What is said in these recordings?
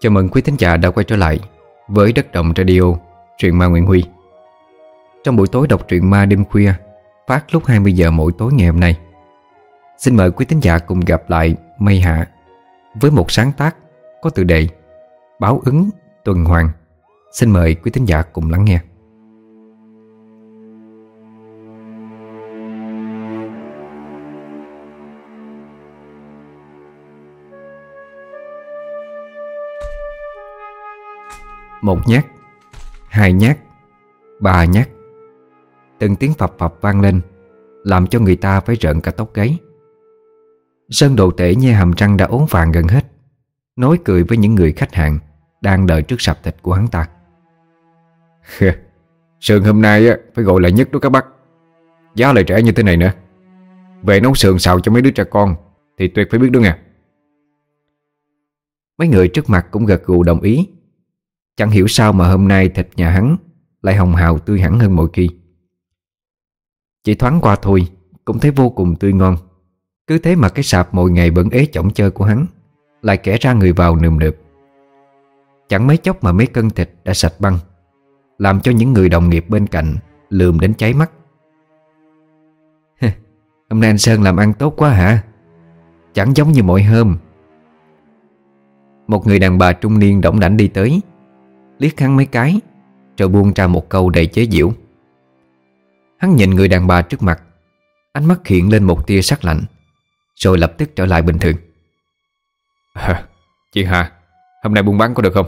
Chào mừng quý thính giả đã quay trở lại với Đất Động Radio, truyện ma Nguyễn Huy. Trong buổi tối đọc truyện ma đêm khuya, phát lúc 20 giờ mỗi tối ngày hôm nay. Xin mời quý thính giả cùng gặp lại Mây Hạ với một sáng tác có tựa đề Báo ứng tuần hoàn. Xin mời quý thính giả cùng lắng nghe. Một nhát Hai nhát Ba nhát. Từng tiếng phập phập vang lên Làm cho người ta phải rợn cả tóc gáy. Sơn đồ tể nhe hàm răng đã ốm vàng gần hết Nói cười với những người khách hàng Đang đợi trước sạp thịt của hắn ta. Sườn hôm nay á, phải gọi là nhất đó các bác. Giá lại rẻ như thế này nữa. Về nấu sườn xào cho mấy đứa trẻ con Thì tuyệt phải biết đó nha Mấy người trước mặt cũng gật gù đồng ý Chẳng hiểu sao mà hôm nay thịt nhà hắn Lại hồng hào tươi hẳn hơn mọi khi Chỉ thoáng qua thôi, Cũng thấy vô cùng tươi ngon. Cứ thế mà cái sạp mỗi ngày bẩn ế chỏng chơi của hắn, Lại kẻ ra người vào nườm nượp. Chẳng mấy chốc mà mấy cân thịt đã sạch băng, Làm cho những người đồng nghiệp bên cạnh Lườm đến cháy mắt. Hôm nay anh Sơn làm ăn tốt quá hả? Chẳng giống như mọi hôm. Một người đàn bà trung niên đỏng đảnh đi tới Liếc hắn mấy cái Rồi buông ra một câu đầy chế giễu. Hắn nhìn người đàn bà trước mặt Ánh mắt hiện lên một tia sắc lạnh Rồi lập tức trở lại bình thường. À, Chị Hà Hôm nay buôn bán có được không?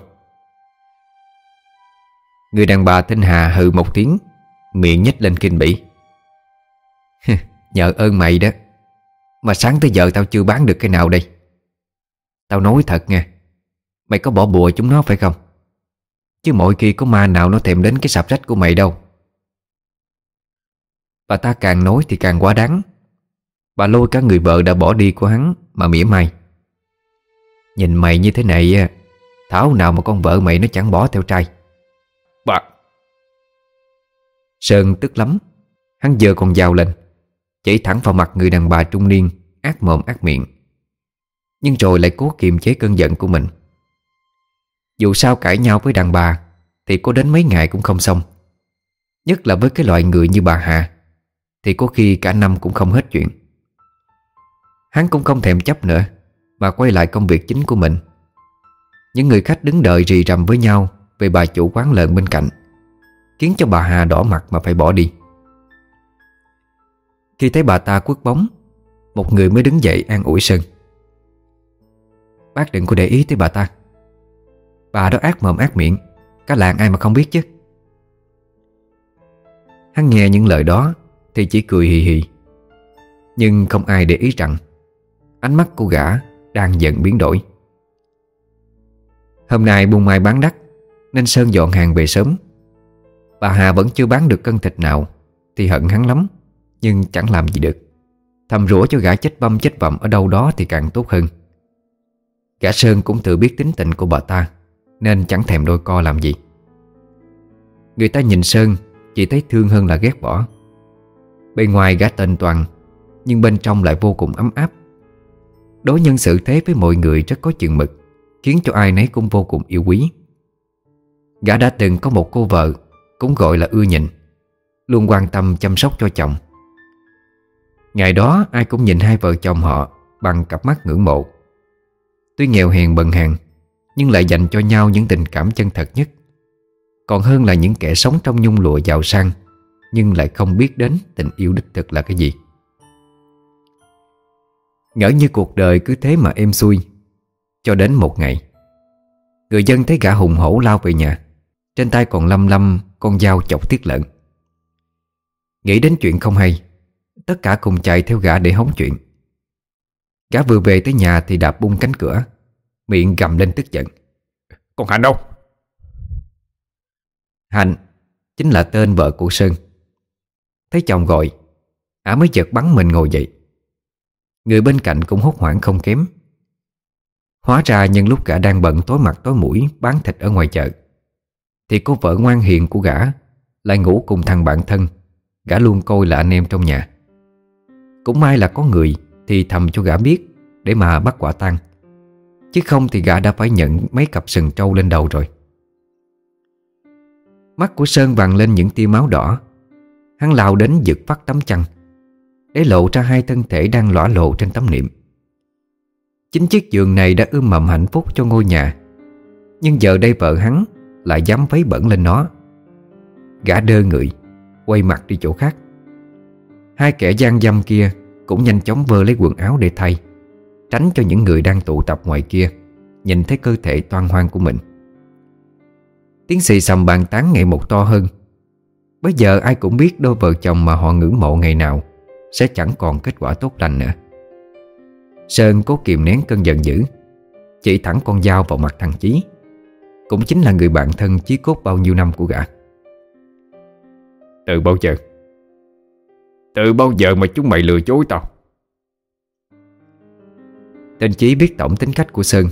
Người đàn bà tên Hà hừ một tiếng Miệng nhếch lên kinh bỉ. Nhờ ơn mày đó Mà sáng tới giờ tao chưa bán được cái nào đây. Tao nói thật nha Mày có bỏ bùa chúng nó phải không Chứ mọi khi có ma nào nó thèm đến cái sạp rách của mày đâu. Bà ta càng nói thì càng quá đáng. Bà lôi cả người vợ đã bỏ đi của hắn Mà mỉa mai. Nhìn mày như thế này Thảo nào mà con vợ mày nó chẳng bỏ theo trai. Bà. Sơn tức lắm. Hắn giờ còn dao lên Chỉ thẳng vào mặt người đàn bà trung niên Ác mồm ác miệng. Nhưng rồi lại cố kiềm chế cơn giận của mình dù sao cãi nhau với đàn bà Thì có đến mấy ngày cũng không xong. Nhất là với cái loại người như bà Hà Thì có khi cả năm cũng không hết chuyện. Hắn cũng không thèm chấp nữa Mà quay lại công việc chính của mình. Những người khách đứng đợi rì rầm với nhau Về bà chủ quán lợn bên cạnh, Khiến cho bà Hà đỏ mặt mà phải bỏ đi. Khi thấy bà ta quất bóng, Một người mới đứng dậy an ủi Sơn. Bác đừng có để ý tới bà ta. Bà đó ác mồm ác miệng, Cả làng ai mà không biết chứ. Hắn nghe những lời đó Thì chỉ cười hì hì. Nhưng không ai để ý rằng, Ánh mắt của gã đang dần biến đổi. Hôm nay buôn mai bán đắt, Nên Sơn dọn hàng về sớm. Bà Hà vẫn chưa bán được cân thịt nào, Thì hận hắn lắm, Nhưng chẳng làm gì được. Thầm rủa cho gã chết băm chết vậm ở đâu đó thì càng tốt hơn. Gã Sơn cũng tự biết tính tình của bà ta nên chẳng thèm đôi co làm gì. Người ta nhìn Sơn, Chỉ thấy thương hơn là ghét bỏ. Bên ngoài gã tên toàn, Nhưng bên trong lại vô cùng ấm áp. Đối nhân xử thế với mọi người rất có chừng mực, Khiến cho ai nấy cũng vô cùng yêu quý. Gã đã từng có một cô vợ, Cũng gọi là ưa nhìn, Luôn quan tâm chăm sóc cho chồng. Ngày đó, ai cũng nhìn hai vợ chồng họ Bằng cặp mắt ngưỡng mộ. Tuy nghèo hèn bần hàng nhưng lại dành cho nhau những tình cảm chân thật nhất. Còn hơn là những kẻ sống trong nhung lụa giàu sang, Nhưng lại không biết đến tình yêu đích thực là cái gì. Ngỡ như cuộc đời cứ thế mà êm xuôi, Cho đến một ngày, Người dân thấy gã hùng hổ lao về nhà, Trên tay còn lâm lâm con dao chọc tiết lợn. Nghĩ đến chuyện không hay, Tất cả cùng chạy theo gã để hóng chuyện. Gã vừa về tới nhà thì đạp bung cánh cửa Miệng gầm lên tức giận. Còn Hạnh đâu? Hạnh, Chính là tên vợ của Sơn. Thấy chồng gọi Ả mới chợt bắn mình ngồi dậy. Người bên cạnh cũng hốt hoảng không kém. Hóa ra nhân lúc gã đang bận tối mặt tối mũi Bán thịt ở ngoài chợ, Thì cô vợ ngoan hiền của gã Lại ngủ cùng thằng bạn thân. Gã luôn coi là anh em trong nhà. Cũng may là có người Thì thầm cho gã biết Để mà bắt quả tang. Chứ không thì gã đã phải nhận mấy cặp sừng trâu lên đầu rồi. Mắt của Sơn vàng lên những tia máu đỏ. Hắn lao đến giật phát tấm chăn, Để lộ ra hai thân thể đang lõa lộ trên tấm niệm. Chính chiếc giường này đã ươm mầm hạnh phúc cho ngôi nhà, Nhưng giờ đây vợ hắn Lại dám vấy bẩn lên nó. Gã đơ người, Quay mặt đi chỗ khác. Hai kẻ gian dâm kia Cũng nhanh chóng vơ lấy quần áo để thay. Tránh cho những người đang tụ tập ngoài kia Nhìn thấy cơ thể toan hoang của mình. Tiếng xì xầm bàn tán ngày một to hơn. Bây giờ ai cũng biết đôi vợ chồng mà họ ngưỡng mộ ngày nào Sẽ chẳng còn kết quả tốt lành nữa. Sơn cố kiềm nén cơn giận dữ, Chỉ thẳng con dao vào mặt thằng Chí. Cũng chính là người bạn thân chí cốt bao nhiêu năm của gã. Từ bao giờ? Từ bao giờ mà chúng mày lừa dối tao? Tên Chí biết tổng tính cách của Sơn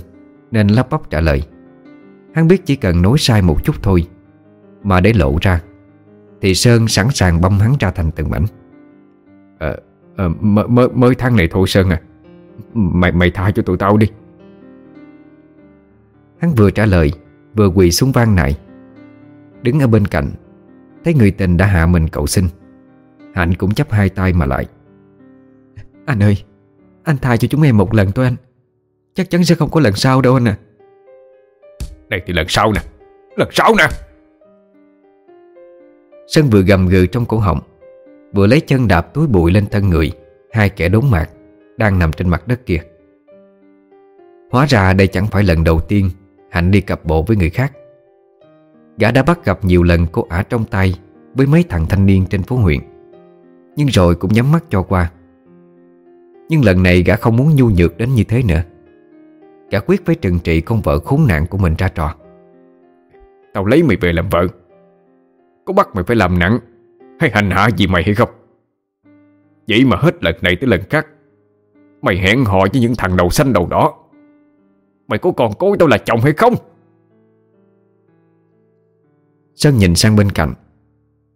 Nên lắp bắp trả lời. Hắn biết chỉ cần nói sai một chút thôi Mà để lộ ra Thì Sơn sẵn sàng băm hắn ra thành từng mảnh. Ờ, à, mới, mới tháng này thôi Sơn à. Mày mày tha cho tụi tao đi. Hắn vừa trả lời Vừa quỳ xuống vang nại. Đứng ở bên cạnh Thấy người tình đã hạ mình cậu xin. Hạnh cũng chấp hai tay mà lại. Anh ơi Anh tha cho chúng em một lần thôi anh. Chắc chắn sẽ không có lần sau đâu anh à Đây thì lần sau nè Lần sau nè. Sơn vừa gầm gừ trong cổ họng Vừa lấy chân đạp túi bụi lên thân người Hai kẻ đốn mạc Đang nằm trên mặt đất kia. Hóa ra đây chẳng phải lần đầu tiên Hạnh đi cặp bộ với người khác. Gã đã bắt gặp nhiều lần cô ả trong tay Với mấy thằng thanh niên trên phố huyện. Nhưng rồi cũng nhắm mắt cho qua Nhưng lần này gã không muốn nhu nhược đến như thế nữa. Gã quyết phải trừng trị con vợ khốn nạn của mình ra trò. Tao lấy mày về làm vợ. Có bắt mày phải làm nặng Hay hành hạ gì mày hay không? Vậy mà hết lần này tới lần khác Mày hẹn hò với những thằng đầu xanh đầu đỏ. Mày có còn coi tao là chồng hay không? Sơn nhìn sang bên cạnh.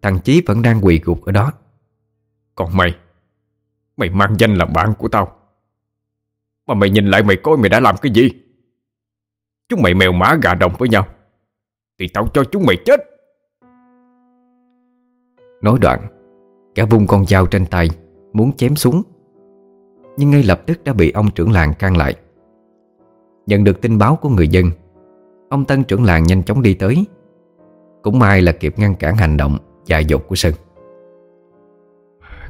Thằng Chí vẫn đang quỳ gục ở đó. Còn mày Mày mang danh làm bạn của tao. Mà mày nhìn lại mày coi mày đã làm cái gì. Chúng mày mèo mã gà đồng với nhau. Thì tao cho chúng mày chết. Nói đoạn Cả vung con dao trên tay Muốn chém xuống. Nhưng ngay lập tức đã bị ông trưởng làng can lại. Nhận được tin báo của người dân Ông tân trưởng làng nhanh chóng đi tới. Cũng may là kịp ngăn cản hành động Dài dột của Sơn.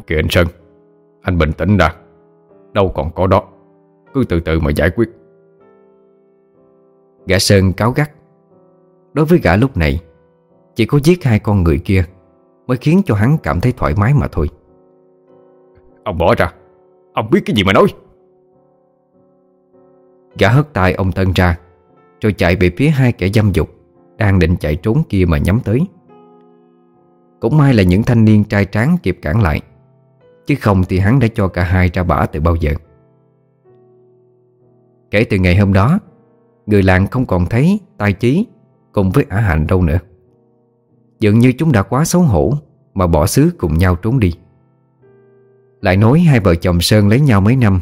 Kìa anh Sơn Anh bình tĩnh đã Đâu còn có đó. Cứ từ từ mà giải quyết. Gã Sơn cáo gắt. Đối với gã lúc này Chỉ có giết hai con người kia Mới khiến cho hắn cảm thấy thoải mái mà thôi. Ông bỏ ra. Ông biết cái gì mà nói. Gã hất tay ông Tân ra Rồi chạy về phía hai kẻ dâm dục Đang định chạy trốn kia mà nhắm tới. Cũng may là những thanh niên trai tráng kịp cản lại Chứ không thì hắn đã cho cả hai ra bả từ bao giờ. Kể từ ngày hôm đó, Người làng không còn thấy tài trí Cùng với ả hạnh đâu nữa. Dường như chúng đã quá xấu hổ Mà bỏ xứ cùng nhau trốn đi. Lại nói hai vợ chồng Sơn lấy nhau mấy năm,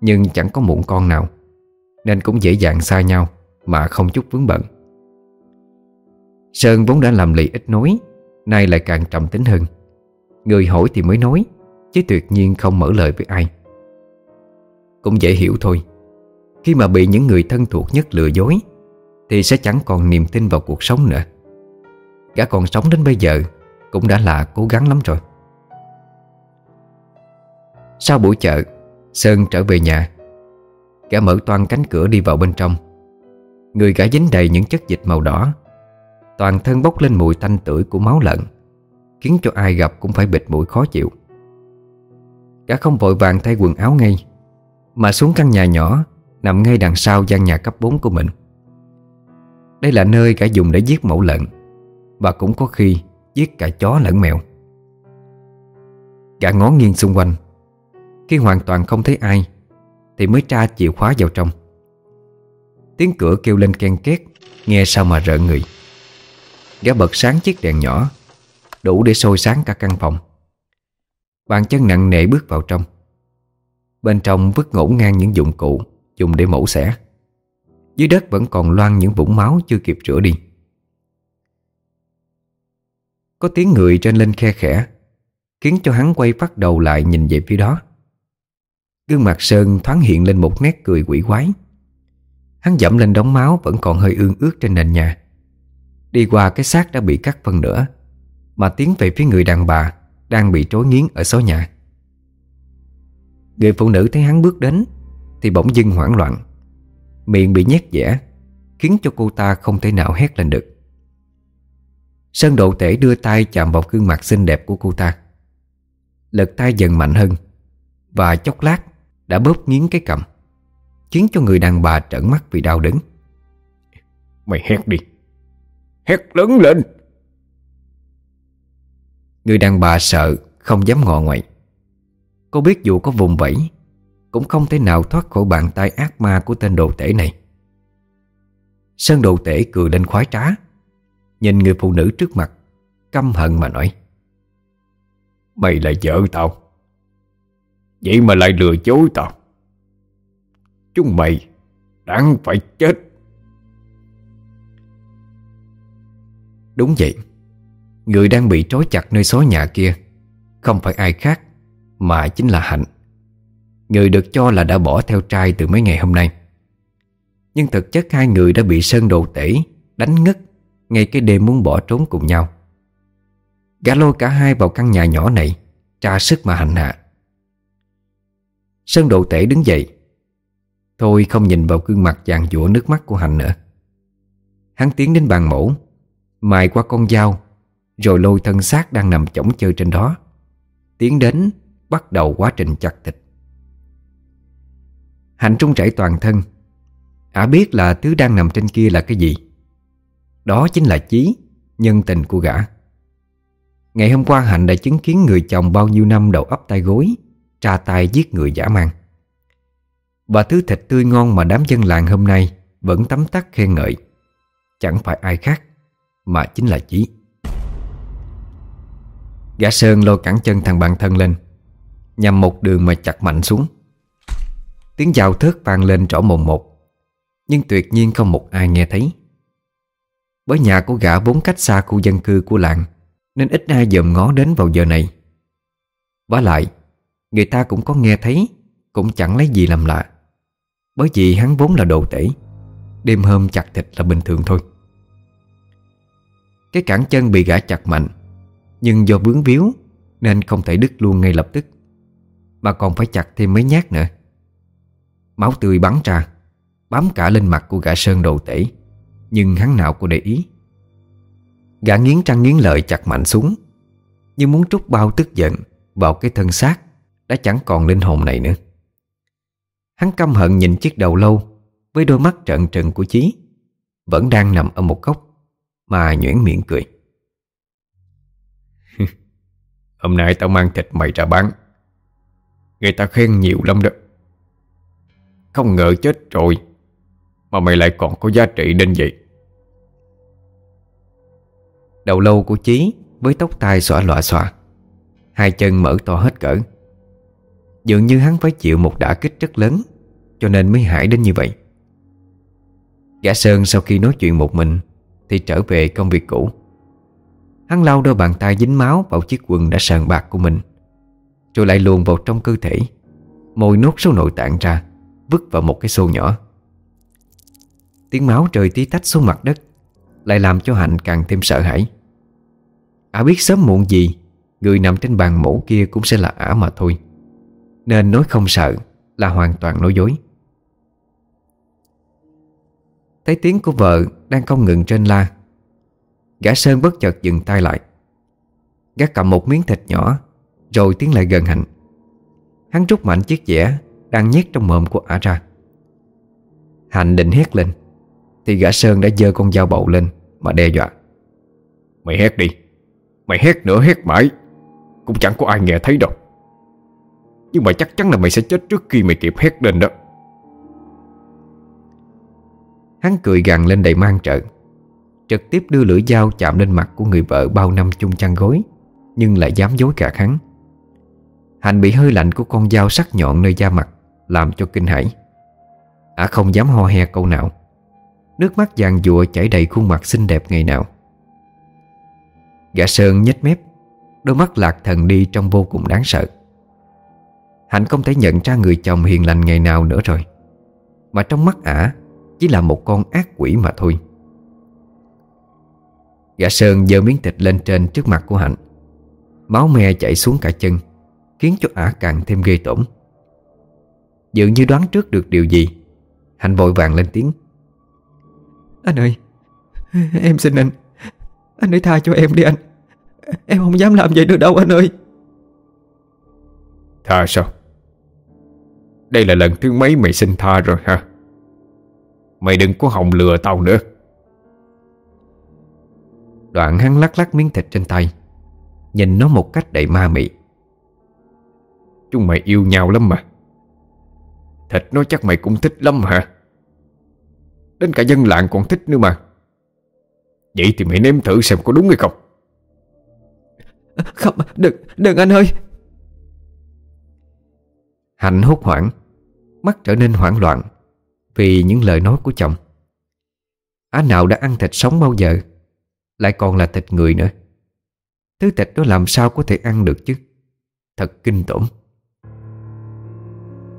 Nhưng chẳng có muộn con nào, Nên cũng dễ dàng xa nhau Mà không chút vướng bận. Sơn vốn đã làm lì ít nói, Nay lại càng trầm tính hơn. Người hỏi thì mới nói Chứ tuyệt nhiên không mở lời với ai. Cũng dễ hiểu thôi. Khi mà bị những người thân thuộc nhất lừa dối, Thì sẽ chẳng còn niềm tin vào cuộc sống nữa. Cả còn sống đến bây giờ Cũng đã là cố gắng lắm rồi. Sau buổi chợ, Sơn trở về nhà. Gã mở toan cánh cửa đi vào bên trong. Người gã dính đầy những chất dịch màu đỏ. Toàn thân bốc lên mùi tanh tưởi của máu lợn, Khiến cho ai gặp cũng phải bịt mũi khó chịu. Gã không vội vàng thay quần áo ngay, Mà xuống căn nhà nhỏ, Nằm ngay đằng sau gian nhà cấp 4 của mình. Đây là nơi gã dùng để giết mẫu lợn, Và cũng có khi giết cả chó lẫn mèo. Gã ngó nghiêng xung quanh, Khi hoàn toàn không thấy ai, Thì mới tra chìa khóa vào trong. Tiếng cửa kêu lên ken két, Nghe sao mà rợn người. Gã bật sáng chiếc đèn nhỏ, Đủ để sôi sáng cả căn phòng. Bàn chân nặng nề bước vào trong. Bên trong vứt ngổn ngang những dụng cụ Dùng để mổ xẻ. Dưới đất vẫn còn loang những vũng máu chưa kịp rửa đi. Có tiếng người trên lên khe khẽ, Khiến cho hắn quay phát đầu lại nhìn về phía đó. Gương mặt Sơn thoáng hiện lên một nét cười quỷ quái. Hắn dẫm lên đống máu vẫn còn hơi ương ướt trên nền nhà. Đi qua cái xác đã bị cắt phân nửa, Mà tiến về phía người đàn bà. Đang bị trối nghiến ở số nhà. Người phụ nữ thấy hắn bước đến Thì bỗng dưng hoảng loạn. Miệng bị nhét dẻ, Khiến cho cô ta không thể nào hét lên được. Sơn độ tể đưa tay chạm vào gương mặt xinh đẹp của cô ta. Lực tay dần mạnh hơn Và chốc lát đã bóp nghiến cái cầm, Khiến cho người đàn bà trợn mắt vì đau đớn. Mày hét đi. Hét lớn lên. Người đàn bà sợ, Không dám ngọ ngoại. Cô biết dù có vùng vẫy, Cũng không thể nào thoát khỏi bàn tay ác ma Của tên đồ tể này. Sơn đồ tể cười lên khoái trá, Nhìn người phụ nữ trước mặt, Căm hận mà nói. Mày là vợ tao. Vậy mà lại lừa dối tao. Chúng mày Đáng phải chết. Đúng vậy. Người đang bị trói chặt nơi xó nhà kia, Không phải ai khác, Mà chính là Hạnh. Người được cho là đã bỏ theo trai từ mấy ngày hôm nay. Nhưng thực chất hai người đã bị Sơn đồ tể, Đánh ngất, Ngay cái đêm muốn bỏ trốn cùng nhau. Gã lôi cả hai vào căn nhà nhỏ này, Tra sức mà hành hạ. Sơn đồ tể đứng dậy. Thôi không nhìn vào gương mặt vàng dũa nước mắt của hạnh nữa. Hắn tiến đến bàn mổ, Mài qua con dao rồi lôi thân xác đang nằm chổng chơi trên đó. Tiến đến, Bắt đầu quá trình chặt thịt. Hạnh trung chảy toàn thân. Ả biết là thứ đang nằm trên kia là cái gì. Đó chính là chí, Nhân tình của gã. Ngày hôm qua Hạnh đã chứng kiến người chồng bao nhiêu năm đầu ấp tay gối, Tra tay giết người giả mang. Và thứ thịt tươi ngon mà đám dân làng hôm nay Vẫn tấm tắc khen ngợi. Chẳng phải ai khác, Mà chính là Chí. Gã Sơn lôi cẳng chân thằng bạn thân lên, Nhằm một đường mà chặt mạnh xuống. Tiếng giao thớt vang lên rõ mồm một, Nhưng tuyệt nhiên không một ai nghe thấy. Bởi nhà của gã vốn cách xa khu dân cư của làng, Nên ít ai dòm ngó đến vào giờ này. Và lại, Người ta cũng có nghe thấy, Cũng chẳng lấy gì làm lạ. Bởi vì hắn vốn là đồ tể, Đêm hôm chặt thịt là bình thường thôi. Cái cẳng chân bị gã chặt mạnh nhưng do vướng víu, Nên không thể đứt luôn ngay lập tức. Mà còn phải chặt thêm mấy nhát nữa. Máu tươi bắn ra, Bám cả lên mặt của gã sơn đồ tể. Nhưng hắn nào có để ý. Gã nghiến răng nghiến lợi chặt mạnh xuống. Như muốn trút bao tức giận Vào cái thân xác Đã chẳng còn linh hồn này nữa. Hắn căm hận nhìn chiếc đầu lâu Với đôi mắt trợn trừng của Chí. Vẫn đang nằm ở một góc Mà nhuyễn miệng cười. Hôm nay tao mang thịt mày ra bán. Người ta khen nhiều lắm đó. Không ngờ chết rồi, Mà mày lại còn có giá trị đến vậy. Đầu lâu của Chí Với tóc tai xõa lọa xòa, Hai chân mở to hết cỡ. Dường như hắn phải chịu một đả kích rất lớn, Cho nên mới hại đến như vậy. Gã Sơn sau khi nói chuyện một mình, Thì trở về công việc cũ. Hắn lau đôi bàn tay dính máu Vào chiếc quần đã sờn bạc của mình, Rồi lại luồn vào trong cơ thể. Mồi nốt số nội tạng ra, Vứt vào một cái xô nhỏ. Tiếng máu trời tí tách xuống mặt đất, Lại làm cho Hạnh càng thêm sợ hãi. Ả biết sớm muộn gì, Người nằm trên bàn mổ kia cũng sẽ là ả mà thôi, Nên nói không sợ Là hoàn toàn nói dối. Thấy tiếng của vợ Đang không ngừng trên la Gã Sơn bất chợt dừng tay lại. Gã cầm một miếng thịt nhỏ Rồi tiến lại gần Hạnh. Hắn rút mạnh chiếc dẻ Đang nhét trong mồm của ả ra. Hạnh định hét lên Thì gã Sơn đã dơ con dao bầu lên Mà đe dọa. Mày hét đi Mày hét nữa hét mãi Cũng chẳng có ai nghe thấy đâu. Nhưng mà chắc chắn là mày sẽ chết trước khi mày kịp hét lên đó. Hắn cười gằn lên đầy mang trợ Trực tiếp đưa lưỡi dao chạm lên mặt của người vợ bao năm chung chăn gối, Nhưng lại dám dối cả hắn. Hành bị hơi lạnh của con dao sắc nhọn nơi da mặt, Làm cho kinh hãi. Ả không dám ho he câu nào. Nước mắt vàng dụa chảy đầy khuôn mặt xinh đẹp ngày nào. Gã Sơn nhếch mép, Đôi mắt lạc thần đi trong vô cùng đáng sợ. Hạnh không thể nhận ra người chồng hiền lành ngày nào nữa rồi, Mà trong mắt ả Chỉ là một con ác quỷ mà thôi. Gã Sơn giơ miếng thịt lên trên trước mặt của Hạnh. Máu me chảy xuống cả chân Khiến cho ả càng thêm ghê tởm. Dường như đoán trước được điều gì Hạnh vội vàng lên tiếng. Anh ơi Em xin anh Anh hãy tha cho em đi anh. Em không dám làm vậy nữa đâu anh ơi. Tha sao? Đây là lần thứ mấy mày xin tha rồi ha Mày đừng có hòng lừa tao nữa Đoạn hắn lắc lắc miếng thịt trên tay Nhìn nó một cách đầy ma mị. Chúng mày yêu nhau lắm mà. Thịt nó chắc mày cũng thích lắm hả? Đến cả dân làng còn thích nữa mà. Vậy thì mày nếm thử xem có đúng hay không. Không, đừng, đừng anh ơi. Hạnh hốt hoảng Mắt trở nên hoảng loạn Vì những lời nói của chồng. Á nào đã ăn thịt sống bao giờ lại còn là thịt người nữa. Thứ thịt đó làm sao có thể ăn được chứ? Thật kinh tởm.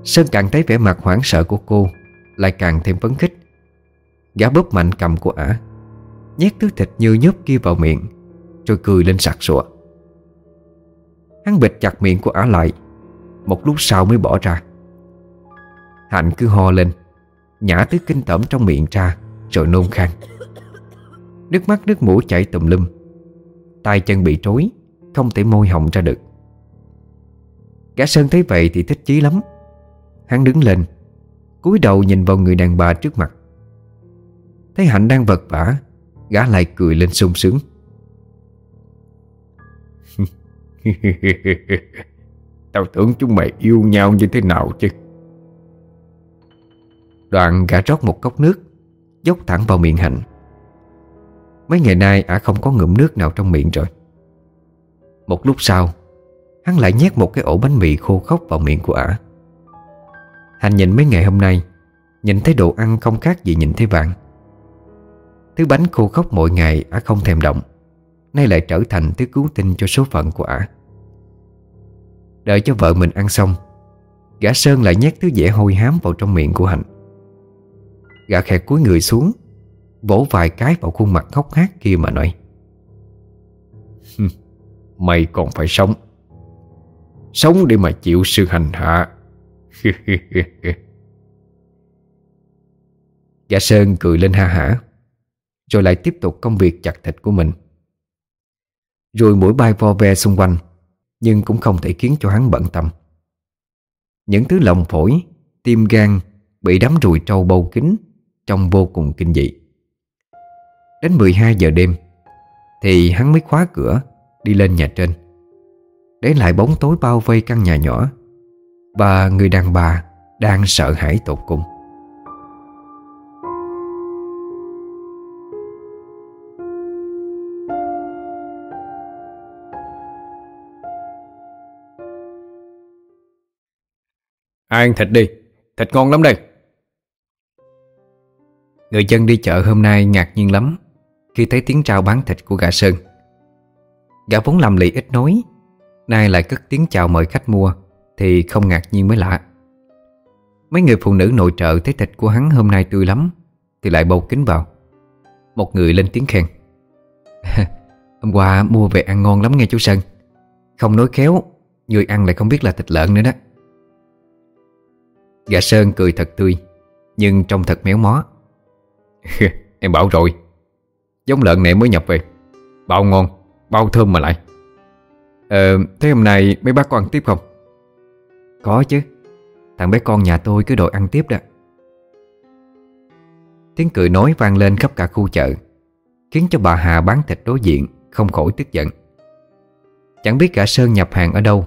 Sơn càng thấy vẻ mặt hoảng sợ của cô, Lại càng thêm phấn khích. Gã bóp mạnh cầm của ả, Nhét thứ thịt như nhớp kia vào miệng, Rồi cười lên sặc sụa. Hắn bịt chặt miệng của ả lại, Một lúc sau mới bỏ ra. Hạnh cứ ho lên, Nhả thứ kinh tởm trong miệng ra, Rồi nôn khan. Nước mắt nước mũi chảy tùm lum. Tay chân bị trối Không thể môi hồng ra được. Gã Sơn thấy vậy thì thích chí lắm. Hắn đứng lên, cúi đầu nhìn vào người đàn bà trước mặt. Thấy Hạnh đang vật vả, Gã lại cười lên sung sướng. Tao tưởng chúng mày yêu nhau như thế nào chứ? Đoạn gã rót một cốc nước, Dốc thẳng vào miệng Hạnh. Mấy ngày nay ả không có ngụm nước nào trong miệng rồi. Một lúc sau, Hắn lại nhét một cái ổ bánh mì khô khốc vào miệng của ả. Hành nhìn mấy ngày hôm nay, Nhìn thấy đồ ăn không khác gì nhìn thấy vàng. Thứ bánh khô khốc mỗi ngày ả không thèm động, Nay lại trở thành thứ cứu tinh cho số phận của ả. Đợi cho vợ mình ăn xong, Gã Sơn lại nhét thứ dẻ hôi hám vào trong miệng của Hạnh. Gã khẽ cúi người xuống Vỗ vài cái vào khuôn mặt khóc hát kia mà nói. Mày còn phải sống. Sống để mà chịu sự hành hạ. Gã Sơn cười lên ha hả, Rồi lại tiếp tục công việc chặt thịt của mình. Rồi mũi bay vo ve xung quanh, Nhưng cũng không thể khiến cho hắn bận tâm. Những thứ lòng phổi, Tim gan Bị đám rùi trâu bâu kính Trông vô cùng kinh dị. Đến 12 giờ đêm Thì hắn mới khóa cửa Đi lên nhà trên. Để lại bóng tối bao vây căn nhà nhỏ Và người đàn bà Đang sợ hãi tột cùng. Ai ăn thịt đi Thịt ngon lắm đây. Người dân đi chợ hôm nay ngạc nhiên lắm khi thấy tiếng chào bán thịt của gã Sơn. Gã vốn làm lì ít nói, Nay lại cất tiếng chào mời khách mua, Thì không ngạc nhiên mới lạ. Mấy người phụ nữ nội trợ thấy thịt của hắn hôm nay tươi lắm, Thì lại bầu kính vào. Một người lên tiếng khen. Hôm qua mua về ăn ngon lắm nghe chú Sơn. Không nói khéo, Người ăn lại không biết là thịt lợn nữa đó. Gã Sơn cười thật tươi, Nhưng trông thật méo mó. Em bảo rồi. Giống lợn này mới nhập về. Bao ngon, bao thơm mà lại. Ờ, thế hôm nay mấy bác có ăn tiếp không? Có chứ. Thằng bé con nhà tôi cứ đòi ăn tiếp đó. Tiếng cười nói vang lên khắp cả khu chợ Khiến cho bà Hà bán thịt đối diện Không khỏi tức giận. Chẳng biết cả Sơn nhập hàng ở đâu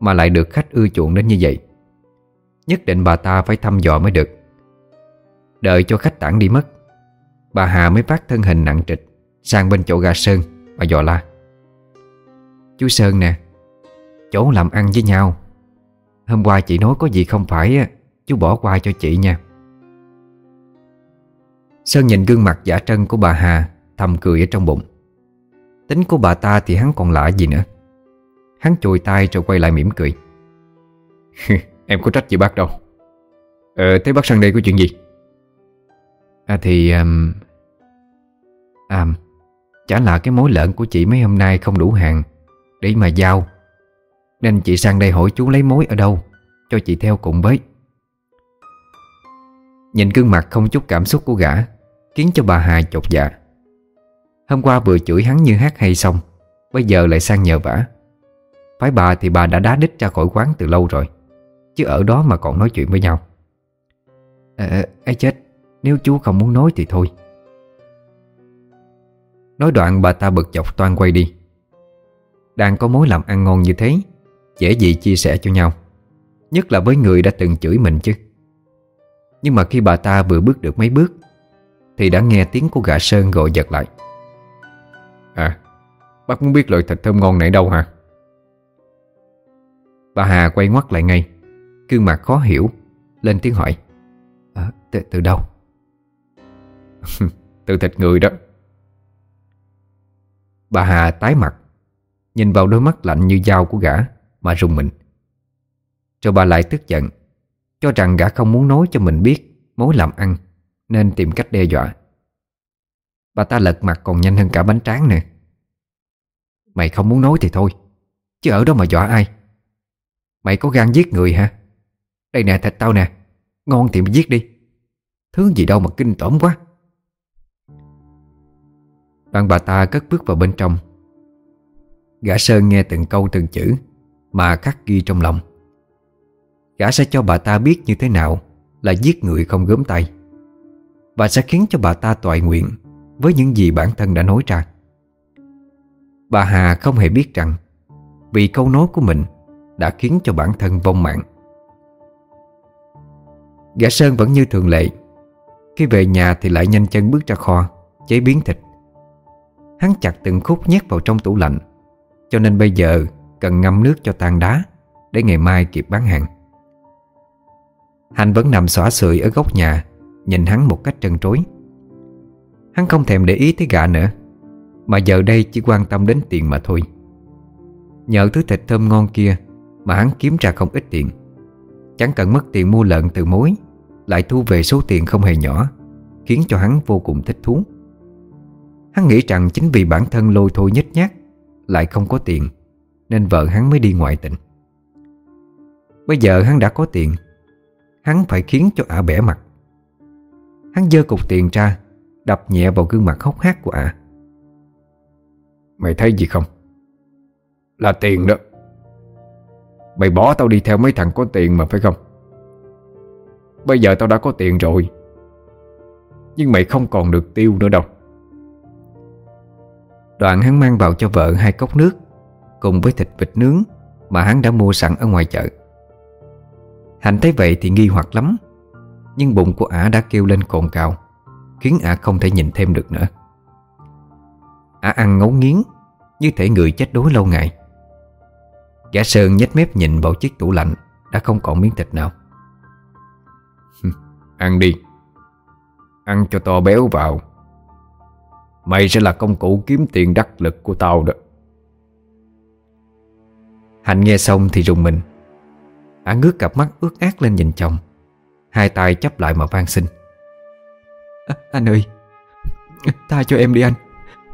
Mà lại được khách ưa chuộng đến như vậy. Nhất định bà ta phải thăm dò mới được. Đợi cho khách tản đi mất Bà Hà mới phát thân hình nặng trịch Sang bên chỗ gà Sơn Và dò la. Chú Sơn nè Chỗ làm ăn với nhau. Hôm qua chị nói có gì không phải Chú bỏ qua cho chị nha. Sơn nhìn gương mặt giả trân của bà Hà Thầm cười ở trong bụng. Tính của bà ta thì hắn còn lạ gì nữa. Hắn chùi tay rồi quay lại mỉm cười. Em có trách gì bác đâu. Ờ thế bác sang đây có chuyện gì? À thì um, À Chả là cái mối lợn của chị mấy hôm nay không đủ hàng Để mà giao. Nên chị sang đây hỏi chú lấy mối ở đâu Cho chị theo cùng với. Nhìn gương mặt không chút cảm xúc của gã Khiến cho bà Hà chột dạ. Hôm qua vừa chửi hắn như hát hay xong Bây giờ lại sang nhờ vả. Phái bà thì bà đã đá đích ra khỏi quán từ lâu rồi Chứ ở đó mà còn nói chuyện với nhau. Ờ, ờ ấy chết Nếu chú không muốn nói thì thôi. Nói đoạn bà ta bực chọc toan quay đi. Đang có mối làm ăn ngon như thế Dễ gì chia sẻ cho nhau. Nhất là với người đã từng chửi mình chứ. Nhưng mà khi bà ta vừa bước được mấy bước Thì đã nghe tiếng của gã Sơn gọi giật lại. À Bác muốn biết loại thịt thơm ngon này đâu hả? Bà Hà quay ngoắt lại ngay Cương mặt khó hiểu Lên tiếng hỏi. À, từ, từ đâu? Từ thịt người đó. Bà Hà tái mặt, Nhìn vào đôi mắt lạnh như dao của gã Mà rùng mình. Rồi bà lại tức giận, Cho rằng gã không muốn nói cho mình biết Mối làm ăn Nên tìm cách đe dọa. Bà ta lật mặt còn nhanh hơn cả bánh tráng nè Mày không muốn nói thì thôi, Chứ ở đó mà dọa ai? Mày có gan giết người hả? Đây nè, thịt tao nè, Ngon thì mày giết đi. Thứ gì đâu mà kinh tởm quá. Đoạn bà ta cất bước vào bên trong. Gã Sơn nghe từng câu từng chữ Mà khắc ghi trong lòng. Gã sẽ cho bà ta biết như thế nào Là giết người không gớm tay. Và sẽ khiến cho bà ta toại nguyện Với những gì bản thân đã nói ra. Bà Hà không hề biết rằng Vì câu nói của mình Đã khiến cho bản thân vong mạng. Gã Sơn vẫn như thường lệ, Khi về nhà thì lại nhanh chân bước ra kho, Chế biến thịt. Hắn chặt từng khúc nhét vào trong tủ lạnh. Cho nên bây giờ cần ngâm nước cho tan đá Để ngày mai kịp bán hàng. Hành vẫn nằm xõa sưởi ở góc nhà, Nhìn hắn một cách trân trối. Hắn không thèm để ý tới gã nữa, Mà giờ đây chỉ quan tâm đến tiền mà thôi. Nhờ thứ thịt thơm ngon kia Mà hắn kiếm ra không ít tiền. Chẳng cần mất tiền mua lợn từ mối, Lại thu về số tiền không hề nhỏ, Khiến cho hắn vô cùng thích thú. Hắn nghĩ rằng chính vì bản thân lôi thôi nhếch nhác, Lại không có tiền, Nên vợ hắn mới đi ngoại tỉnh. Bây giờ hắn đã có tiền, Hắn phải khiến cho ả bẻ mặt. Hắn dơ cục tiền ra, Đập nhẹ vào gương mặt hốc hác của ả. Mày thấy gì không? Là tiền đó. Mày bỏ tao đi theo mấy thằng có tiền mà phải không? Bây giờ tao đã có tiền rồi, Nhưng mày không còn được tiêu nữa đâu. Đoạn hắn mang vào cho vợ hai cốc nước, Cùng với thịt vịt nướng Mà hắn đã mua sẵn ở ngoài chợ. Hạnh thấy vậy thì nghi hoặc lắm, Nhưng bụng của ả đã kêu lên cồn cào, Khiến ả không thể nhìn thêm được nữa. Ả ăn ngấu nghiến Như thể người chết đói lâu ngày. Gã Sơn nhếch mép nhìn vào chiếc tủ lạnh Đã không còn miếng thịt nào. Ăn đi. Ăn cho to béo vào. Mày sẽ là công cụ kiếm tiền đắc lực của tao đó. Hạnh nghe xong thì rùng mình. Ả ngước cặp mắt ướt át lên nhìn chồng. Hai tay chấp lại mà van xin. À, Anh ơi Tha cho em đi anh.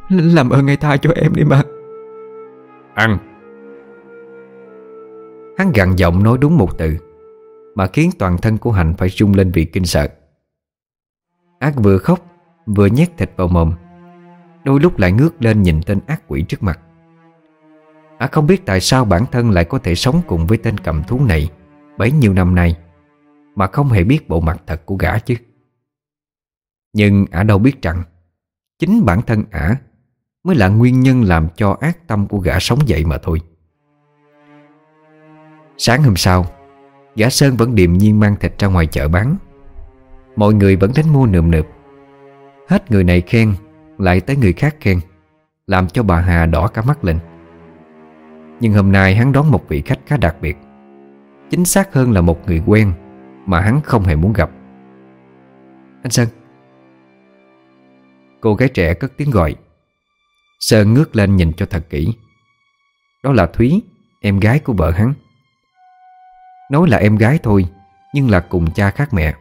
Làm ơn ngay tha cho em đi mà. Ăn. Hắn gằn giọng nói đúng một từ Mà khiến toàn thân của Hạnh phải rung lên vì kinh sợ. Ác vừa khóc Vừa nhét thịt vào mồm Đôi lúc lại ngước lên nhìn tên ác quỷ trước mặt. Ả không biết tại sao bản thân lại có thể sống cùng với tên cầm thú này Bấy nhiêu năm nay, Mà không hề biết bộ mặt thật của gã chứ. Nhưng Ả đâu biết rằng, Chính bản thân Ả Mới là nguyên nhân làm cho ác tâm của gã sống dậy mà thôi. Sáng hôm sau, Gã Sơn vẫn điềm nhiên mang thịt ra ngoài chợ bán. Mọi người vẫn đến mua nườm nượp. Hết người này khen lại tới người khác khen, Làm cho bà Hà đỏ cả mắt lên. Nhưng hôm nay hắn đón một vị khách khá đặc biệt. Chính xác hơn là một người quen Mà hắn không hề muốn gặp. Anh Sơn. Cô gái trẻ cất tiếng gọi. Sơn ngước lên nhìn cho thật kỹ. Đó là Thúy, Em gái của vợ hắn. Nói là em gái thôi, Nhưng là cùng cha khác mẹ.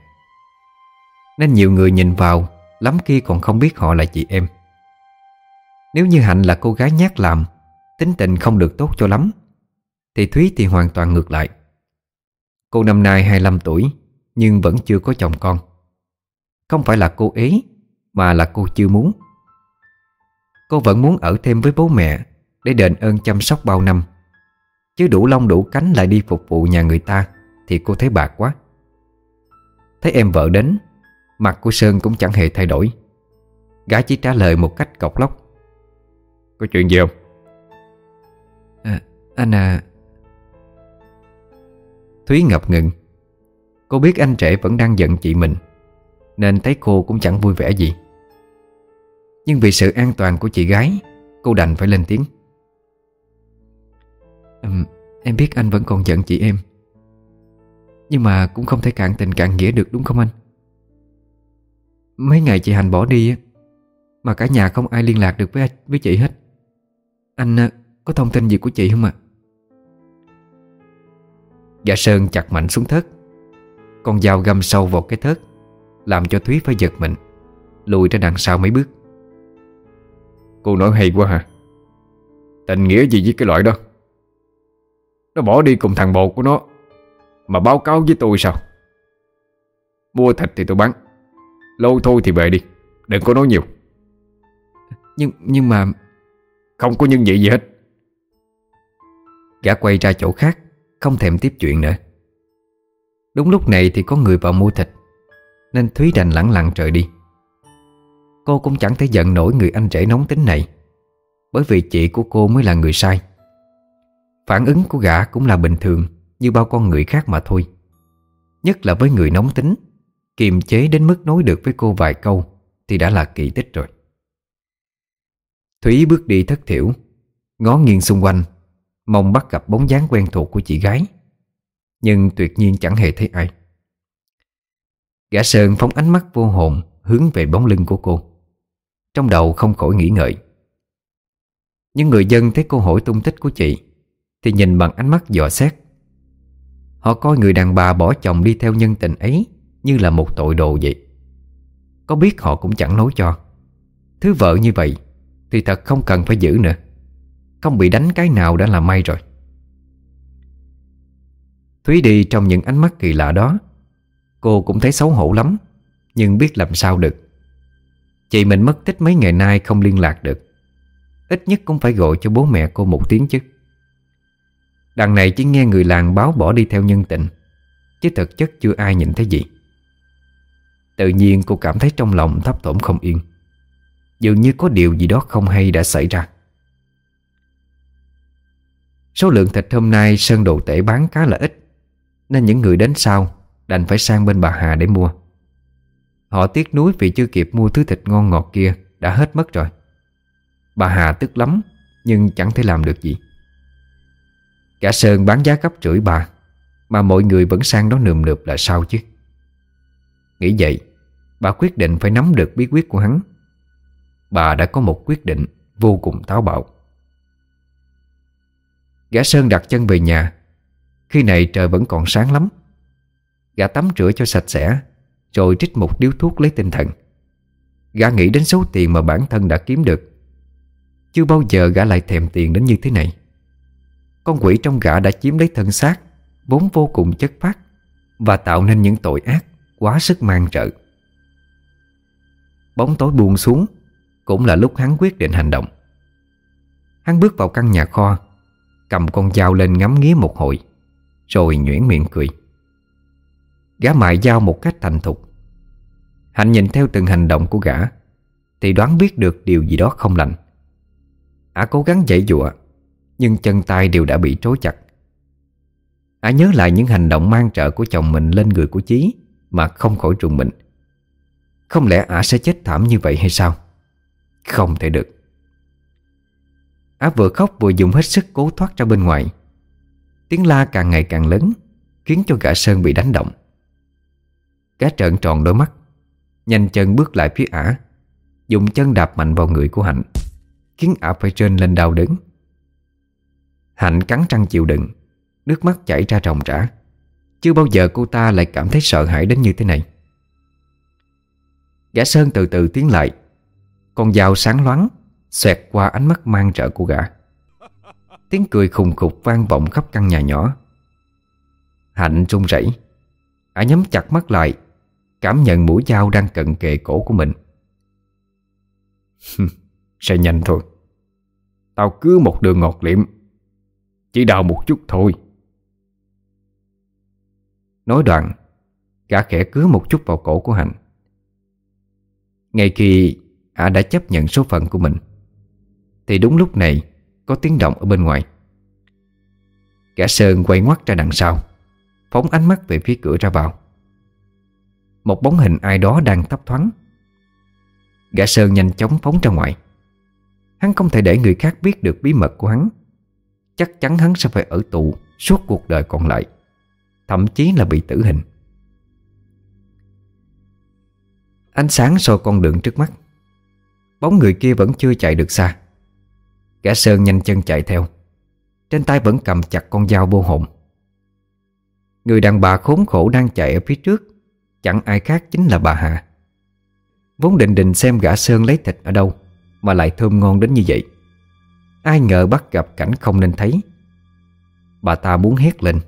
Nên nhiều người nhìn vào Lắm khi còn không biết họ là chị em. Nếu như Hạnh là cô gái nhát làm Tính tình không được tốt cho lắm Thì Thúy thì hoàn toàn ngược lại. Cô năm nay 25 tuổi Nhưng vẫn chưa có chồng con. Không phải là cô ấy, Mà là cô chưa muốn. Cô vẫn muốn ở thêm với bố mẹ Để đền ơn chăm sóc bao năm. Chứ đủ lông đủ cánh lại đi phục vụ nhà người ta Thì cô thấy bạc quá. Thấy em vợ đến Mặt của Sơn cũng chẳng hề thay đổi. Gã chỉ trả lời một cách cọc lóc. Có chuyện gì không? À, anh à. Thúy ngập ngừng. Cô biết anh trẻ vẫn đang giận chị mình Nên thấy cô cũng chẳng vui vẻ gì. Nhưng vì sự an toàn của chị gái Cô đành phải lên tiếng. Um, Em biết anh vẫn còn giận chị em. Nhưng mà cũng không thể cạn tình cạn nghĩa được đúng không anh Mấy ngày chị Hành bỏ đi Mà cả nhà không ai liên lạc được với với chị hết. Anh ờ, có thông tin gì của chị không ạ? Dạ Sơn chặt mạnh xuống thớt. Con dao găm sâu vào cái thớt, Làm cho Thúy phải giật mình, Lùi ra đằng sau mấy bước. Cô nói hay quá hả? Tình nghĩa gì với cái loại đó? Nó bỏ đi cùng thằng bồ của nó, Mà báo cáo với tôi sao? Mua thịt thì tôi bán. Lâu thôi thì về đi Đừng có nói nhiều. Nhưng nhưng mà Không có nhân gì gì hết. Gã quay ra chỗ khác Không thèm tiếp chuyện nữa. Đúng lúc này thì có người vào mua thịt Nên Thúy đành lẳng lặng trời đi. Cô cũng chẳng thể giận nổi người anh rể nóng tính này Bởi vì chị của cô mới là người sai. Phản ứng của gã cũng là bình thường Như bao con người khác mà thôi. Nhất là với người nóng tính Kiềm chế đến mức nói được với cô vài câu Thì đã là kỳ tích rồi. Thúy bước đi thất thiểu Ngó nghiêng xung quanh, Mong bắt gặp bóng dáng quen thuộc của chị gái. Nhưng tuyệt nhiên chẳng hề thấy ai. Gã Sơn phóng ánh mắt vô hồn Hướng về bóng lưng của cô. Trong đầu không khỏi nghĩ ngợi. Những người dân thấy cô hỏi tung tích của chị Thì nhìn bằng ánh mắt dò xét. Họ coi người đàn bà bỏ chồng đi theo nhân tình ấy như là một tội đồ vậy. Có biết họ cũng chẳng nói cho. Thứ vợ như vậy Thì thật không cần phải giữ nữa. Không bị đánh cái nào đã là may rồi. Thúy đi trong những ánh mắt kỳ lạ đó. Cô cũng thấy xấu hổ lắm, Nhưng biết làm sao được. Chị mình mất tích mấy ngày nay không liên lạc được. Ít nhất cũng phải gọi cho bố mẹ cô một tiếng chứ. Đằng này chỉ nghe người làng báo bỏ đi theo nhân tình, Chứ thực chất chưa ai nhìn thấy gì. Tự nhiên cô cảm thấy trong lòng thấp thỏm không yên. Dường như có điều gì đó không hay đã xảy ra. Số lượng thịt hôm nay Sơn đồ tể bán khá là ít, Nên những người đến sau Đành phải sang bên bà Hà để mua. Họ tiếc nuối vì chưa kịp mua thứ thịt ngon ngọt kia Đã hết mất rồi. Bà Hà tức lắm, Nhưng chẳng thể làm được gì. Cả Sơn bán giá gấp rưỡi bà, Mà mọi người vẫn sang đó nườm nượp là sao chứ? Nghĩ vậy, Bà quyết định phải nắm được bí quyết của hắn. Bà đã có một quyết định Vô cùng táo bạo. Gã Sơn đặt chân về nhà. Khi này trời vẫn còn sáng lắm. Gã tắm rửa cho sạch sẽ, Rồi trích một điếu thuốc lấy tinh thần. Gã nghĩ đến số tiền mà bản thân đã kiếm được. Chưa bao giờ gã lại thèm tiền đến như thế này. Con quỷ trong gã đã chiếm lấy thân xác, Vốn vô cùng chất phát Và tạo nên những tội ác. Quá sức mang trợ. Bóng tối buông xuống, Cũng là lúc hắn quyết định hành động. Hắn bước vào căn nhà kho, Cầm con dao lên ngắm nghía một hồi, Rồi nhuyễn miệng cười. Gã mại dao một cách thành thục. Hạnh nhìn theo từng hành động của gã, Thì đoán biết được điều gì đó không lành. Ả cố gắng dãy dụa, Nhưng chân tay đều đã bị trối chặt. Ả nhớ lại những hành động mang trợ của chồng mình lên người của Chí. Mà không khỏi rùng mình. Không lẽ Ả sẽ chết thảm như vậy hay sao? Không thể được. Ả vừa khóc vừa dùng hết sức cố thoát ra bên ngoài. Tiếng la càng ngày càng lớn, Khiến cho gã Sơn bị đánh động. Gã trợn tròn đôi mắt, Nhanh chân bước lại phía ả, Dùng chân đạp mạnh vào người của Hạnh, Khiến ả phải trên lên đau đớn. Hạnh cắn răng chịu đựng, Nước mắt chảy ra ròng rã. Chưa bao giờ cô ta lại cảm thấy sợ hãi đến như thế này? Gã Sơn từ từ tiến lại. Con dao sáng loáng, Xoẹt qua ánh mắt mang trợ của gã. Tiếng cười khùng khục vang vọng khắp căn nhà nhỏ. Hạnh run rẩy. Ả nhắm chặt mắt lại, Cảm nhận mũi dao đang cận kề cổ của mình. Sẽ nhanh thôi. Tao cứ một đường ngọt liệm, Chỉ đào một chút thôi. Nói đoạn, Gã khẽ cứa một chút vào cổ của Hạnh. Ngay khi Ả đã chấp nhận số phận của mình, Thì đúng lúc này Có tiếng động ở bên ngoài. Gã Sơn quay ngoắt ra đằng sau, Phóng ánh mắt về phía cửa ra vào. Một bóng hình ai đó đang thấp thoáng. Gã Sơn nhanh chóng phóng ra ngoài. Hắn không thể để người khác biết được bí mật của hắn. Chắc chắn hắn sẽ phải ở tù Suốt cuộc đời còn lại. Thậm chí là bị tử hình. Ánh sáng soi con đường trước mắt. Bóng người kia vẫn chưa chạy được xa. Gã Sơn nhanh chân chạy theo. Trên tay vẫn cầm chặt con dao vô hồn Người đàn bà khốn khổ đang chạy ở phía trước. Chẳng ai khác chính là bà Hà Vốn định định xem gã Sơn lấy thịt ở đâu, Mà lại thơm ngon đến như vậy. Ai ngờ bắt gặp cảnh không nên thấy. Bà ta muốn hét lên.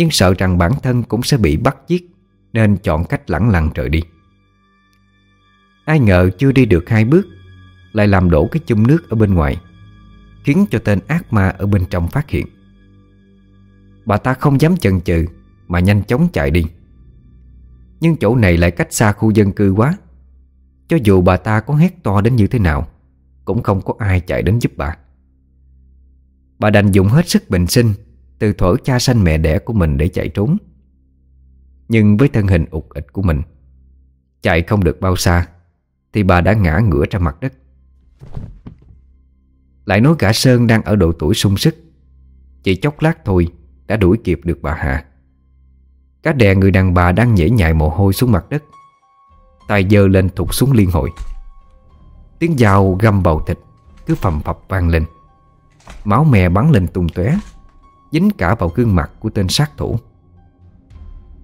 Nhưng sợ rằng bản thân cũng sẽ bị bắt giết, Nên chọn cách lẳng lặng rời đi. Ai ngờ chưa đi được hai bước, Lại làm đổ cái chung nước ở bên ngoài, Khiến cho tên ác ma ở bên trong phát hiện. Bà ta không dám chần chừ Mà nhanh chóng chạy đi. Nhưng chỗ này lại cách xa khu dân cư quá, Cho dù bà ta có hét to đến như thế nào, Cũng không có ai chạy đến giúp bà. Bà đành dùng hết sức bình sinh từ thuở cha sanh mẹ đẻ của mình để chạy trốn. Nhưng với thân hình ụt ịch của mình, Chạy không được bao xa, Thì bà đã ngã ngửa ra mặt đất. Lại nói cả Sơn đang ở độ tuổi sung sức, Chỉ chốc lát thôi Đã đuổi kịp được bà Hà. Cá đè người đàn bà đang nhễ nhại mồ hôi xuống mặt đất, tay dơ lên thụt xuống liên hội Tiếng dao găm bầu thịt Cứ phầm phập vang lên. Máu mè bắn lên tung tóe. Dính cả vào gương mặt của tên sát thủ.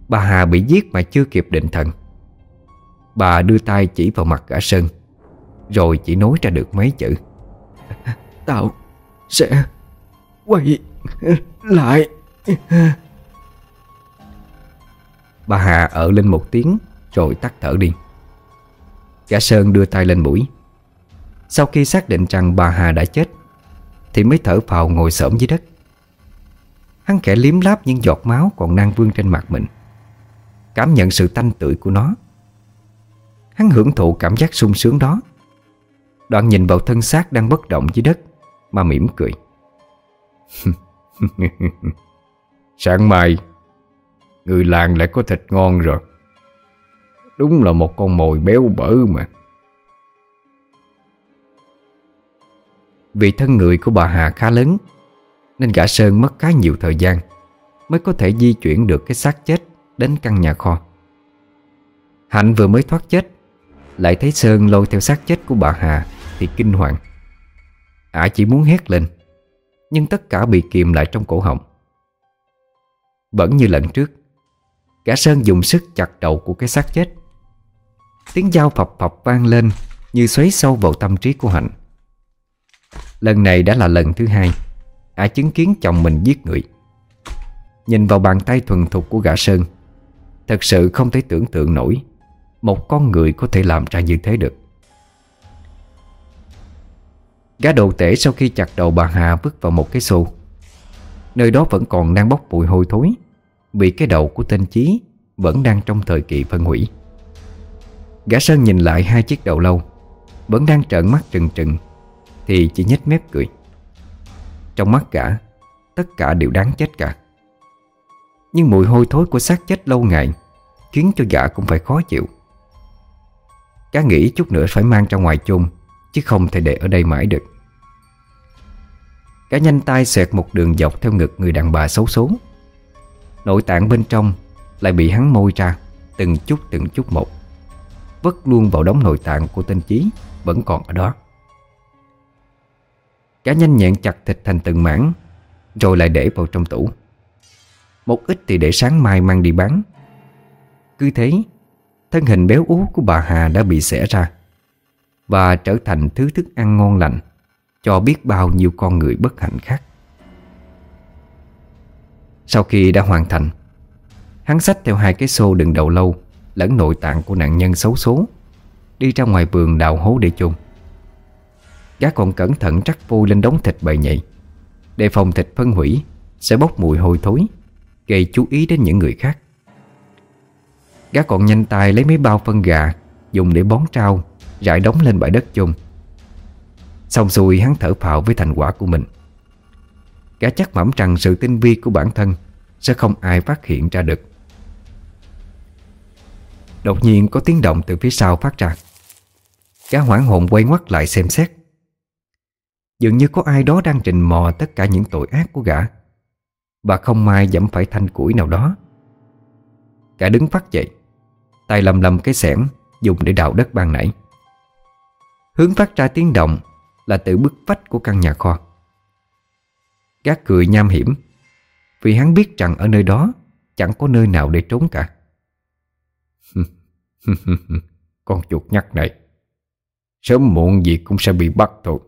Bà Hà bị giết mà chưa kịp định thần. Bà đưa tay chỉ vào mặt gã Sơn Rồi chỉ nói ra được mấy chữ. Tao sẽ quay lại. Bà Hà ở lên một tiếng Rồi tắt thở đi. Gã Sơn đưa tay lên mũi. Sau khi xác định rằng bà Hà đã chết Thì mới thở phào ngồi xổm dưới đất Hắn khẽ liếm láp những giọt máu còn đang vương trên mặt mình. Cảm nhận sự tanh tưởi của nó. Hắn hưởng thụ cảm giác sung sướng đó. Đoạn nhìn vào thân xác đang bất động dưới đất, Mà mỉm cười. Sáng mai, Người làng lại có thịt ngon rồi. Đúng là một con mồi béo bở mà. Vì thân người của bà Hà khá lớn nên gã Sơn mất khá nhiều thời gian Mới có thể di chuyển được cái xác chết Đến căn nhà kho. Hạnh vừa mới thoát chết, Lại thấy Sơn lôi theo xác chết của bà Hà Thì kinh hoàng. Ả chỉ muốn hét lên, Nhưng tất cả bị kìm lại trong cổ họng. Vẫn như lần trước, Gã Sơn dùng sức chặt đầu của cái xác chết. Tiếng dao phập phập vang lên Như xoáy sâu vào tâm trí của Hạnh. Lần này đã là lần thứ hai. Ả chứng kiến chồng mình giết người. Nhìn vào bàn tay thuần thục của gã Sơn, Thật sự không thể tưởng tượng nổi Một con người có thể làm ra như thế được. Gã đồ tể sau khi chặt đầu bà Hà vứt vào một cái xô, Nơi đó vẫn còn đang bốc bụi hôi thối, Vì cái đầu của tên Chí Vẫn đang trong thời kỳ phân hủy. Gã Sơn nhìn lại hai chiếc đầu lâu, Vẫn đang trợn mắt trừng trừng, Thì chỉ nhếch mép cười. Trong mắt gã Tất cả đều đáng chết cả. Nhưng mùi hôi thối của xác chết lâu ngày Khiến cho gã cũng phải khó chịu. Gã nghĩ chút nữa phải mang ra ngoài chôn, Chứ không thể để ở đây mãi được. Gã nhanh tay xẹt một đường dọc theo ngực người đàn bà xấu số Nội tạng bên trong Lại bị hắn môi ra Từng chút từng chút một. Vất luôn vào đống nội tạng của tên Chí Vẫn còn ở đó. Cả nhanh nhẹn chặt thịt thành từng mảng, Rồi lại để vào trong tủ. Một ít thì để sáng mai mang đi bán. Cứ thế, Thân hình béo ú của bà Hà đã bị xẻ ra Và trở thành thứ thức ăn ngon lành, Cho biết bao nhiêu con người bất hạnh khác. Sau khi đã hoàn thành, Hắn xách theo hai cái xô đựng đầu lâu Lẫn nội tạng của nạn nhân xấu số, Đi ra ngoài vườn đào hố để chôn. Gã còn cẩn thận rắc vôi lên đống thịt bầy nhảy Để phòng thịt phân hủy, Sẽ bốc mùi hôi thối, Gây chú ý đến những người khác. Gã còn nhanh tay lấy mấy bao phân gà, Dùng để bón trao, Rải đóng lên bãi đất chôn. Xong xuôi, hắn thở phào với thành quả của mình. Gã chắc mẩm rằng sự tinh vi của bản thân Sẽ không ai phát hiện ra được. Đột nhiên có tiếng động từ phía sau phát ra. Gã hoảng hồn quay ngoắt lại xem xét. Dường như có ai đó đang trình mò tất cả những tội ác của gã. Và không may dẫm phải thanh củi nào đó. Gã đứng phát dậy, Tay lầm lầm cái xẻng Dùng để đào đất ban nãy. Hướng phát ra tiếng động Là từ bức vách của căn nhà kho. Gã cười nham hiểm, Vì hắn biết rằng ở nơi đó Chẳng có nơi nào để trốn cả. Con chuột nhắt này, Sớm muộn gì cũng sẽ bị bắt thôi.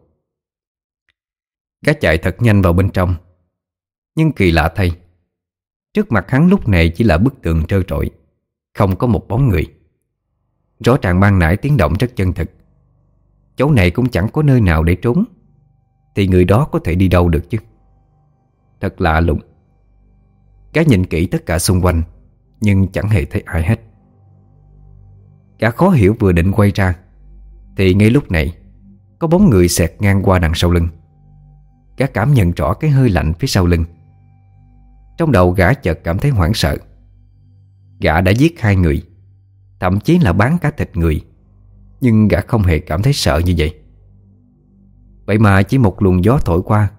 Gã chạy thật nhanh vào bên trong. Nhưng kỳ lạ thay, Trước mặt hắn lúc này chỉ là bức tường trơ trọi, Không có một bóng người. Rõ ràng ban nãy tiếng động rất chân thực. Chỗ này cũng chẳng có nơi nào để trốn, Thì người đó có thể đi đâu được chứ? Thật lạ lùng. Gã nhìn kỹ tất cả xung quanh, Nhưng chẳng hề thấy ai hết. Gã khó hiểu vừa định quay ra, Thì ngay lúc này, Có bóng người xẹt ngang qua đằng sau lưng. Gã cảm nhận rõ cái hơi lạnh phía sau lưng. Trong đầu gã chợt cảm thấy hoảng sợ. Gã đã giết hai người, Thậm chí là bán cả thịt người, Nhưng gã không hề cảm thấy sợ như vậy. Vậy mà chỉ một luồng gió thổi qua,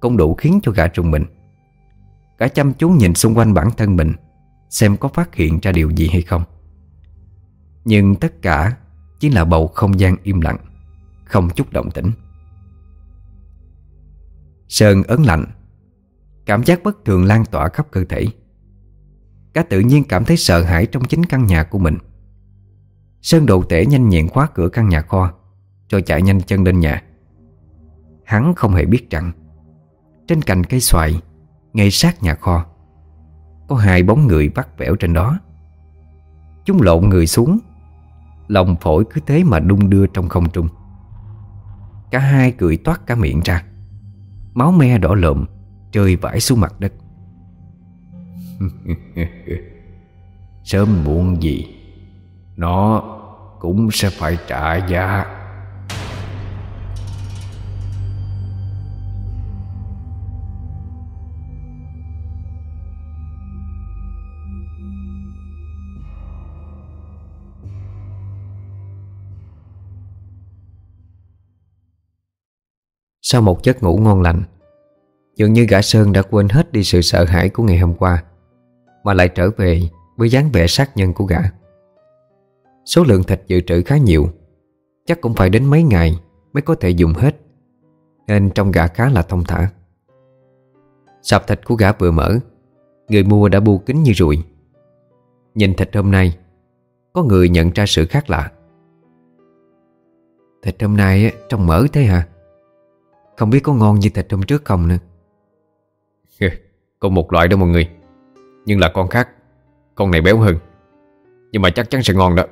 Cũng đủ khiến cho gã trùng mình. Gã chăm chú nhìn xung quanh bản thân mình, Xem có phát hiện ra điều gì hay không. Nhưng tất cả Chỉ là bầu không gian im lặng, Không chút động tĩnh. Sơn ớn lạnh. Cảm giác bất thường lan tỏa khắp cơ thể. Cá tự nhiên cảm thấy sợ hãi trong chính căn nhà của mình. Sơn đồ tể nhanh nhẹn khóa cửa căn nhà kho, Rồi chạy nhanh chân lên nhà. Hắn không hề biết rằng, Trên cành cây xoài, Ngay sát nhà kho, Có hai bóng người vắt vẻo trên đó. Chúng lộn người xuống, Lòng phổi cứ thế mà đung đưa trong không trung. Cả hai cười toát cả miệng ra. Máu me đỏ lợm chơi vãi xuống mặt đất. Sớm muộn gì, Nó cũng sẽ phải trả giá. Sau một giấc ngủ ngon lành. Dường như gã Sơn đã quên hết đi sự sợ hãi của ngày hôm qua, Mà lại trở về với dáng vẻ sát nhân của gã. Số lượng thịt dự trữ khá nhiều, Chắc cũng phải đến mấy ngày mới có thể dùng hết, Nên trong gã khá là thông thả. Sạp thịt của gã vừa mở, Người mua đã bu kính như ruồi Nhìn thịt hôm nay, Có người nhận ra sự khác lạ. Thịt hôm nay trông mỡ thế hả? Không biết có ngon như thịt hôm trước không nữa. Còn một loại đó mọi người. Nhưng là con khác. Con này béo hơn. Nhưng mà chắc chắn sẽ ngon đó.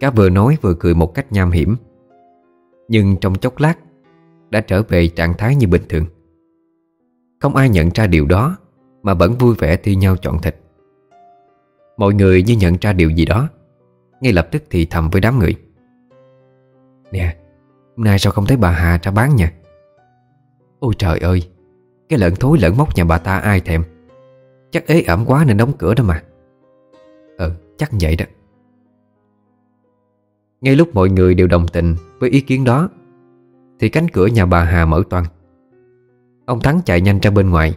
Cá vừa nói vừa cười một cách nham hiểm. Nhưng trong chốc lát Đã trở về trạng thái như bình thường. Không ai nhận ra điều đó Mà vẫn vui vẻ thi nhau chọn thịt. Mọi người như nhận ra điều gì đó Ngay lập tức thì thầm với đám người. Nè Hôm nay sao không thấy bà Hà ra bán nha Ôi trời ơi, Cái lợn thối lợn mốc nhà bà ta ai thèm? Chắc ế ẩm quá nên đóng cửa đó mà. Ừ chắc vậy đó. Ngay lúc mọi người đều đồng tình Với ý kiến đó, Thì cánh cửa nhà bà Hà mở toang. Ông Thắng chạy nhanh ra bên ngoài,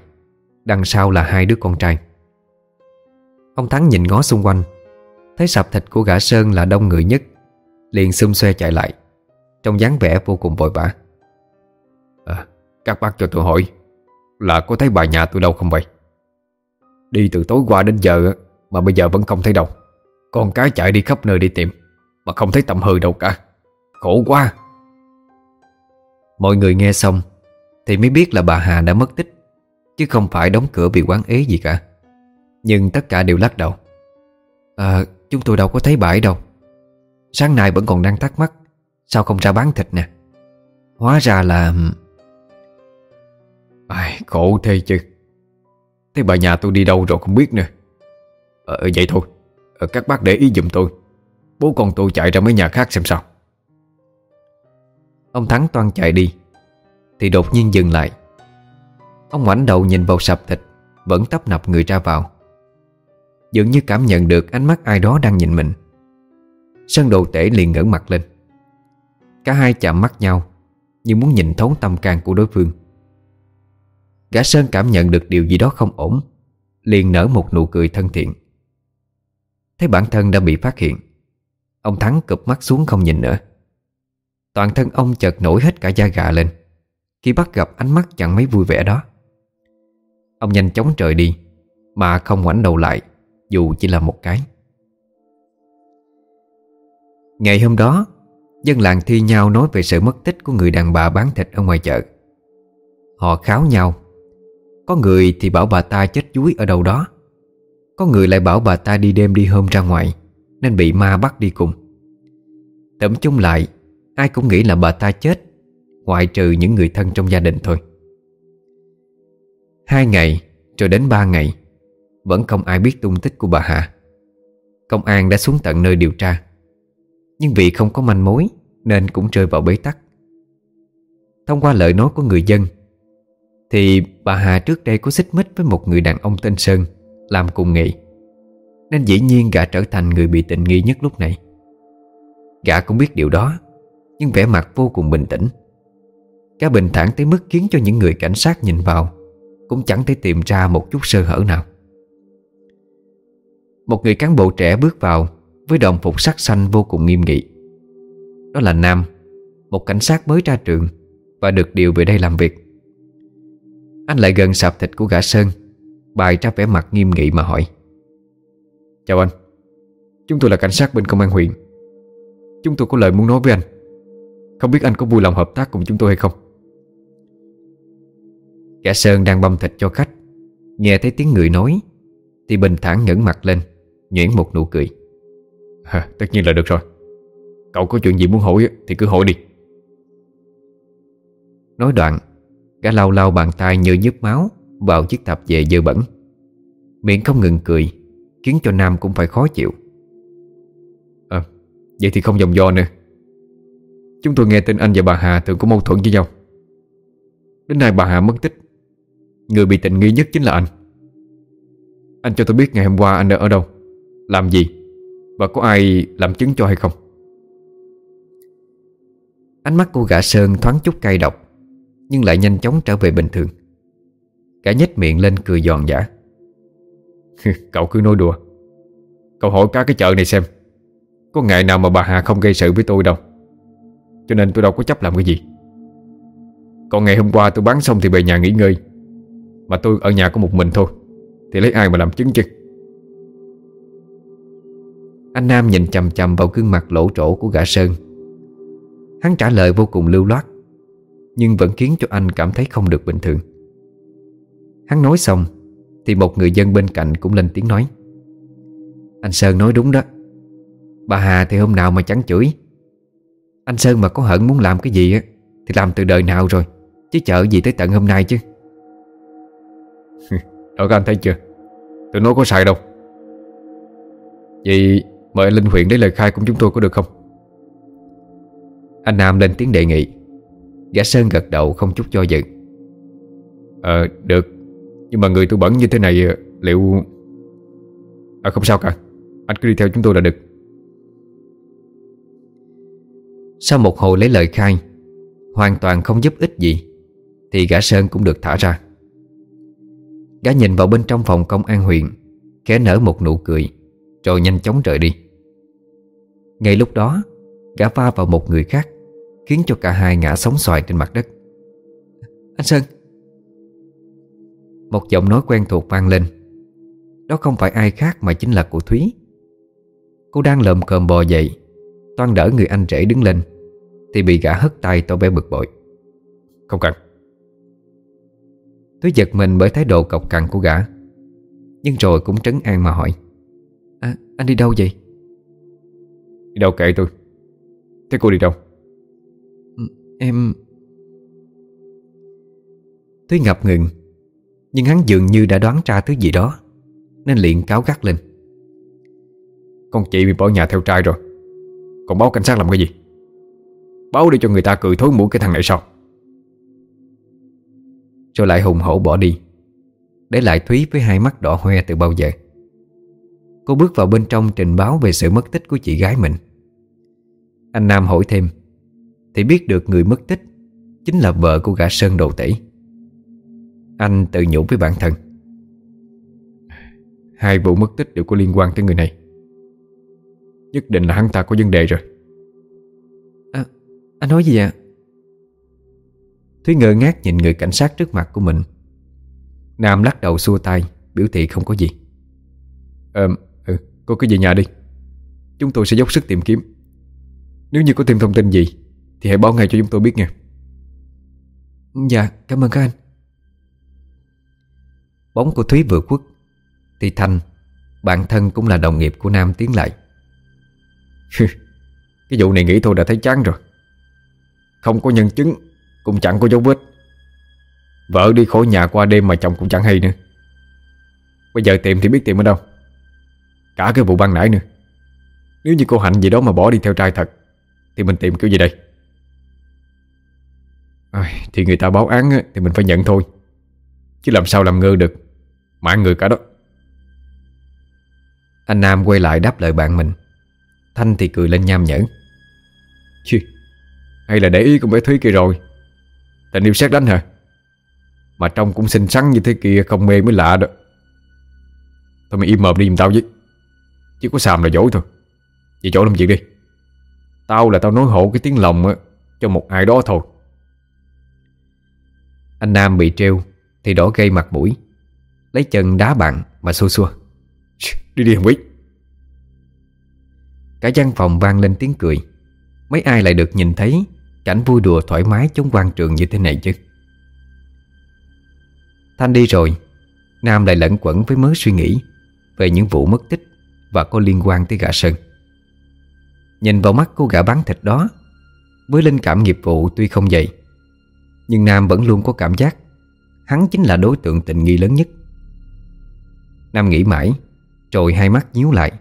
Đằng sau là hai đứa con trai. Ông Thắng nhìn ngó xung quanh, Thấy sạp thịt của gã Sơn là đông người nhất, Liền xung xoe chạy lại. Trong dáng vẻ vô cùng vội vã. À, Các bác cho tôi hỏi Là có thấy bà nhà tôi đâu không vậy? Đi từ tối qua đến giờ Mà bây giờ vẫn không thấy đâu. Con cái chạy đi khắp nơi đi tìm Mà không thấy tầm hư đâu cả. Khổ quá. Mọi người nghe xong Thì mới biết là bà Hà đã mất tích Chứ không phải đóng cửa vì quán ế gì cả. Nhưng tất cả đều lắc đầu. À chúng tôi đâu có thấy bãi đâu. Sáng nay vẫn còn đang thắc mắc Sao không ra bán thịt nè? Hóa ra là Ai, Khổ thế chứ. Thế bà nhà tôi đi đâu rồi không biết nữa. Ờ, ờ vậy thôi. Ờ, các bác để ý giùm tôi. Bố con tôi chạy ra mấy nhà khác xem sao. Ông Thắng toan chạy đi Thì đột nhiên dừng lại. Ông ngoảnh đầu nhìn vào sập thịt Vẫn tấp nập người ra vào. Dường như cảm nhận được ánh mắt ai đó đang nhìn mình. Sơn đồ tể liền ngẩng mặt lên. Cả hai chạm mắt nhau, Như muốn nhìn thấu tâm can của đối phương. Gã Sơn cảm nhận được điều gì đó không ổn, Liền nở một nụ cười thân thiện. Thấy bản thân đã bị phát hiện, Ông Thắng cụp mắt xuống không nhìn nữa. Toàn thân ông chợt nổi hết cả da gà lên, Khi bắt gặp ánh mắt chẳng mấy vui vẻ đó. Ông nhanh chóng trời đi, Mà không ngoảnh đầu lại, Dù chỉ là một cái. Ngày hôm đó Dân làng thi nhau nói về sự mất tích Của người đàn bà bán thịt ở ngoài chợ. Họ kháo nhau. Có người thì bảo bà ta chết chuối ở đâu đó. Có người lại bảo bà ta đi đêm đi hôm ra ngoài, Nên bị ma bắt đi cùng. Tẩm chung lại, Ai cũng nghĩ là bà ta chết, Ngoại trừ những người thân trong gia đình thôi. Hai ngày Rồi đến ba ngày, Vẫn không ai biết tung tích của bà Hà. Công an đã xuống tận nơi điều tra. Nhưng vì không có manh mối, Nên cũng rơi vào bế tắc. Thông qua lời nói của người dân, Thì bà Hà trước đây có xích mích với một người đàn ông tên Sơn Làm cùng nghề, Nên dĩ nhiên gã trở thành người bị tình nghi nhất lúc này. Gã cũng biết điều đó, Nhưng vẻ mặt vô cùng bình tĩnh. Gã bình thản tới mức khiến cho những người cảnh sát nhìn vào Cũng chẳng thể tìm ra một chút sơ hở nào. Một người cán bộ trẻ bước vào với đồng phục sắc xanh vô cùng nghiêm nghị. Đó là Nam, Một cảnh sát mới ra trường Và được điều về đây làm việc. Anh lại gần sạp thịt của gã Sơn Bài ra vẻ mặt nghiêm nghị mà hỏi, Chào anh, Chúng tôi là cảnh sát bên công an huyện. Chúng tôi có lời muốn nói với anh. Không biết anh có vui lòng hợp tác cùng chúng tôi hay không? Gã Sơn đang băm thịt cho khách, Nghe thấy tiếng người nói Thì bình thản ngẩng mặt lên Nhuyễn một nụ cười à, Tất nhiên là được rồi. Cậu có chuyện gì muốn hỏi thì cứ hỏi đi. Nói đoạn Gã lau lau bàn tay như nhức máu Vào chiếc tạp dề dơ bẩn. Miệng không ngừng cười Khiến cho Nam cũng phải khó chịu. À Vậy thì không dòng do nữa. Chúng tôi nghe tin anh và bà Hà thường có mâu thuẫn với nhau. Đến nay bà Hà mất tích. Người bị tình nghi nhất chính là anh. Anh cho tôi biết ngày hôm qua anh đã ở đâu Làm gì? Và có ai làm chứng cho hay không? Ánh mắt của gã Sơn thoáng chút cay độc, Nhưng lại nhanh chóng trở về bình thường. Gã nhếch miệng lên cười giòn giả Cậu cứ nói đùa. Cậu hỏi cả cái chợ này xem. Có ngày nào mà bà Hà không gây sự với tôi đâu. Cho nên tôi đâu có chấp làm cái gì. Còn ngày hôm qua tôi bán xong thì về nhà nghỉ ngơi. Mà tôi ở nhà có một mình thôi. Thì lấy ai mà làm chứng chứ? Anh Nam nhìn chầm chầm vào gương mặt lỗ trổ của gã Sơn. Hắn trả lời vô cùng lưu loát, Nhưng vẫn khiến cho anh cảm thấy không được bình thường. Hắn nói xong, Thì một người dân bên cạnh cũng lên tiếng nói. Anh Sơn nói đúng đó. Bà Hà thì hôm nào mà chẳng chửi. Anh Sơn mà có hận muốn làm cái gì á, Thì làm từ đời nào rồi, Chứ chợ gì tới tận hôm nay chứ. Đó các anh thấy chưa? Tôi nói có sai đâu. Vậy mời anh Linh huyện lấy lời khai cùng chúng tôi có được không? Anh Nam lên tiếng đề nghị. Gã Sơn gật đầu không chút cho dự. Ờ được. Nhưng mà người tôi bẩn như thế này ờ, Liệu À không sao cả. Anh cứ đi theo chúng tôi là được. Sau một hồi lấy lời khai, Hoàn toàn không giúp ích gì, Thì gã Sơn cũng được thả ra. Gã nhìn vào bên trong phòng công an huyện, Khẽ nở một nụ cười, Rồi nhanh chóng rời đi. Ngay lúc đó, Gã va vào một người khác, Khiến cho cả hai ngã sóng xoài trên mặt đất. Anh Sơn! Một giọng nói quen thuộc vang lên. Đó không phải ai khác mà chính là cô Thúy. Cô đang lợm cơm bò dậy, Toan đỡ người anh rể đứng lên, Thì bị gã hất tay tỏ bé bực bội. Không cần. Thúy giật mình bởi thái độ cọc cằn của gã, Nhưng rồi cũng trấn an mà hỏi. À anh đi đâu vậy? Đi đâu kệ tôi? Thế cô đi đâu? Ừ, Em Thúy ngập ngừng Nhưng hắn dường như đã đoán ra thứ gì đó Nên liền cáo gắt lên. Con chị bị bỏ nhà theo trai rồi. Còn báo cảnh sát làm cái gì? Báo đi cho người ta cười thối mũi cái thằng này sao? Rồi lại hùng hổ bỏ đi Để lại Thúy với hai mắt đỏ hoe từ bao giờ. Cô bước vào bên trong trình báo về sự mất tích của chị gái mình Anh Nam hỏi thêm. Thì biết được người mất tích Chính là vợ của gã Sơn đồ tể. Anh tự nhủ với bản thân. Hai vụ mất tích đều có liên quan tới người này. Nhất định là hắn ta có vấn đề rồi. À, Anh nói gì ạ? Thúy ngơ ngác nhìn người cảnh sát trước mặt của mình. Nam lắc đầu xua tay Biểu thị không có gì. Ờ, ừ, cô cứ về nhà đi. Chúng tôi sẽ dốc sức tìm kiếm Nếu như có thêm thông tin gì Thì hãy báo ngay cho chúng tôi biết nha. Dạ, cảm ơn các anh. Bóng của Thúy vừa khuất Thì Thanh Bạn thân cũng là đồng nghiệp của Nam tiến lại. Cái vụ này nghĩ thôi đã thấy chán rồi. Không có nhân chứng Cũng chẳng có dấu vết. Vợ đi khỏi nhà qua đêm mà chồng cũng chẳng hay nữa. Bây giờ tìm thì biết tìm ở đâu. Cả cái vụ ban nãy nữa. Nếu như cô Hạnh gì đó mà bỏ đi theo trai thật thì mình tìm kiểu gì đây? À, Thì người ta báo án thì mình phải nhận thôi. Chứ làm sao làm ngơ được. Mãi người cả đó. Anh Nam quay lại đáp lời bạn mình. Thanh thì cười lên nham nhở. Chứ Hay là để ý con bé Thúy kia rồi. Tình yêu xét đánh hả? Mà trông cũng xinh xắn như thế kia Không mê mới lạ đó. Thôi mày im mồm đi giùm tao với. Chứ có xàm là dối thôi. Về chỗ làm việc đi. Tao là tao nói hộ cái tiếng lòng á, Cho một ai đó thôi. Anh Nam bị treo, Thì đỏ gây mặt mũi. Lấy chân đá bạn mà xua xua. Đi đi không biết Cả văn phòng vang lên tiếng cười. Mấy ai lại được nhìn thấy Cảnh vui đùa thoải mái chống quan trường như thế này chứ. Thanh đi rồi, Nam lại lẫn quẩn với mớ suy nghĩ Về những vụ mất tích Và có liên quan tới gã Sơn. Nhìn vào mắt cô gã bán thịt đó Với linh cảm nghiệp vụ tuy không dày Nhưng Nam vẫn luôn có cảm giác Hắn chính là đối tượng tình nghi lớn nhất. Nam nghĩ mãi Rồi hai mắt nhíu lại.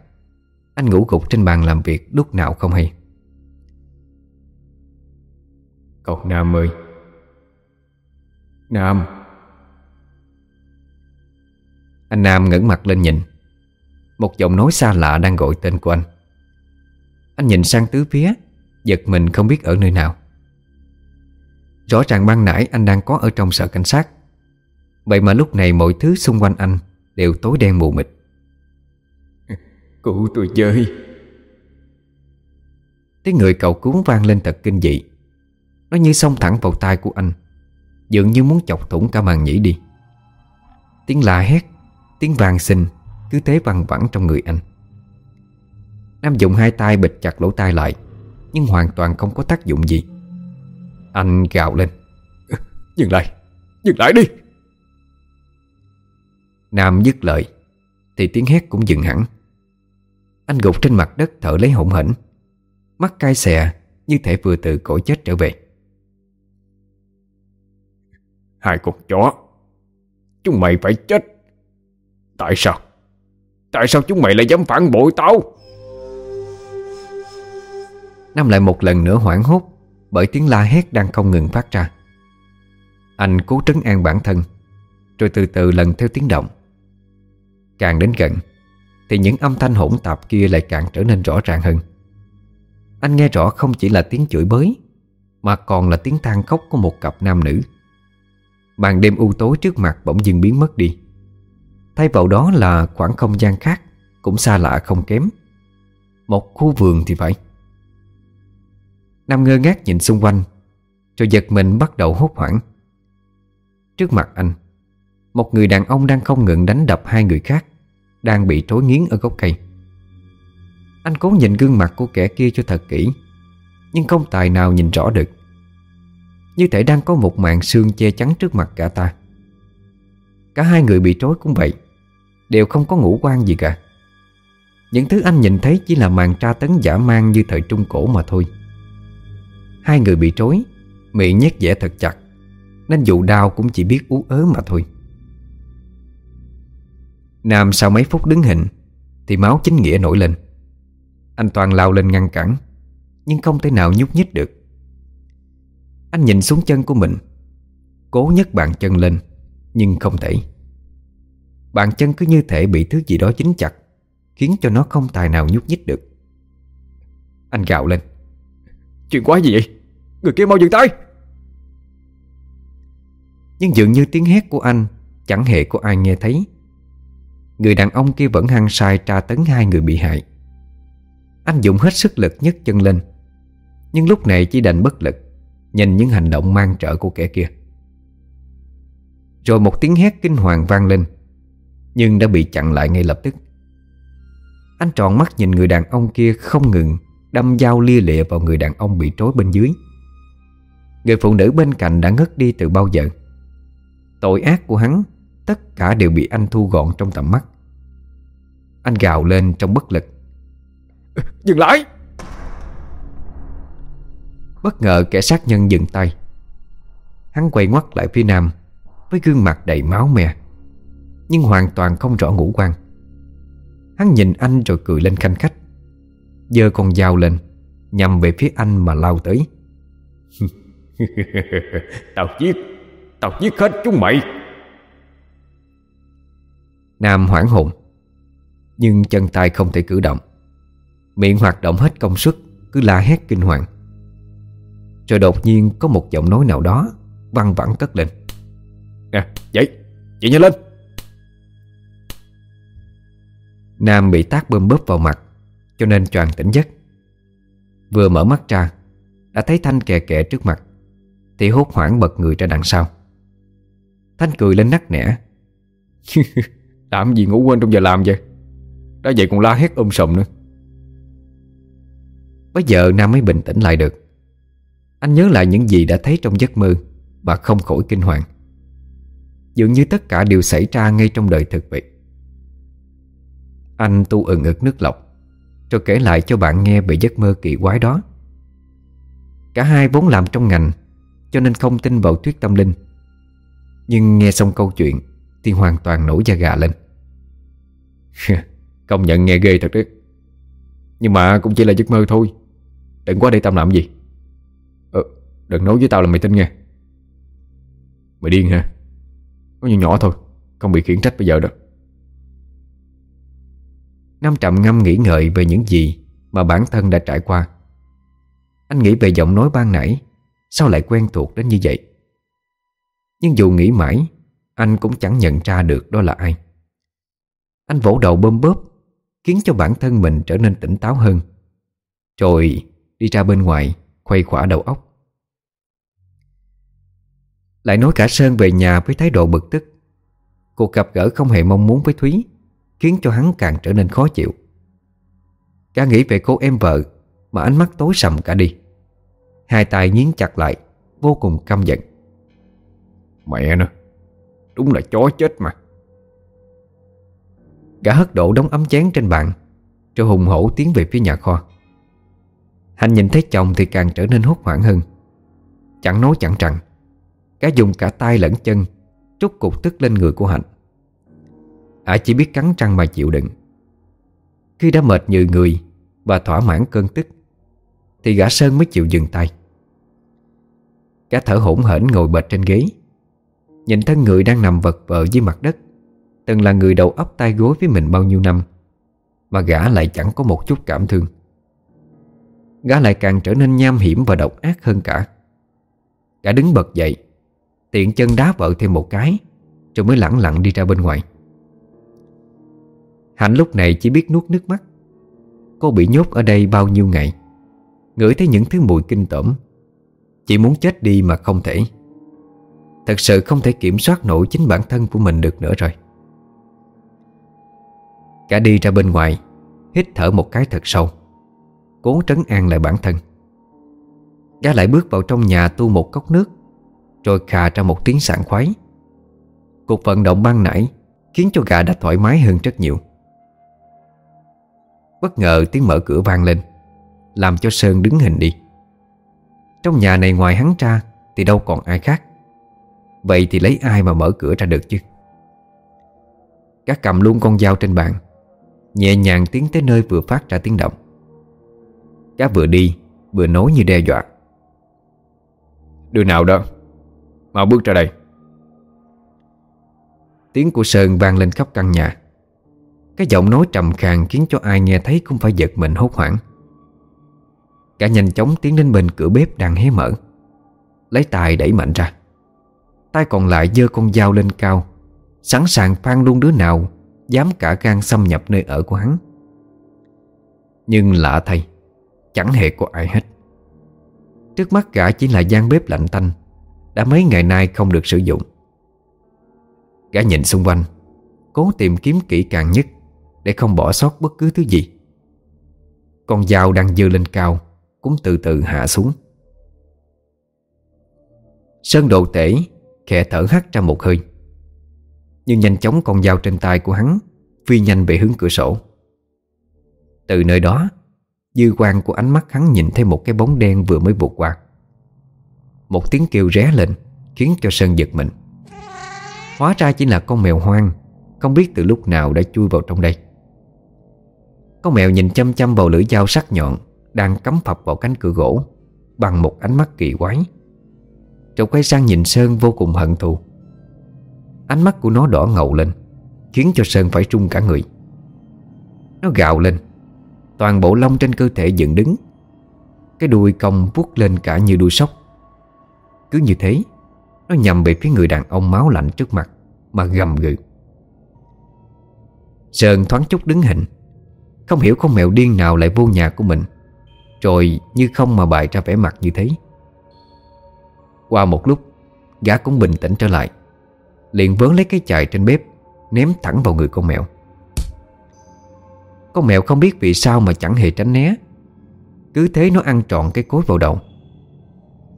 Anh ngủ gục trên bàn làm việc lúc nào không hay. Cậu Nam ơi! Nam! Anh Nam ngẩng mặt lên nhìn. Một giọng nói xa lạ đang gọi tên của anh Anh nhìn sang tứ phía Giật mình không biết ở nơi nào. Rõ ràng ban nãy anh đang có ở trong sở cảnh sát. Vậy mà lúc này mọi thứ xung quanh anh Đều tối đen mù mịt. Cứu tôi chơi. Tiếng người cầu cứu vang lên thật kinh dị. Nó như xông thẳng vào tai của anh Dường như muốn chọc thủng cả màn nhĩ đi. Tiếng la hét Tiếng vàng xinh Cứ thế văng vẳng trong người anh Nam dùng hai tay bịt chặt lỗ tai lại, Nhưng hoàn toàn không có tác dụng gì. Anh gào lên. Dừng lại Dừng lại đi. Nam dứt lời, Thì tiếng hét cũng dừng hẳn. Anh gục trên mặt đất thở lấy hổn hển, Mắt cay xè Như thể vừa từ cõi chết trở về. Hai con chó, Chúng mày phải chết. Tại sao? Tại sao chúng mày lại dám phản bội tao? Nam lại một lần nữa hoảng hốt, Bởi tiếng la hét đang không ngừng phát ra. Anh cố trấn an bản thân, Rồi từ từ lần theo tiếng động. Càng đến gần, Thì những âm thanh hỗn tạp kia lại càng trở nên rõ ràng hơn. Anh nghe rõ không chỉ là tiếng chửi bới, Mà còn là tiếng than khóc của một cặp nam nữ. Màn đêm u tối trước mặt bỗng dưng biến mất đi. Thay vào đó là khoảng không gian khác, Cũng xa lạ không kém. Một khu vườn thì phải. Nam ngơ ngác nhìn xung quanh, Rồi giật mình bắt đầu hốt hoảng. Trước mặt anh, Một người đàn ông đang không ngừng đánh đập hai người khác, Đang bị trối nghiến ở gốc cây. Anh cố nhìn gương mặt của kẻ kia cho thật kỹ, Nhưng không tài nào nhìn rõ được. Như thể đang có một màn xương che chắn trước mặt cả ta. Cả hai người bị trối cũng vậy, Đều không có ngũ quan gì cả. Những thứ anh nhìn thấy chỉ là màn tra tấn giả mang như thời Trung Cổ mà thôi. Hai người bị trói Miệng nhét dẻ thật chặt, Nên dù đau cũng chỉ biết ú ớ mà thôi. Nam sau mấy phút đứng hình, Thì máu chính nghĩa nổi lên. Anh Toàn lao lên ngăn cản, Nhưng không thể nào nhúc nhích được. Anh nhìn xuống chân của mình, Cố nhấc bàn chân lên, Nhưng không thể. Bàn chân cứ như thể bị thứ gì đó dính chặt, Khiến cho nó không tài nào nhúc nhích được. Anh gạo lên. Chuyện quá gì vậy? Người kia mau dừng tay. Nhưng dường như tiếng hét của anh Chẳng hề có ai nghe thấy. Người đàn ông kia vẫn hăng sai tra tấn hai người bị hại. Anh dùng hết sức lực nhấc chân lên, Nhưng lúc này chỉ đành bất lực, Nhìn những hành động mang trợ của kẻ kia. Rồi một tiếng hét kinh hoàng vang lên, Nhưng đã bị chặn lại ngay lập tức. Anh tròn mắt nhìn người đàn ông kia không ngừng Đâm dao lia lịa vào người đàn ông bị trối bên dưới. Người phụ nữ bên cạnh đã ngất đi từ bao giờ. Tội ác của hắn Tất cả đều bị anh thu gọn trong tầm mắt. Anh gào lên trong bất lực. Dừng lại! Bất ngờ kẻ sát nhân dừng tay. Hắn quay ngoắt lại phía nam Với gương mặt đầy máu me Nhưng hoàn toàn không rõ ngũ quan. Hắn nhìn anh rồi cười lên khanh khách. Giơ con dao lên Nhằm về phía anh mà lao tới Tao giết. Tao giết hết chúng mày. Nam hoảng hồn Nhưng chân tay không thể cử động. Miệng hoạt động hết công suất Cứ la hét kinh hoàng. Rồi đột nhiên có một giọng nói nào đó Văng vẳng cất lên. Nè dậy Dậy nhanh lên. Nam bị tác bơm bóp vào mặt Cho nên choàng tỉnh giấc. Vừa mở mắt ra Đã thấy Thanh kè kè trước mặt thì hốt hoảng bật người ra đằng sau. Thanh cười lên nắc nẻ. Làm gì ngủ quên trong giờ làm vậy? Đã vậy còn la hét ôm um sầm nữa. Bây giờ Nam mới bình tĩnh lại được. Anh nhớ lại những gì đã thấy trong giấc mơ Mà không khỏi kinh hoàng. Dường như tất cả đều xảy ra ngay trong đời thực vậy Anh tu ừng ực nước lọc, Rồi kể lại cho bạn nghe về giấc mơ kỳ quái đó. Cả hai vốn làm trong ngành cho nên không tin vào thuyết tâm linh. Nhưng nghe xong câu chuyện Thì hoàn toàn nổi da gà lên. Công nhận nghe ghê thật đấy. Nhưng mà cũng chỉ là giấc mơ thôi. Đừng quá để tâm làm gì. Ờ, đừng nói với tao là mày tin nghe. Mày điên hả? Có như nhỏ thôi Không bị khiển trách bây giờ đâu. Nam Trầm ngâm nghĩ ngợi về những gì Mà bản thân đã trải qua. Anh nghĩ về giọng nói ban nãy. Sao lại quen thuộc đến như vậy? Nhưng dù nghĩ mãi, Anh cũng chẳng nhận ra được đó là ai. Anh vỗ đầu bơm bóp, Khiến cho bản thân mình trở nên tỉnh táo hơn. Rồi đi ra bên ngoài, Khuây khỏa đầu óc. Lại nói cả Sơn về nhà với thái độ bực tức. Cuộc gặp gỡ không hề mong muốn với Thúy, Khiến cho hắn càng trở nên khó chịu. Cả nghĩ về cô em vợ, Mà ánh mắt tối sầm cả đi. Hai tay nhín chặt lại Vô cùng căm giận. Mẹ nó Đúng là chó chết mà. Gã hất đổ đống ấm chén trên bàn Rồi hùng hổ tiến về phía nhà kho. Hạnh nhìn thấy chồng thì càng trở nên hốt hoảng hơn. Chẳng nói chẳng rằng Gã dùng cả tay lẫn chân Trút cục tức lên người của Hạnh Ả chỉ biết cắn răng mà chịu đựng. Khi đã mệt như người Và thỏa mãn cơn tức thì gã Sơn mới chịu dừng tay. Gã thở hổn hển ngồi bệt trên ghế. Nhìn thân người đang nằm vật vờ dưới mặt đất, Từng là người đầu ấp tay gối với mình bao nhiêu năm, Mà gã lại chẳng có một chút cảm thương. Gã lại càng trở nên nham hiểm và độc ác hơn cả. Gã đứng bật dậy, Tiện chân đá vợ thêm một cái, Rồi mới lẳng lặng đi ra bên ngoài. Hạnh lúc này chỉ biết nuốt nước mắt. Cô bị nhốt ở đây bao nhiêu ngày? Ngửi thấy những thứ mùi kinh tởm. Chỉ muốn chết đi mà không thể. Thật sự không thể kiểm soát nổi chính bản thân của mình được nữa rồi. Cả đi ra bên ngoài, Hít thở một cái thật sâu, Cố trấn an lại bản thân. Gã lại bước vào trong nhà tu một cốc nước, Rồi khà ra một tiếng sảng khoái. Cuộc vận động ban nãy Khiến cho gã đã thoải mái hơn rất nhiều. Bất ngờ tiếng mở cửa vang lên. Làm cho Sơn đứng hình đi. Trong nhà này ngoài hắn ra Thì đâu còn ai khác. Vậy thì lấy ai mà mở cửa ra được chứ? Các cầm luôn con dao trên bàn, Nhẹ nhàng tiến tới nơi vừa phát ra tiếng động. Cá vừa đi, Vừa nói như đe dọa. Đứa nào đó, Mau bước ra đây. Tiếng của Sơn vang lên khắp căn nhà. Cái giọng nói trầm khàn Khiến cho ai nghe thấy cũng phải giật mình hốt hoảng. Cả nhanh chóng tiến đến bên cửa bếp đang hé mở. Lấy tài đẩy mạnh ra. Tay còn lại giơ con dao lên cao. Sẵn sàng phan luôn đứa nào Dám cả gan xâm nhập nơi ở của hắn. Nhưng lạ thay, Chẳng hề có ai hết. Trước mắt gã chỉ là gian bếp lạnh tanh, Đã mấy ngày nay không được sử dụng. Gã nhìn xung quanh, Cố tìm kiếm kỹ càng nhất Để không bỏ sót bất cứ thứ gì. Con dao đang dơ lên cao cũng từ từ hạ xuống. Sơn đồ tể Khẽ thở hắt ra một hơi, Nhưng nhanh chóng con dao trên tay của hắn Phi nhanh về hướng cửa sổ. Từ nơi đó, Dư quan của ánh mắt hắn nhìn thấy một cái bóng đen vừa mới vụt qua. Một tiếng kêu ré lên Khiến cho Sơn giật mình. Hóa ra chỉ là con mèo hoang, Không biết từ lúc nào đã chui vào trong đây. Con mèo nhìn chăm chăm vào lưỡi dao sắc nhọn đang cắm phập vào cánh cửa gỗ, Bằng một ánh mắt kỳ quái. Rồi quay sang nhìn Sơn vô cùng hận thù. Ánh mắt của nó đỏ ngầu lên, Khiến cho Sơn phải trung cả người. Nó gào lên, Toàn bộ lông trên cơ thể dựng đứng. Cái đuôi cong vuốt lên cả như đuôi sóc. Cứ như thế, Nó nhằm về phía người đàn ông máu lạnh trước mặt, Mà gầm gừ. Sơn thoáng chút đứng hình, Không hiểu con mèo điên nào lại vô nhà của mình. Rồi như không mà bại ra vẻ mặt như thế. Qua một lúc, Gã cũng bình tĩnh trở lại, Liền vớn lấy cái chài trên bếp, Ném thẳng vào người con mèo. Con mèo không biết vì sao mà chẳng hề tránh né. Cứ thế nó ăn trọn cái cối vào đầu.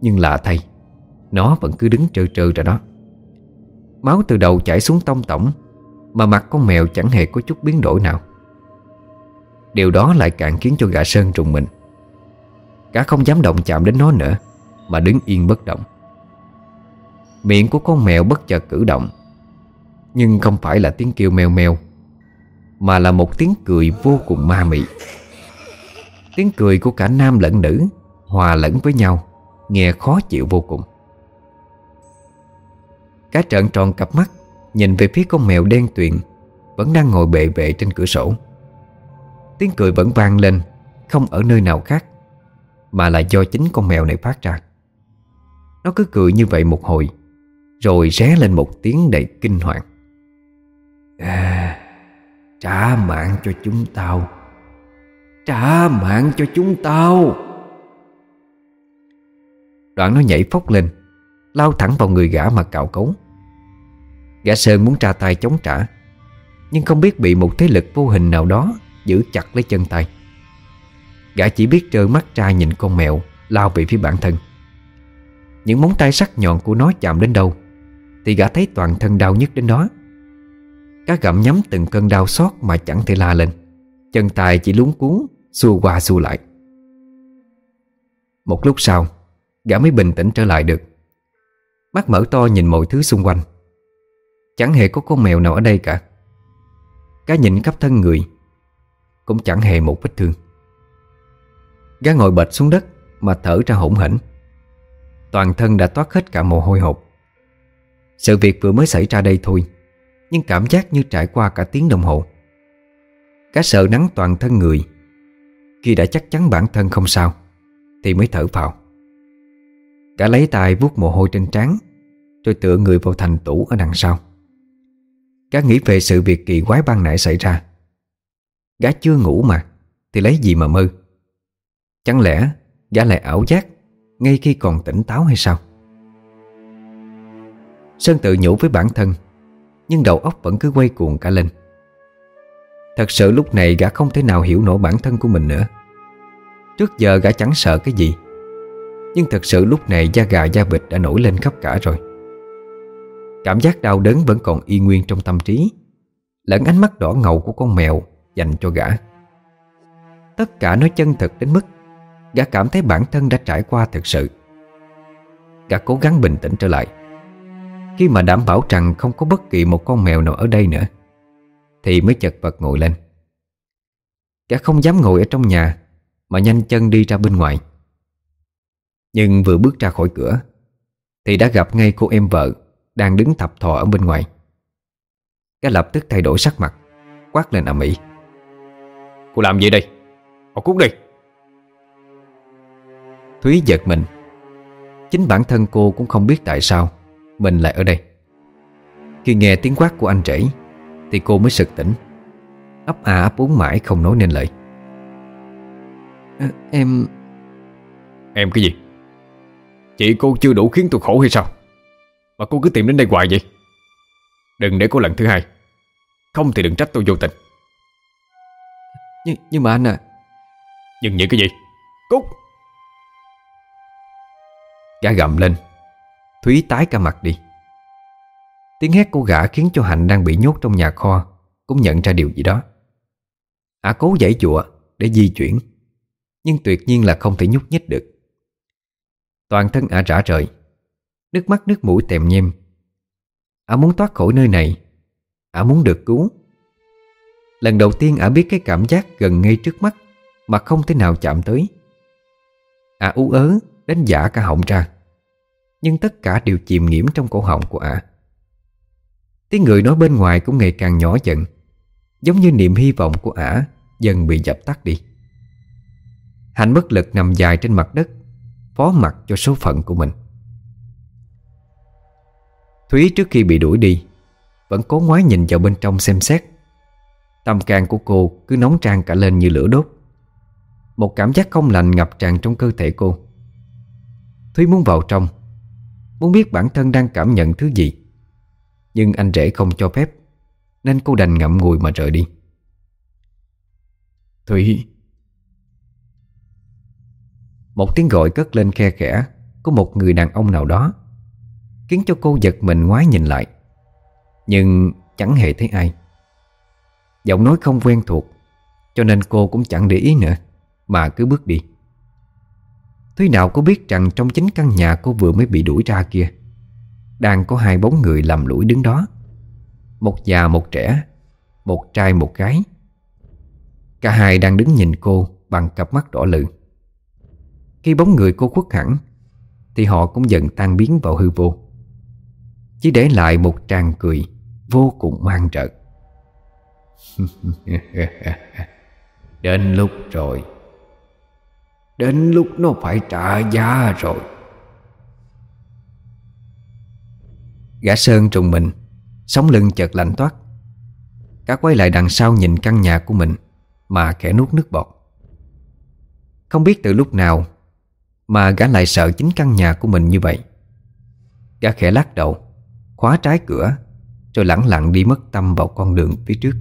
Nhưng lạ thay, Nó vẫn cứ đứng trơ trơ ra đó. Máu từ đầu chảy xuống tông tổng, Mà mặt con mèo chẳng hề có chút biến đổi nào. Điều đó lại càng khiến cho gã Sơn trùng mình. Cả không dám động chạm đến nó nữa, Mà đứng yên bất động. Miệng của con mèo bất chợt cử động, Nhưng không phải là tiếng kêu mèo mèo Mà là một tiếng cười vô cùng ma mị. Tiếng cười của cả nam lẫn nữ Hòa lẫn với nhau, Nghe khó chịu vô cùng. Cá trợn tròn cặp mắt Nhìn về phía con mèo đen tuyền Vẫn đang ngồi bệ bệ trên cửa sổ. Tiếng cười vẫn vang lên, Không ở nơi nào khác. Mà là do chính con mèo này phát ra. Nó cứ cười như vậy một hồi Rồi ré lên một tiếng đầy kinh hoàng. À, Trả mạng cho chúng tao. Trả mạng cho chúng tao. Đoạn nó nhảy phóc lên Lao thẳng vào người gã mà cạo cấu. Gã Sơn muốn tra tay chống trả Nhưng không biết bị một thế lực vô hình nào đó Giữ chặt lấy chân tay. Gã chỉ biết trơ mắt ra nhìn con mèo, Lao về phía bản thân. Những móng tay sắc nhọn của nó chạm đến đâu Thì gã thấy toàn thân đau nhất đến đó. Cá gặm nhắm từng cơn đau xót Mà chẳng thể la lên. Chân tay chỉ luống cuốn, Xua qua xua lại. Một lúc sau, Gã mới bình tĩnh trở lại được. Mắt mở to nhìn mọi thứ xung quanh. Chẳng hề có con mèo nào ở đây cả. Cá nhìn khắp thân người, Cũng chẳng hề một vết thương. Gã ngồi bệt xuống đất Mà thở ra hỗn hển. Toàn thân đã toát hết cả mồ hôi hột. Sự việc vừa mới xảy ra đây thôi, Nhưng cảm giác như trải qua cả tiếng đồng hồ. Cá sợ nắng toàn thân người. Khi đã chắc chắn bản thân không sao, Thì mới thở phào Cả lấy tay vuốt mồ hôi trên trán, Rồi tựa người vào thành tủ ở đằng sau. Cá nghĩ về sự việc kỳ quái ban nãy xảy ra. Gã chưa ngủ mà, Thì lấy gì mà mơ? Chẳng lẽ Gã lại ảo giác Ngay khi còn tỉnh táo hay sao? Sơn tự nhủ với bản thân, Nhưng đầu óc vẫn cứ quay cuồng cả lên. Thật sự lúc này gã không thể nào hiểu nổi bản thân của mình nữa. Trước giờ gã chẳng sợ cái gì, Nhưng thật sự lúc này da gà da vịt đã nổi lên khắp cả rồi. Cảm giác đau đớn vẫn còn y nguyên trong tâm trí, Lẫn ánh mắt đỏ ngầu của con mèo dành cho gã. Tất cả nó chân thực đến mức Gã cảm thấy bản thân đã trải qua thực sự. Gã cố gắng bình tĩnh trở lại. Khi mà đảm bảo rằng không có bất kỳ một con mèo nào ở đây nữa, Thì mới chật vật ngồi lên. Gã không dám ngồi ở trong nhà, Mà nhanh chân đi ra bên ngoài. Nhưng vừa bước ra khỏi cửa, Thì đã gặp ngay cô em vợ Đang đứng thập thò ở bên ngoài. Gã lập tức thay đổi sắc mặt, Quát lên ầm ĩ. Cô làm gì đây? Họ cút đi. Thúy giật mình. Chính bản thân cô cũng không biết tại sao Mình lại ở đây. Khi nghe tiếng quát của anh rể Thì cô mới sực tỉnh. Ấp à ấp úng mãi không nói nên lời. À, Em Em cái gì? Chị cô chưa đủ khiến tôi khổ hay sao? Mà cô cứ tìm đến đây hoài vậy? Đừng để có lần thứ hai. Không thì đừng trách tôi vô tình. Nhưng, nhưng mà anh à Nhưng như cái gì? Cút Gã gầm lên. Thúy tái cả mặt đi. Tiếng hét của gã khiến cho Hạnh đang bị nhốt trong nhà kho, Cũng nhận ra điều gì đó. Ả cố giải chùa để di chuyển, Nhưng tuyệt nhiên là không thể nhúc nhích được. Toàn thân Ả rã rời, Nước mắt, nước mũi tèm nhem. Ả muốn thoát khỏi nơi này Ả muốn được cứu. Lần đầu tiên Ả biết cái cảm giác gần ngay trước mắt Mà không thể nào chạm tới. Ả ú ớ đến giả cả họng ra Nhưng tất cả đều chìm nghiễm trong cổ họng của ả. Tiếng người nói bên ngoài cũng ngày càng nhỏ dần, Giống như niềm hy vọng của ả Dần bị dập tắt đi. Hạnh bất lực nằm dài trên mặt đất, Phó mặt cho số phận của mình. Thúy trước khi bị đuổi đi, Vẫn cố ngoái nhìn vào bên trong xem xét. Tâm can của cô cứ nóng trang cả lên như lửa đốt. Một cảm giác không lành ngập tràn trong cơ thể cô. Thúy muốn vào trong Muốn biết bản thân đang cảm nhận thứ gì. Nhưng anh rể không cho phép Nên cô đành ngậm ngùi mà rời đi. Thúy. Một tiếng gọi cất lên khe khẽ Của một người đàn ông nào đó Khiến cho cô giật mình ngoái nhìn lại. Nhưng chẳng hề thấy ai. Giọng nói không quen thuộc Cho nên cô cũng chẳng để ý nữa Mà cứ bước đi Thúy nào có biết rằng trong chính căn nhà cô vừa mới bị đuổi ra kia, Đang có hai bóng người làm lũi đứng đó. Một già, một trẻ, Một trai, một gái. Cả hai đang đứng nhìn cô bằng cặp mắt đỏ lự Khi bóng người cô khuất hẳn, Thì họ cũng dần tan biến vào hư vô. Chỉ để lại một tràng cười Vô cùng mang trợt Đến lúc rồi. Đến lúc nó phải trả giá rồi. Gã Sơn trùng mình Sống lưng chợt lạnh toát. Cả quay lại đằng sau nhìn căn nhà của mình Mà khẽ nuốt nước bọt. Không biết từ lúc nào Mà gã lại sợ chính căn nhà của mình như vậy. Gã khẽ lắc đầu, Khóa trái cửa, Rồi lẳng lặng đi mất tâm vào con đường phía trước.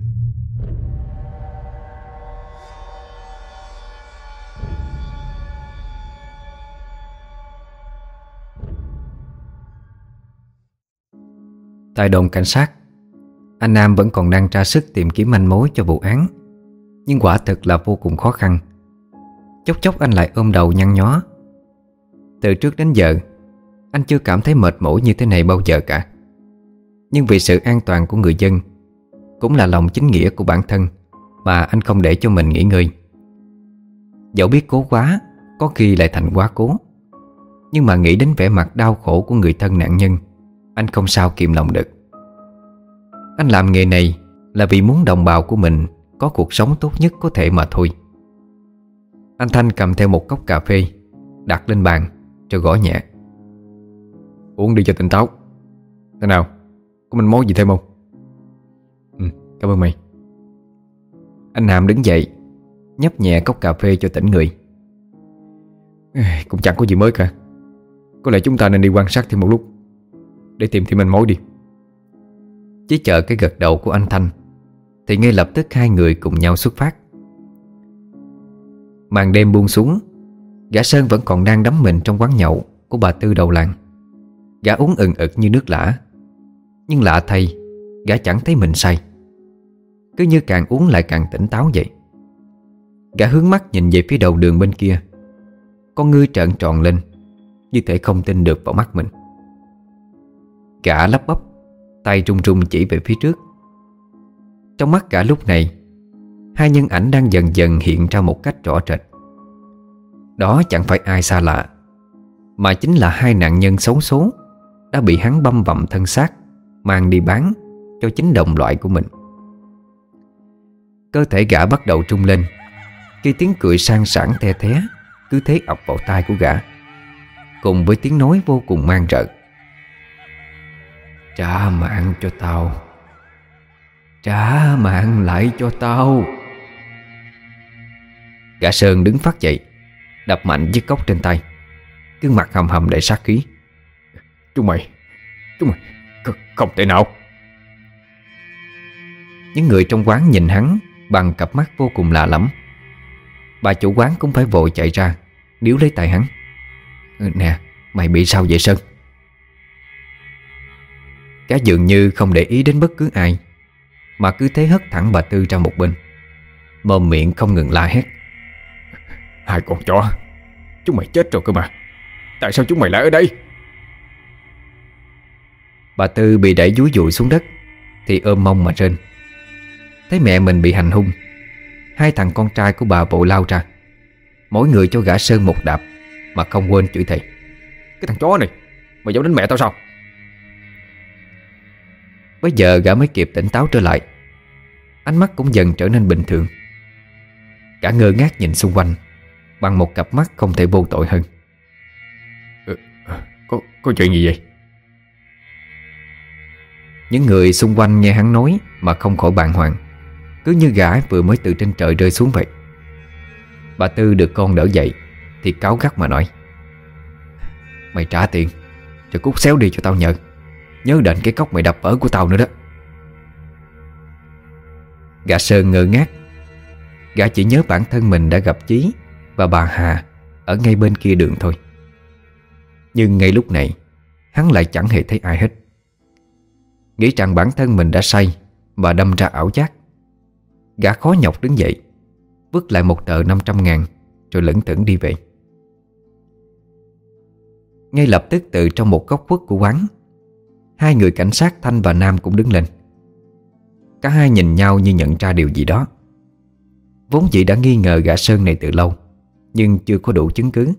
Tại đồn cảnh sát, Anh Nam vẫn còn đang tra sức tìm kiếm manh mối cho vụ án. Nhưng quả thực là vô cùng khó khăn. Chốc chốc anh lại ôm đầu nhăn nhó. Từ trước đến giờ, Anh chưa cảm thấy mệt mỏi như thế này bao giờ cả. Nhưng vì sự an toàn của người dân, Cũng là lòng chính nghĩa của bản thân Mà anh không để cho mình nghỉ ngơi. Dẫu biết cố quá, Có khi lại thành quá cố. Nhưng mà nghĩ đến vẻ mặt đau khổ của người thân nạn nhân anh không sao kiềm lòng được. Anh làm nghề này Là vì muốn đồng bào của mình Có cuộc sống tốt nhất có thể mà thôi. Anh Thanh cầm theo một cốc cà phê, Đặt lên bàn Rồi gõ nhẹ. Uống đi cho tỉnh táo. Thế nào? Có mình món gì thêm không? Ừ cảm ơn mày. Anh Nam đứng dậy, Nhấp nhẹ cốc cà phê cho tỉnh người. Cũng chẳng có gì mới cả. Có lẽ chúng ta nên đi quan sát thêm một lúc. Để tìm thêm manh mối đi. Chỉ chờ cái gật đầu của anh Thanh, Thì ngay lập tức hai người cùng nhau xuất phát. Màn đêm buông xuống, Gã Sơn vẫn còn đang đắm mình trong quán nhậu Của bà Tư đầu làng. Gã uống ừng ực như nước lã, Nhưng lạ thay, Gã chẳng thấy mình say. Cứ như càng uống lại càng tỉnh táo vậy. Gã hướng mắt nhìn về phía đầu đường bên kia. Con ngươi trợn tròn lên, Như thể không tin được vào mắt mình. Gã lắp bắp, Tay trung trung chỉ về phía trước. Trong mắt gã lúc này, Hai nhân ảnh đang dần dần hiện ra một cách rõ rệt. Đó chẳng phải ai xa lạ, Mà chính là hai nạn nhân xấu số Đã bị hắn băm vặm thân xác, Mang đi bán Cho chính đồng loại của mình. Cơ thể gã bắt đầu trung lên, Khi tiếng cười sang sảng the thé Cứ thế ập vào tai của gã, Cùng với tiếng nói vô cùng mang rợ Trả mạng cho tao. Trả mạng lại cho tao. Gã Sơn đứng phát dậy, Đập mạnh chiếc cốc trên tay. Cứ mặt hầm hầm đầy sát khí. Chúng mày Chúng mày Không thể nào. Những người trong quán nhìn hắn Bằng cặp mắt vô cùng lạ lẫm. Bà chủ quán cũng phải vội chạy ra, Níu lấy tay hắn. Nè, mày bị sao vậy Sơn? Cá dường như không để ý đến bất cứ ai Mà cứ thế hất thẳng bà Tư ra một bên. Mồm miệng không ngừng la hét. Hai con chó Chúng mày chết rồi cơ mà. Tại sao chúng mày lại ở đây? Bà Tư bị đẩy dúi dụi xuống đất Thì ôm mông mà trên Thấy mẹ mình bị hành hung Hai thằng con trai của bà vội lao ra. Mỗi người cho gã Sơn một đạp Mà không quên chửi thầy Cái thằng chó này Mày dám đánh mẹ tao sao Bây giờ gã mới kịp tỉnh táo trở lại. Ánh mắt cũng dần trở nên bình thường. Cả ngơ ngác nhìn xung quanh Bằng một cặp mắt không thể vô tội hơn. Ừ, Có, có chuyện gì vậy? Những người xung quanh nghe hắn nói Mà không khỏi bàng hoàng Cứ như gã vừa mới từ trên trời rơi xuống vậy. Bà Tư được con đỡ dậy Thì cáo gắt mà nói Mày trả tiền Rồi cút xéo đi cho tao nhờ Nhớ đền cái cốc mày đập vỡ của tao nữa đó. Gã Sơn ngơ ngác. Gã chỉ nhớ bản thân mình đã gặp Chí Và bà Hà Ở ngay bên kia đường thôi. Nhưng ngay lúc này, Hắn lại chẳng hề thấy ai hết. Nghĩ rằng bản thân mình đã say Và đâm ra ảo giác. Gã khó nhọc đứng dậy, Vứt lại một tờ 500 ngàn Rồi lững thững đi về. Ngay lập tức từ trong một góc khuất của quán Hai người cảnh sát Thanh và Nam cũng đứng lên. Cả hai nhìn nhau như nhận ra điều gì đó. Vốn dĩ đã nghi ngờ gã Sơn này từ lâu, Nhưng chưa có đủ chứng cứ.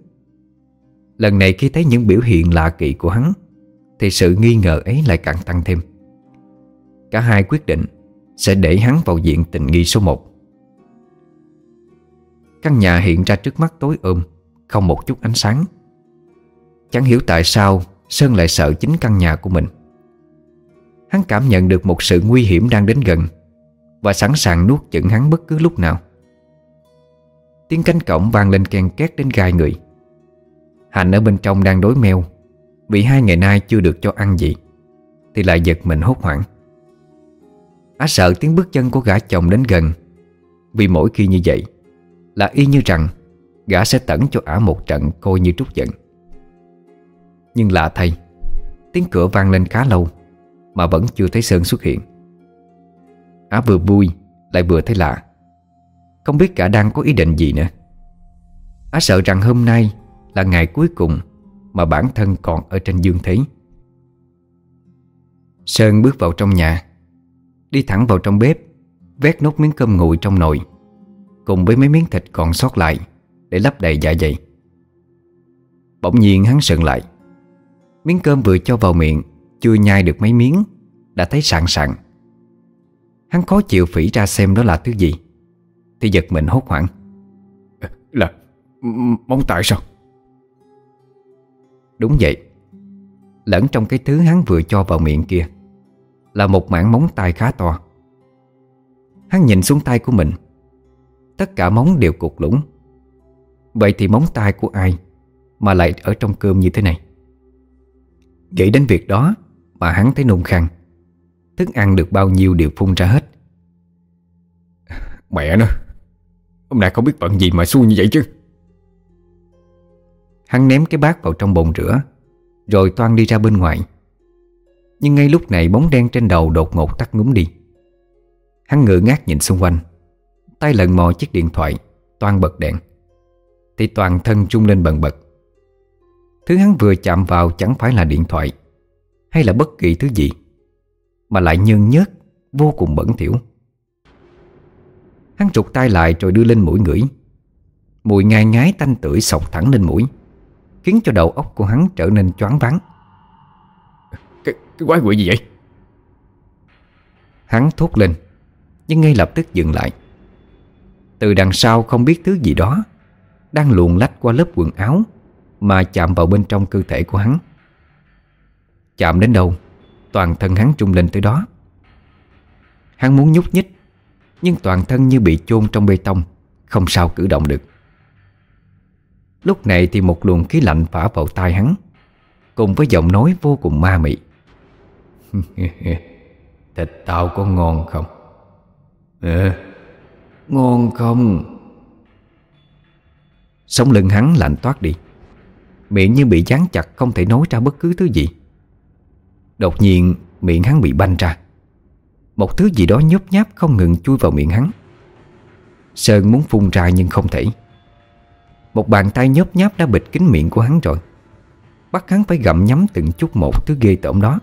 Lần này khi thấy những biểu hiện lạ kỳ của hắn, Thì sự nghi ngờ ấy lại càng tăng thêm. Cả hai quyết định Sẽ để hắn vào diện tình nghi số 1 Căn nhà hiện ra trước mắt tối ôm, Không một chút ánh sáng. Chẳng hiểu tại sao Sơn lại sợ chính căn nhà của mình. Hắn cảm nhận được một sự nguy hiểm đang đến gần Và sẵn sàng nuốt chửng hắn bất cứ lúc nào. Tiếng cánh cổng vang lên ken két đến gai người. Hạnh ở bên trong đang đối meo, Vì hai ngày nay chưa được cho ăn gì, Thì lại giật mình hốt hoảng. Á sợ tiếng bước chân của gã chồng đến gần, Vì mỗi khi như vậy, Là y như rằng Gã sẽ tẩn cho ả một trận coi như trút giận. Nhưng lạ thay, Tiếng cửa vang lên khá lâu. Mà vẫn chưa thấy Sơn xuất hiện. Á vừa vui, Lại vừa thấy lạ. Không biết cả đang có ý định gì nữa. Á sợ rằng hôm nay Là ngày cuối cùng Mà bản thân còn ở trên dương thế. Sơn bước vào trong nhà, Đi thẳng vào trong bếp, Vét nốt miếng cơm nguội trong nồi, Cùng với mấy miếng thịt còn sót lại Để lấp đầy dạ dày. Bỗng nhiên hắn sợn lại. Miếng cơm vừa cho vào miệng chưa nhai được mấy miếng Đã thấy sạn sạn. Hắn khó chịu phỉ ra xem đó là thứ gì. Thì giật mình hốt hoảng. Là móng tay sao? Đúng vậy. Lẫn trong cái thứ hắn vừa cho vào miệng kia Là một mảng móng tay khá to. Hắn nhìn xuống tay của mình. Tất cả móng đều cục lũng Vậy thì móng tay của ai Mà lại ở trong cơm như thế này? Nghĩ đến việc đó Mà hắn thấy nôn khăn Thức ăn được bao nhiêu đều phun ra hết. Mẹ nó Hôm nay không biết bận gì mà xui như vậy chứ. Hắn ném cái bát vào trong bồn rửa Rồi toan đi ra bên ngoài. Nhưng ngay lúc này bóng đen trên đầu đột ngột tắt ngúm đi. Hắn ngựa ngác nhìn xung quanh Tay lần mò chiếc điện thoại Toan bật đèn. Thì toàn thân trung lên bần bật. Thứ hắn vừa chạm vào chẳng phải là điện thoại Hay là bất kỳ thứ gì Mà lại nhơn nhớt Vô cùng bẩn thỉu. Hắn trục tay lại rồi đưa lên mũi ngửi. Mùi ngai ngái tanh tưởi sọc thẳng lên mũi Khiến cho đầu óc của hắn trở nên choáng váng. Cái, cái quái quỷ gì vậy? Hắn thốt lên Nhưng ngay lập tức dừng lại. Từ đằng sau không biết thứ gì đó Đang luồn lách qua lớp quần áo Mà chạm vào bên trong cơ thể của hắn Chạm đến đâu Toàn thân hắn trung lên tới đó. Hắn muốn nhúc nhích Nhưng toàn thân như bị chôn trong bê tông Không sao cử động được. Lúc này thì một luồng khí lạnh phả vào tai hắn Cùng với giọng nói vô cùng ma mị. Thịt tao có ngon không? Ừ, ngon không? Sống lưng hắn lạnh toát đi. Miệng như bị dán chặt không thể nói ra bất cứ thứ gì. Đột nhiên, miệng hắn bị banh ra. Một thứ gì đó nhấp nháp không ngừng chui vào miệng hắn. Sơn muốn phun ra nhưng không thể. Một bàn tay nhấp nháp đã bịt kín miệng của hắn rồi. Bắt hắn phải gặm nhắm từng chút một thứ ghê tởm đó.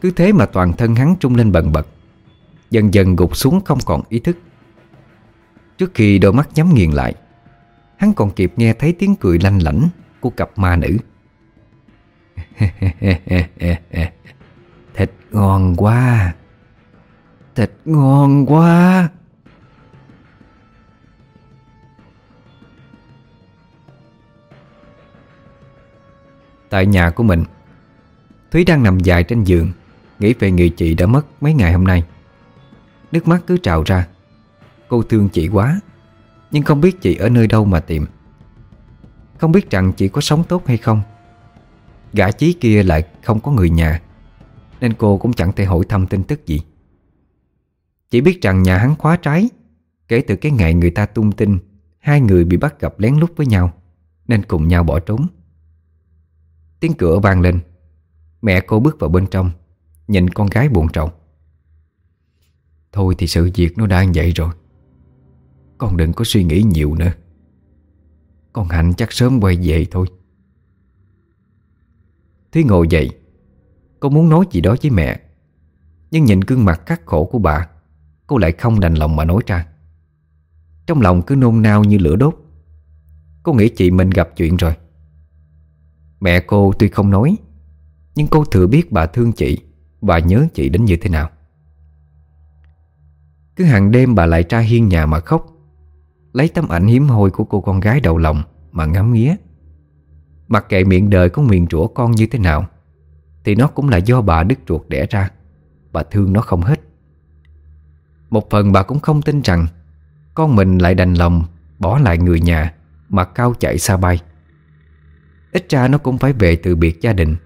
Cứ thế mà toàn thân hắn trung lên bần bật. Dần dần gục xuống không còn ý thức. Trước khi đôi mắt nhắm nghiền lại, Hắn còn kịp nghe thấy tiếng cười lanh lảnh Của cặp ma nữ. Thịt ngon quá. Thịt ngon quá. Tại nhà của mình, Thúy đang nằm dài trên giường, Nghĩ về người chị đã mất mấy ngày hôm nay. Nước mắt cứ trào ra. Cô thương chị quá, Nhưng không biết chị ở nơi đâu mà tìm. Không biết rằng chị có sống tốt hay không. Gã chí kia lại không có người nhà, Nên cô cũng chẳng thể hỏi thăm tin tức gì. Chỉ biết rằng nhà hắn khóa trái, Kể từ cái ngày người ta tung tin Hai người bị bắt gặp lén lút với nhau, Nên cùng nhau bỏ trốn. Tiếng cửa vang lên, Mẹ cô bước vào bên trong, Nhìn con gái buồn trọng Thôi thì sự việc nó đang vậy rồi, Con đừng có suy nghĩ nhiều nữa. Con Hạnh chắc sớm quay về thôi. Thúy ngồi dậy. Cô muốn nói gì đó với mẹ. Nhưng nhìn gương mặt khắc khổ của bà, Cô lại không đành lòng mà nói ra. Trong lòng cứ nôn nao như lửa đốt. Cô nghĩ chị mình gặp chuyện rồi. Mẹ cô tuy không nói, Nhưng cô thừa biết bà thương chị Và nhớ chị đến như thế nào. Cứ hàng đêm bà lại ra hiên nhà mà khóc, Lấy tấm ảnh hiếm hoi của cô con gái đầu lòng Mà ngắm nghía. Mặc kệ miệng đời có nguyền rủa con như thế nào, Thì nó cũng là do bà đứt ruột đẻ ra Bà thương nó không hết. Một phần bà cũng không tin rằng Con mình lại đành lòng Bỏ lại người nhà Mà cao chạy xa bay. Ít ra nó cũng phải về từ biệt gia đình,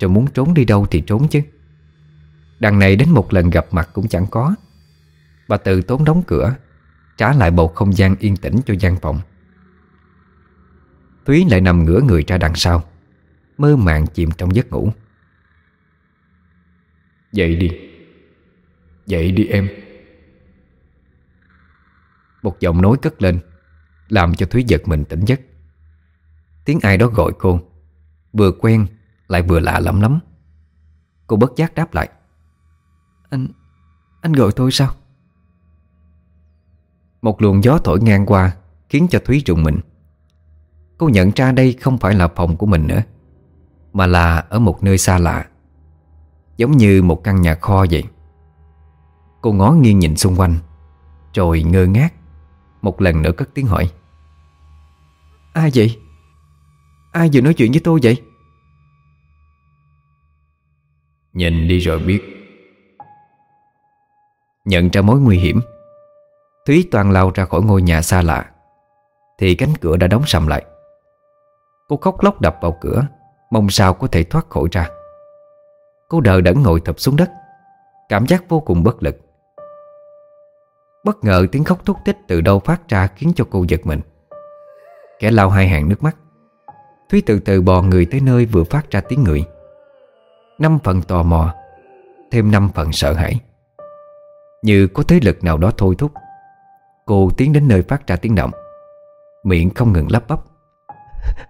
Rồi muốn trốn đi đâu thì trốn chứ. Đằng này đến một lần gặp mặt cũng chẳng có. Bà tự tốn đóng cửa, Trả lại bầu không gian yên tĩnh cho gian phòng. Thúy lại nằm ngửa người ra đằng sau Mơ màng chìm trong giấc ngủ. Dậy đi. Dậy đi em. Một giọng nói cất lên Làm cho Thúy giật mình tỉnh giấc. Tiếng ai đó gọi cô Vừa quen lại vừa lạ lắm lắm. Cô bất giác đáp lại Anh... anh gọi tôi sao? Một luồng gió thổi ngang qua Khiến cho Thúy rùng mình Cô nhận ra đây không phải là phòng của mình nữa, Mà là ở một nơi xa lạ, Giống như một căn nhà kho vậy Cô ngó nghiêng nhìn xung quanh, Rồi ngơ ngác, Một lần nữa cất tiếng hỏi Ai vậy? Ai vừa nói chuyện với tôi vậy? Nhìn đi rồi biết Nhận ra mối nguy hiểm, Thúy toàn lao ra khỏi ngôi nhà xa lạ, Thì cánh cửa đã đóng sầm lại Cô khóc lóc đập vào cửa, Mong sao có thể thoát khỏi ra. Cô đờ đẫn ngồi thập xuống đất, Cảm giác vô cùng bất lực. Bất ngờ tiếng khóc thúc tích từ đâu phát ra Khiến cho cô giật mình. Kẻ lau hai hàng nước mắt. Thúy từ từ bò người tới nơi vừa phát ra tiếng người. Năm phần tò mò, Thêm năm phần sợ hãi. Như có thế lực nào đó thôi thúc, Cô tiến đến nơi phát ra tiếng động. Miệng không ngừng lắp bắp.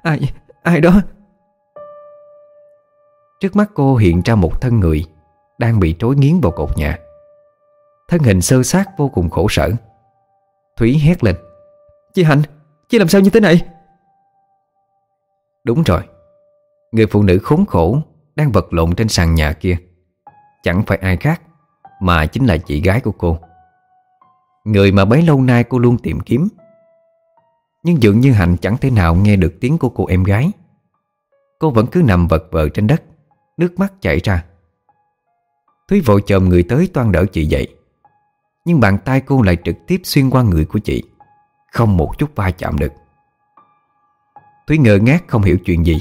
Ai, ai đó? Trước mắt cô hiện ra một thân người Đang bị trối nghiến vào cột nhà. Thân hình sơ sát vô cùng khổ sở. Thúy hét lên. Chị Hạnh, chị làm sao như thế này? Đúng rồi. Người phụ nữ khốn khổ Đang vật lộn trên sàn nhà kia. Chẳng phải ai khác Mà chính là chị gái của cô. Người mà bấy lâu nay cô luôn tìm kiếm nhưng dường như Hạnh chẳng thể nào nghe được tiếng của cô em gái. Cô vẫn cứ nằm vật vờ trên đất, Nước mắt chảy ra. Thúy vội chồm người tới toan đỡ chị dậy. Nhưng bàn tay cô lại trực tiếp xuyên qua người của chị, Không một chút va chạm được. Thúy ngơ ngác không hiểu chuyện gì.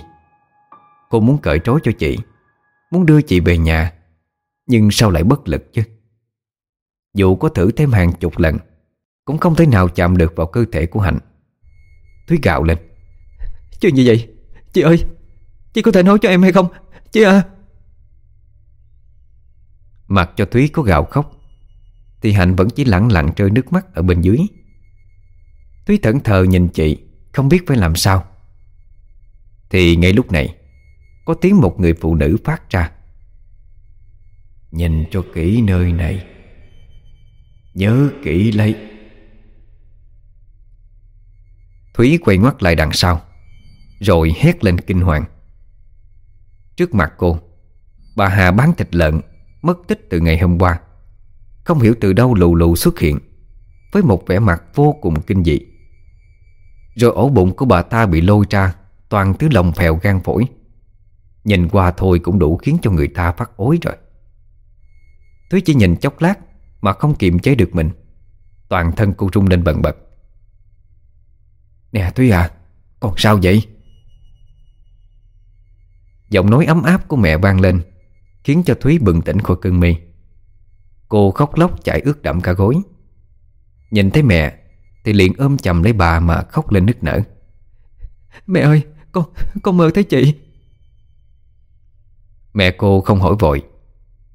Cô muốn cởi trói cho chị, Muốn đưa chị về nhà, Nhưng sao lại bất lực chứ? Dù có thử thêm hàng chục lần, Cũng không thể nào chạm được vào cơ thể của Hạnh. Thúy gạo lên. Chuyện gì vậy, Chị ơi, Chị có thể nói cho em hay không? Chị à. Mặc cho Thúy có gạo khóc, Thì Hạnh vẫn chỉ lặng lặng rơi nước mắt ở bên dưới. Thúy thẫn thờ nhìn chị, Không biết phải làm sao. Thì ngay lúc này, Có tiếng một người phụ nữ phát ra. Nhìn cho kỹ nơi này. Nhớ kỹ lấy. Thúy quay ngoắt lại đằng sau, Rồi hét lên kinh hoàng. Trước mặt cô, Bà Hà bán thịt lợn, Mất tích từ ngày hôm qua. Không hiểu từ đâu lù lù xuất hiện, Với một vẻ mặt vô cùng kinh dị. Rồi ổ bụng của bà ta bị lôi ra, Toàn thứ lòng phèo gan phổi. Nhìn qua thôi cũng đủ khiến cho người ta phát ối rồi. Thúy chỉ nhìn chốc lát Mà không kiềm chế được mình. Toàn thân cô rung lên bần bật. Nè Thúy à con sao vậy? Giọng nói ấm áp của mẹ vang lên, Khiến cho Thúy bừng tỉnh khỏi cơn mê. Cô khóc lóc chạy ướt đẫm cả gối. Nhìn thấy mẹ, Thì liền ôm chầm lấy bà mà khóc lên nức nở. Mẹ ơi, Con con mơ thấy chị. Mẹ cô không hỏi vội,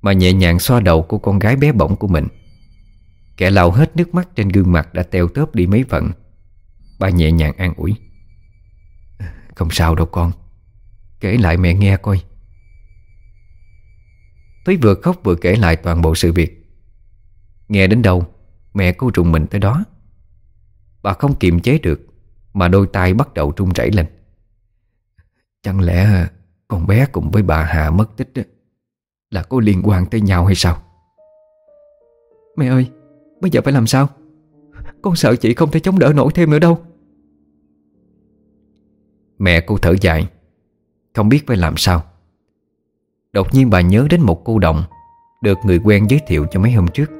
Mà nhẹ nhàng xoa đầu của con gái bé bỏng của mình. Kẻ lau hết nước mắt trên gương mặt đã teo tớp đi mấy phần Bà nhẹ nhàng an ủi. Không sao đâu con. Kể lại mẹ nghe coi. Thúy vừa khóc vừa kể lại toàn bộ sự việc. Nghe đến đâu, Mẹ cô trùng mình tới đó. Bà không kiềm chế được, Mà đôi tay bắt đầu trung chảy lên. Chẳng lẽ Con bé cùng với bà Hà mất tích Là có liên quan tới nhau hay sao? Mẹ ơi, Bây giờ phải làm sao? Con sợ chị không thể chống đỡ nổi thêm nữa đâu. Mẹ cô thở dài. Không biết phải làm sao. Đột nhiên bà nhớ đến một cô đồng Được người quen giới thiệu cho mấy hôm trước.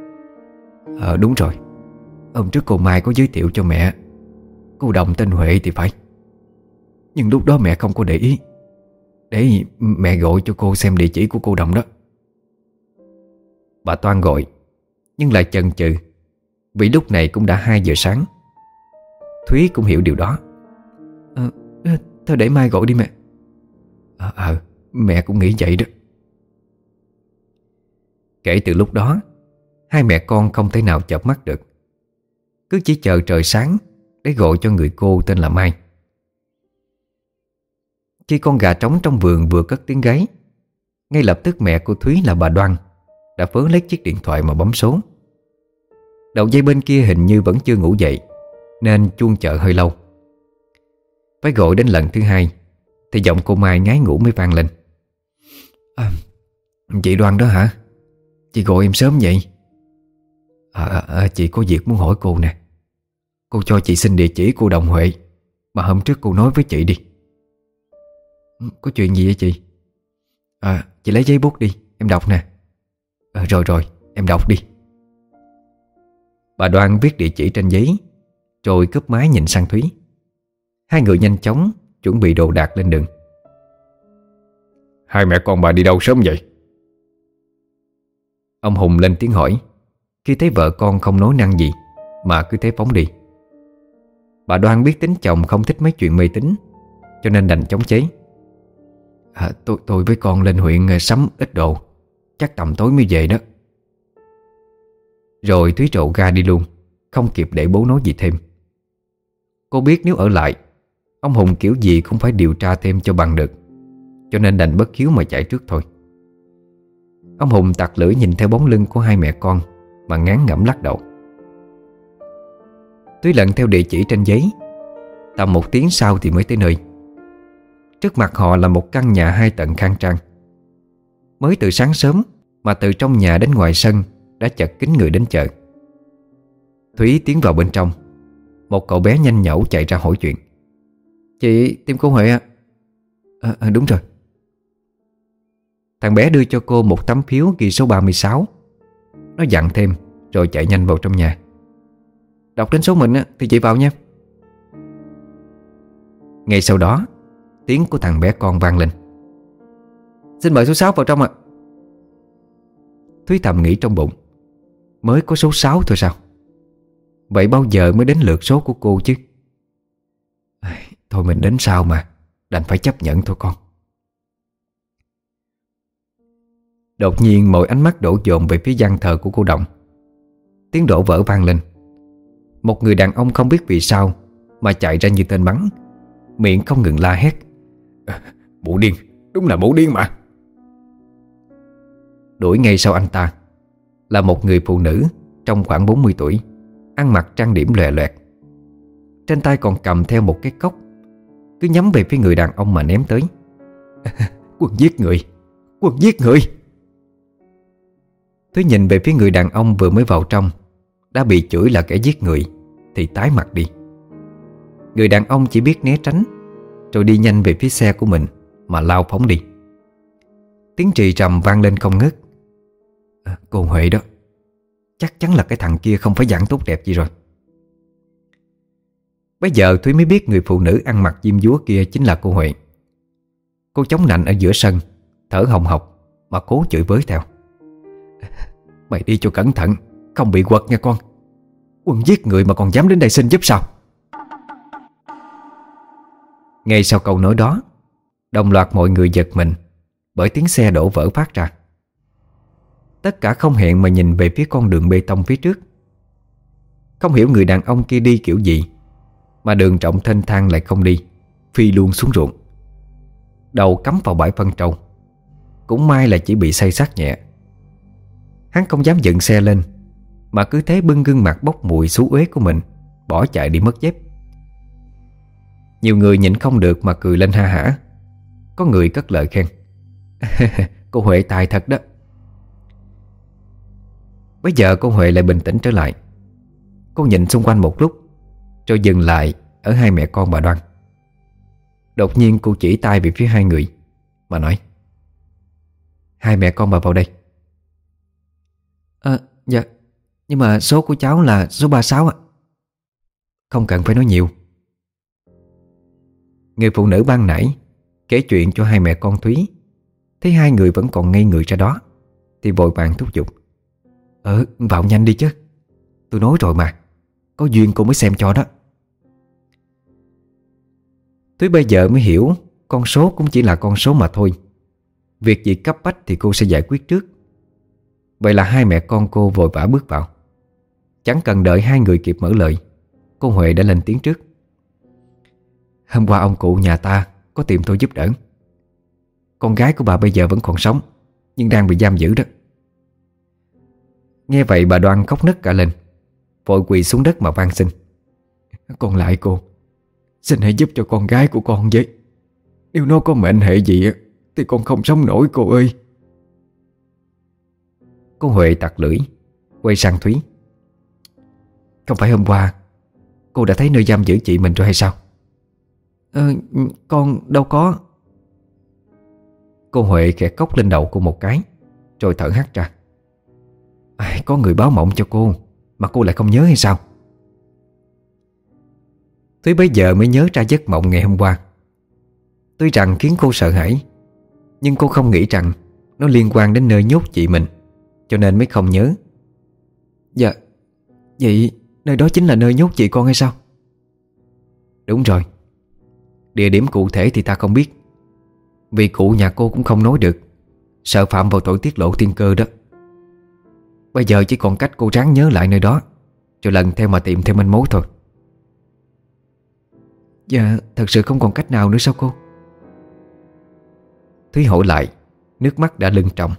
Ờ đúng rồi. Hôm trước cô Mai có giới thiệu cho mẹ. Cô đồng tên Huệ thì phải. Nhưng lúc đó mẹ không có để ý. Để mẹ gọi cho cô xem địa chỉ của cô đồng đó. Bà Toan gọi Nhưng lại chần chừ Vì lúc này cũng đã 2 giờ sáng. Thúy cũng hiểu điều đó. À, Thôi để mai gọi đi mẹ. Ờ à, Mẹ cũng nghĩ vậy đó. Kể từ lúc đó Hai mẹ con không thể nào chợp mắt được. Cứ chỉ chờ trời sáng Để gọi cho người cô tên là Mai. Khi con gà trống trong vườn vừa cất tiếng gáy Ngay lập tức mẹ của Thúy là bà Đoan Đã phớ lấy chiếc điện thoại mà bấm số. Đầu dây bên kia hình như vẫn chưa ngủ dậy Nên chuông chợ hơi lâu. Phải gọi đến lần thứ hai Thì giọng cô Mai ngái ngủ mới vang lên. À, Chị Đoan đó hả? Chị gọi em sớm vậy? À, à, à, Chị có việc muốn hỏi cô nè. Cô cho chị xin địa chỉ cô Đồng Huệ Mà hôm trước cô nói với chị đi. Có chuyện gì vậy chị? À chị lấy giấy bút đi Em đọc nè. À, Rồi rồi em đọc đi. Bà Đoan viết địa chỉ trên giấy Rồi cướp máy nhìn sang Thúy Hai người nhanh chóng Chuẩn bị đồ đạc lên đường. Hai mẹ con bà đi đâu sớm vậy? Ông Hùng lên tiếng hỏi. Khi thấy vợ con không nói năng gì Mà cứ thế phóng đi. Bà Đoan biết tính chồng không thích mấy chuyện mê tín Cho nên đành chống chế. À, tôi, tôi với con lên huyện à, sắm ít đồ. Chắc tầm tối mới về đó. Rồi Thúy trộn ga đi luôn Không kịp để bố nói gì thêm. Cô biết nếu ở lại Ông Hùng kiểu gì cũng phải điều tra thêm cho bằng được. Cho nên đành bất hiếu mà chạy trước thôi. Ông Hùng tặc lưỡi nhìn theo bóng lưng của hai mẹ con, Mà ngán ngẩm lắc đầu. Túy lần theo địa chỉ trên giấy, Tầm một tiếng sau thì mới tới nơi. Trước mặt họ là một căn nhà hai tầng khang trang. Mới từ sáng sớm Mà từ trong nhà đến ngoài sân Đã chật kín người đến chợ. Thúy tiến vào bên trong. Một cậu bé nhanh nhẩu chạy ra hỏi chuyện. Chị tìm cô Huệ à? à, à đúng rồi. Thằng bé đưa cho cô một tấm phiếu ghi số 36 Nó dặn thêm Rồi chạy nhanh vào trong nhà. Đọc đến số mình thì chị vào nha. Ngay sau đó Tiếng của thằng bé con vang lên. Xin mời số 6 vào trong ạ. Thúy thầm nghĩ trong bụng Mới có số 6 thôi sao? Vậy bao giờ mới đến lượt số của cô chứ? Thôi mình đến sau mà Đành phải chấp nhận thôi con. Đột nhiên mọi ánh mắt đổ dồn về phía gian thờ của cô Động. Tiếng đổ vỡ vang lên. Một người đàn ông không biết vì sao Mà chạy ra như tên bắn. Miệng không ngừng la hét. Ờ, mụ điên, đúng là mụ điên mà. Đuổi ngay sau anh ta Là một người phụ nữ Trong khoảng 40 tuổi Ăn mặc trang điểm lòe loẹt. Trên tay còn cầm theo một cái cốc cứ nhắm về phía người đàn ông mà ném tới. Quân giết người. Quân giết người. Thứ nhìn về phía người đàn ông vừa mới vào trong Đã bị chửi là kẻ giết người Thì tái mặt đi. Người đàn ông chỉ biết né tránh Rồi đi nhanh về phía xe của mình Mà lao phóng đi. Tiếng trì trầm vang lên không ngớt. À, Cô Huệ đó Chắc chắn là cái thằng kia không phải dạng tốt đẹp gì rồi. Bây giờ Thúy mới biết người phụ nữ ăn mặc diêm dúa kia chính là cô Huệ. Cô chống nạnh ở giữa sân, Thở hồng hộc Mà cố chửi với theo. Mày đi cho cẩn thận, Không bị quật nha con. Quân giết người mà còn dám đến đây xin giúp sao? Ngay sau câu nói đó, Đồng loạt mọi người giật mình Bởi tiếng xe đổ vỡ phát ra. Tất cả không hẹn mà nhìn về phía con đường bê tông phía trước. Không hiểu người đàn ông kia đi kiểu gì mà đường trọng thênh thang lại không đi, Phi luôn xuống ruộng. Đầu cắm vào bãi phân trâu, Cũng may là chỉ bị say sát nhẹ. Hắn không dám dựng xe lên, Mà cứ thế bưng gương mặt bốc mùi xú uế của mình, Bỏ chạy đi mất dép. Nhiều người nhịn không được mà cười lên ha hả. Có người cất lời khen, Cô Huệ tài thật đó. Bây giờ cô Huệ lại bình tĩnh trở lại. Cô nhìn xung quanh một lúc rồi dừng lại Ở hai mẹ con bà Đoan. Đột nhiên cô chỉ tay về phía hai người Mà nói Hai mẹ con bà vào đây. À dạ Nhưng mà số của cháu là số 36 ạ. Không cần phải nói nhiều. Người phụ nữ ban nãy Kể chuyện cho hai mẹ con Thúy Thấy hai người vẫn còn ngây người ra đó Thì vội vàng thúc giục Ờ vào nhanh đi chứ Tôi nói rồi mà Có duyên cô mới xem cho đó Tới bây giờ mới hiểu, Con số cũng chỉ là con số mà thôi. Việc gì cấp bách thì cô sẽ giải quyết trước. Vậy là hai mẹ con cô vội vã bước vào. Chẳng cần đợi hai người kịp mở lời, Cô Huệ đã lên tiếng trước. Hôm qua ông cụ nhà ta Có tìm tôi giúp đỡ. Con gái của bà bây giờ vẫn còn sống, Nhưng đang bị giam giữ đó. Nghe vậy bà đoan khóc nức cả lên, Vội quỳ xuống đất mà van xin. Còn lại cô Xin hãy giúp cho con gái của con với. Nếu nó có mệnh hệ gì Thì con không sống nổi cô ơi. Cô Huệ tặc lưỡi Quay sang Thúy. Không phải hôm qua Cô đã thấy nơi giam giữ chị mình rồi hay sao? Ờ con đâu có. Cô Huệ khẽ cốc lên đầu cô một cái Rồi thở hắt ra. À, Có người báo mộng cho cô Mà cô lại không nhớ hay sao Thúy bây giờ mới nhớ ra giấc mộng ngày hôm qua. Tuy rằng khiến cô sợ hãi, Nhưng cô không nghĩ rằng Nó liên quan đến nơi nhốt chị mình, Cho nên mới không nhớ. Dạ Vậy nơi đó chính là nơi nhốt chị con hay sao? Đúng rồi. Địa điểm cụ thể thì ta không biết. Vì cụ nhà cô cũng không nói được. Sợ phạm vào tội tiết lộ thiên cơ đó. Bây giờ chỉ còn cách cô ráng nhớ lại nơi đó, Cho lần theo mà tìm thêm manh mối thôi. Dạ thật sự không còn cách nào nữa sao cô? Thúy hỏi lại, Nước mắt đã lưng trọng.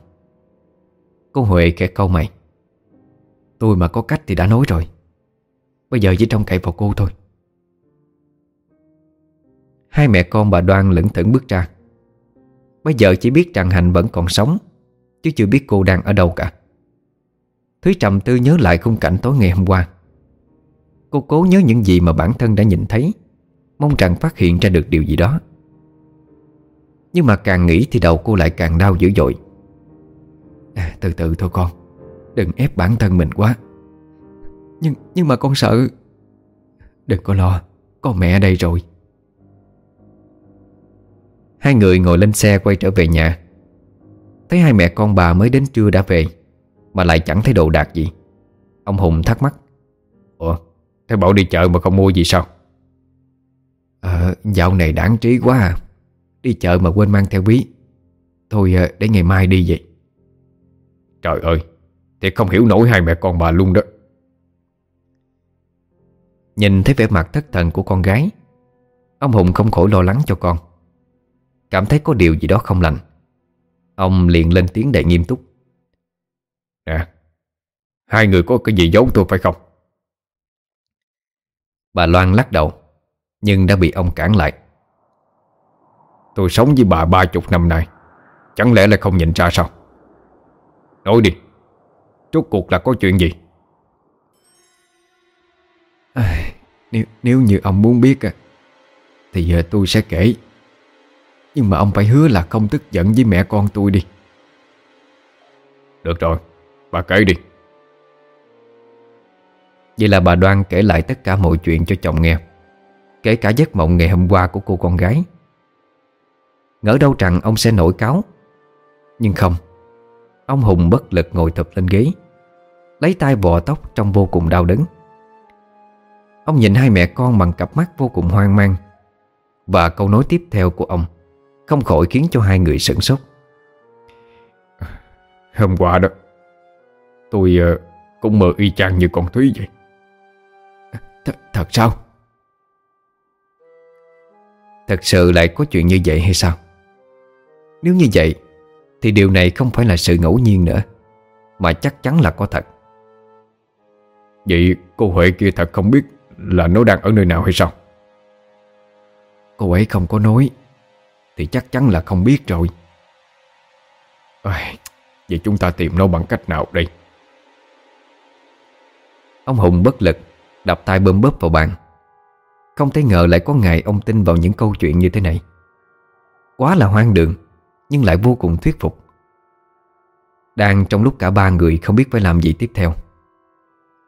Cô Huệ kẻ câu mày. Tôi mà có cách thì đã nói rồi. Bây giờ chỉ trông cậy vào cô thôi. Hai mẹ con bà Đoan lững thững bước ra. Bây giờ chỉ biết rằng Hạnh vẫn còn sống, Chứ chưa biết cô đang ở đâu cả. Thúy trầm tư nhớ lại khung cảnh tối ngày hôm qua. Cô cố nhớ những gì mà bản thân đã nhìn thấy. Mong rằng phát hiện ra được điều gì đó. Nhưng mà càng nghĩ thì đầu cô lại càng đau dữ dội. À, Từ từ thôi con Đừng ép bản thân mình quá. Nhưng nhưng mà con sợ. Đừng có lo Có mẹ ở đây rồi. Hai người ngồi lên xe quay trở về nhà. Thấy hai mẹ con bà mới đến trưa đã về Mà lại chẳng thấy đồ đạc gì. Ông Hùng thắc mắc Ủa Thế bảo đi chợ mà không mua gì sao? Ờ dạo này đáng trí quá à. Đi chợ mà quên mang theo ví. Thôi ờ, để ngày mai đi vậy. Trời ơi Thì không hiểu nổi hai mẹ con bà luôn đó. Nhìn thấy vẻ mặt thất thần của con gái Ông Hùng không khỏi lo lắng cho con. Cảm thấy có điều gì đó không lành. Ông liền lên tiếng đầy nghiêm túc. Nè Hai người có cái gì giấu tôi phải không? Bà Loan lắc đầu Nhưng đã bị ông cản lại. Tôi sống với bà ba chục năm nay Chẳng lẽ lại không nhìn ra sao? Nói đi Rốt cuộc là có chuyện gì? À, nếu, nếu như ông muốn biết Thì ờ, tôi sẽ kể. Nhưng mà ông phải hứa là không tức giận với mẹ con tôi đi. Được rồi Bà kể đi. Vậy là bà Đoan kể lại tất cả mọi chuyện cho chồng nghe Kể cả giấc mộng ngày hôm qua của cô con gái. Ngỡ đâu rằng ông sẽ nổi cáo. Nhưng không Ông Hùng bất lực ngồi thụp lên ghế Lấy tay vò tóc trong vô cùng đau đớn. Ông nhìn hai mẹ con bằng cặp mắt vô cùng hoang mang Và câu nói tiếp theo của ông Không khỏi khiến cho hai người sửng sốt. Hôm qua đó Tôi uh, cũng mơ y chang như con Thúy vậy. Th Thật sao? Thật sự lại có chuyện như vậy hay sao? Nếu như vậy Thì điều này không phải là sự ngẫu nhiên nữa Mà chắc chắn là có thật. Vậy cô Huệ kia thật không biết Là nó đang ở nơi nào hay sao? Cô ấy không có nói Thì chắc chắn là không biết rồi. À, Vậy chúng ta tìm nó bằng cách nào đây? Ông Hùng bất lực Đập tay bơm bóp vào bàn. Không thể ngờ lại có ngày ông tin vào những câu chuyện như thế này. Quá là hoang đường Nhưng lại vô cùng thuyết phục. Đang trong lúc cả ba người không biết phải làm gì tiếp theo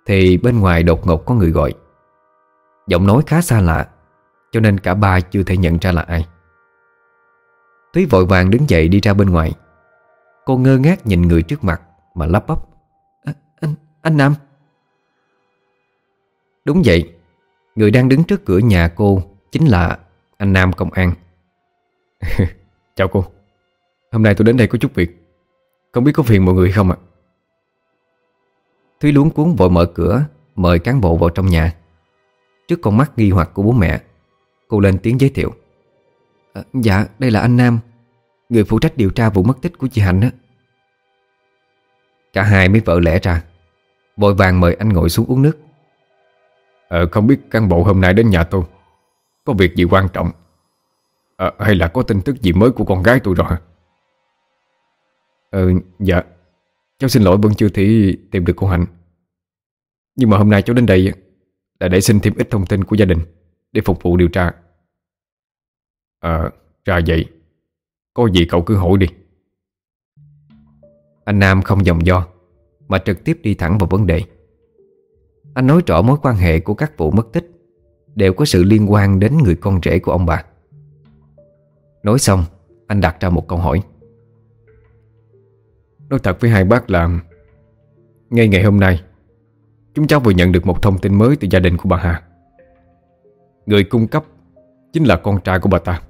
Thì bên ngoài đột ngột có người gọi. Giọng nói khá xa lạ Cho nên cả ba chưa thể nhận ra là ai. Thúy vội vàng đứng dậy đi ra bên ngoài. Cô ngơ ngác nhìn người trước mặt Mà lắp bắp. À, Anh, anh Nam. Đúng vậy Người đang đứng trước cửa nhà cô Chính là anh Nam công an. Chào cô. Hôm nay tôi đến đây có chút việc. Không biết có phiền mọi người không ạ? Thúy luống cuốn vội mở cửa Mời cán bộ vào trong nhà. Trước con mắt nghi hoặc của bố mẹ Cô lên tiếng giới thiệu. À, Dạ đây là anh Nam Người phụ trách điều tra vụ mất tích của chị Hạnh á. Cả hai mới vợ lẽ ra Vội vàng mời anh ngồi xuống uống nước Ờ không biết cán bộ hôm nay đến nhà tôi Có việc gì quan trọng. À, Hay là có tin tức gì mới của con gái tôi rồi? Ờ dạ. Cháu xin lỗi vẫn chưa thể tìm được cô Hạnh. Nhưng mà hôm nay cháu đến đây Là để xin thêm ít thông tin của gia đình Để phục vụ điều tra. À ra vậy. Có gì cậu cứ hỏi đi. Anh Nam không dòng do Mà trực tiếp đi thẳng vào vấn đề anh nói rõ mối quan hệ của các vụ mất tích Đều có sự liên quan đến người con rể của ông bà. Nói xong Anh đặt ra một câu hỏi. Nói thật với hai bác là Ngay ngày hôm nay Chúng cháu vừa nhận được một thông tin mới từ gia đình của bà Hà. Người cung cấp Chính là con trai của bà ta.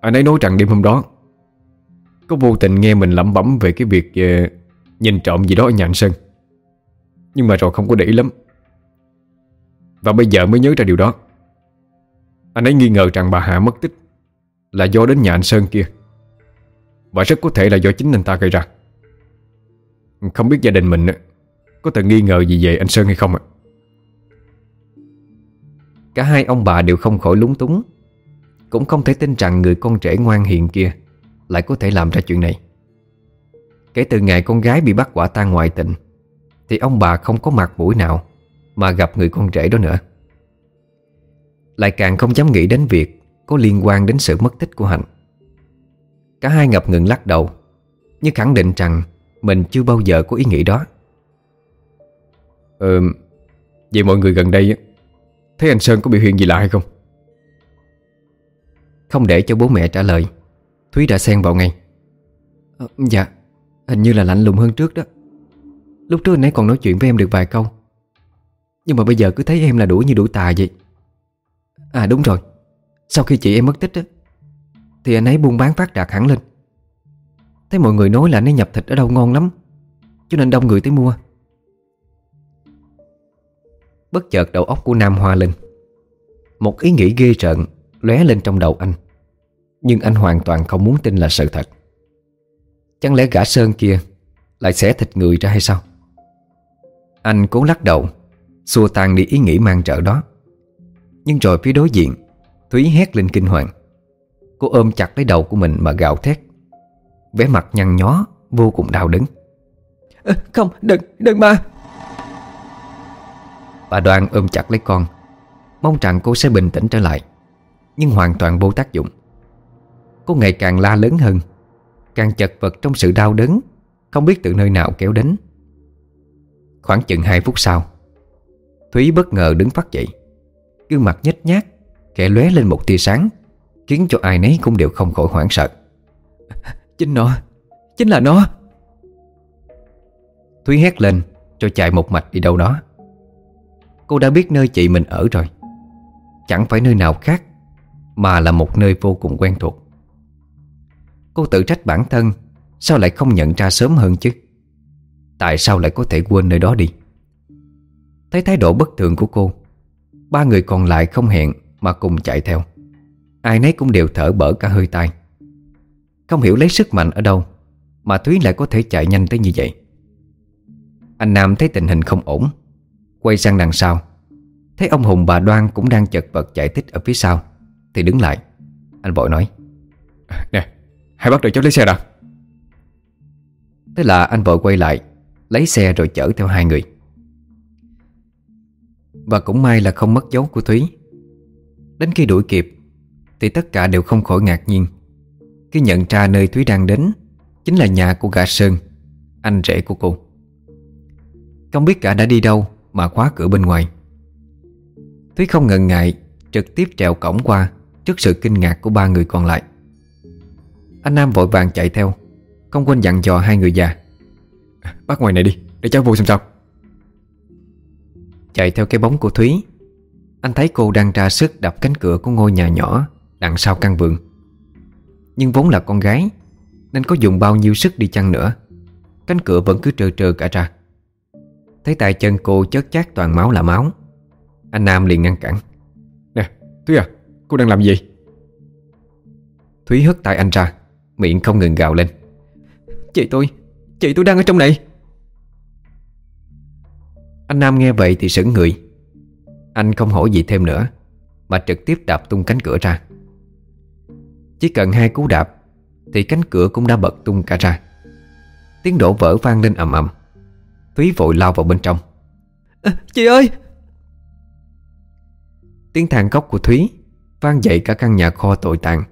Anh ấy nói rằng đêm hôm đó Có vô tình nghe mình lẩm bẩm về cái việc uh, Nhìn trộm gì đó ở nhà anh Sơn. Nhưng mà rồi không có để ý lắm. Và bây giờ mới nhớ ra điều đó. Anh ấy nghi ngờ rằng bà Hà mất tích Là do đến nhà anh Sơn kia. Và rất có thể là do chính anh ta gây ra. Không biết gia đình mình Có từng nghi ngờ gì về anh Sơn hay không ạ? Cả hai ông bà đều không khỏi lúng túng. Cũng không thể tin rằng người con trẻ ngoan hiền kia Lại có thể làm ra chuyện này. Kể từ ngày con gái bị bắt quả tang ngoại tình thì ông bà không có mặt mũi nào Mà gặp người con rể đó nữa. Lại càng không dám nghĩ đến việc Có liên quan đến sự mất tích của Hạnh. Cả hai ngập ngừng lắc đầu như khẳng định rằng Mình chưa bao giờ có ý nghĩ đó. Ờ Vậy mọi người gần đây Thấy anh Sơn có biểu hiện gì lạ hay không? Không để cho bố mẹ trả lời Thúy đã xen vào ngay. À, Dạ Hình như là lạnh lùng hơn trước đó Lúc trước anh ấy còn nói chuyện với em được vài câu. Nhưng mà bây giờ cứ thấy em là đuổi như đuổi tà vậy. À đúng rồi. Sau khi chị em mất tích á, Thì anh ấy buôn bán phát đạt hẳn lên. Thấy mọi người nói là anh ấy nhập thịt ở đâu ngon lắm, Cho nên đông người tới mua. Bất chợt đầu óc của Nam hoa lên. Một ý nghĩ ghê rợn lóe lên trong đầu anh. Nhưng anh hoàn toàn không muốn tin là sự thật. Chẳng lẽ gã Sơn kia Lại xẻ thịt người ra hay sao? Anh cố lắc đầu Xua tan đi ý nghĩ mang trợ đó. Nhưng rồi phía đối diện Thúy hét lên kinh hoàng. Cô ôm chặt lấy đầu của mình mà gào thét. Vẻ mặt nhăn nhó Vô cùng đau đớn. À, Không đừng đừng mà. Bà Đoan ôm chặt lấy con Mong rằng cô sẽ bình tĩnh trở lại Nhưng hoàn toàn vô tác dụng. Cô ngày càng la lớn hơn Càng chật vật trong sự đau đớn Không biết từ nơi nào kéo đến Khoảng chừng 2 phút sau Thúy bất ngờ đứng phát dậy. Gương mặt nhếch nhác Kẻ lóe lên một tia sáng Khiến cho ai nấy cũng đều không khỏi hoảng sợ. Chính nó Chính là nó. Thúy hét lên Rồi chạy một mạch đi đâu đó. Cô đã biết nơi chị mình ở rồi. Chẳng phải nơi nào khác Mà là một nơi vô cùng quen thuộc. Cô tự trách bản thân Sao lại không nhận ra sớm hơn chứ Tại sao lại có thể quên nơi đó đi? Thấy thái độ bất thường của cô Ba người còn lại không hẹn Mà cùng chạy theo. Ai nấy cũng đều thở bở cả hơi tai. Không hiểu lấy sức mạnh ở đâu Mà Thúy lại có thể chạy nhanh tới như vậy. Anh Nam thấy tình hình không ổn Quay sang đằng sau. Thấy ông Hùng bà Đoan cũng đang chật vật chạy tích ở phía sau Thì đứng lại. Anh vội nói Nè Hãy bắt được cháu lấy xe đã. Thế là anh vội quay lại Lấy xe rồi chở theo hai người. Và cũng may là không mất dấu của Thúy. Đến khi đuổi kịp, Thì tất cả đều không khỏi ngạc nhiên. Khi nhận ra nơi Thúy đang đến, Chính là nhà của gã Sơn, Anh rể của cô. Không biết cả đã đi đâu Mà khóa cửa bên ngoài. Thúy không ngần ngại Trực tiếp trèo cổng qua Trước sự kinh ngạc của ba người còn lại. Anh Nam vội vàng chạy theo, Không quên dặn dò hai người già. Bắt ngoài này đi để cháu vô xem sao. Chạy theo cái bóng của Thúy Anh thấy cô đang ra sức đập cánh cửa của ngôi nhà nhỏ Đằng sau căn vườn. Nhưng vốn là con gái Nên có dùng bao nhiêu sức đi chăng nữa Cánh cửa vẫn cứ trơ trơ cả ra. Thấy tay chân cô chớt chát toàn máu là máu Anh Nam liền ngăn cản. Nè Thúy à Cô đang làm gì? Thúy hất tay anh ra Miệng không ngừng gào lên. Chị tôi, chị tôi đang ở trong này. Anh Nam nghe vậy thì sững người. Anh không hỏi gì thêm nữa Mà trực tiếp đạp tung cánh cửa ra. Chỉ cần hai cú đạp Thì cánh cửa cũng đã bật tung cả ra. Tiếng đổ vỡ vang lên ầm ầm. Thúy vội lao vào bên trong. À, Chị ơi! Tiếng than khóc của Thúy Vang dậy cả căn nhà kho tội tàn.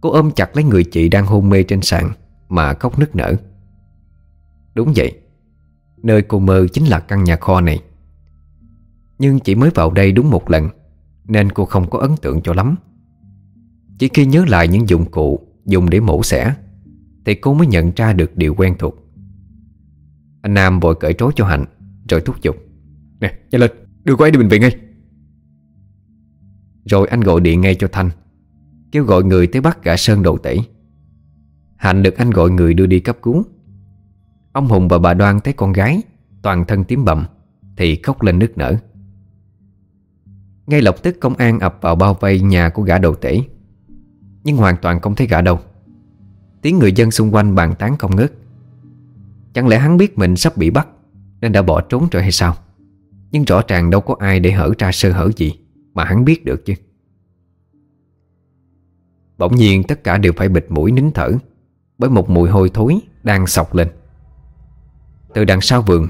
Cô ôm chặt lấy người chị đang hôn mê trên sàn Mà khóc nức nở Đúng vậy. Nơi cô mơ chính là căn nhà kho này. Nhưng chỉ mới vào đây đúng một lần, Nên cô không có ấn tượng cho lắm. Chỉ khi nhớ lại những dụng cụ Dùng để mổ xẻ, Thì cô mới nhận ra được điều quen thuộc. Anh Nam vội cởi trói cho Hạnh, Rồi thúc giục. Nè, nhanh lên, đưa cô ấy đi bệnh viện ngay. Rồi anh gọi điện ngay cho Thanh, Kêu gọi người tới bắt gã Sơn đầu tẩy Hạnh được anh gọi người đưa đi cấp cứu. Ông Hùng và bà Đoan thấy con gái, Toàn thân tím bầm, Thì khóc lên nức nở. Ngay lập tức công an ập vào bao vây nhà của gã đầu tể. Nhưng hoàn toàn không thấy gã đâu. Tiếng người dân xung quanh bàn tán không ngớt. Chẳng lẽ hắn biết mình sắp bị bắt, Nên đã bỏ trốn rồi hay sao? Nhưng rõ ràng đâu có ai để hở ra sơ hở gì Mà hắn biết được chứ. Bỗng nhiên tất cả đều phải bịt mũi nín thở, Bởi một mùi hôi thối đang sọc lên. Từ đằng sau vườn,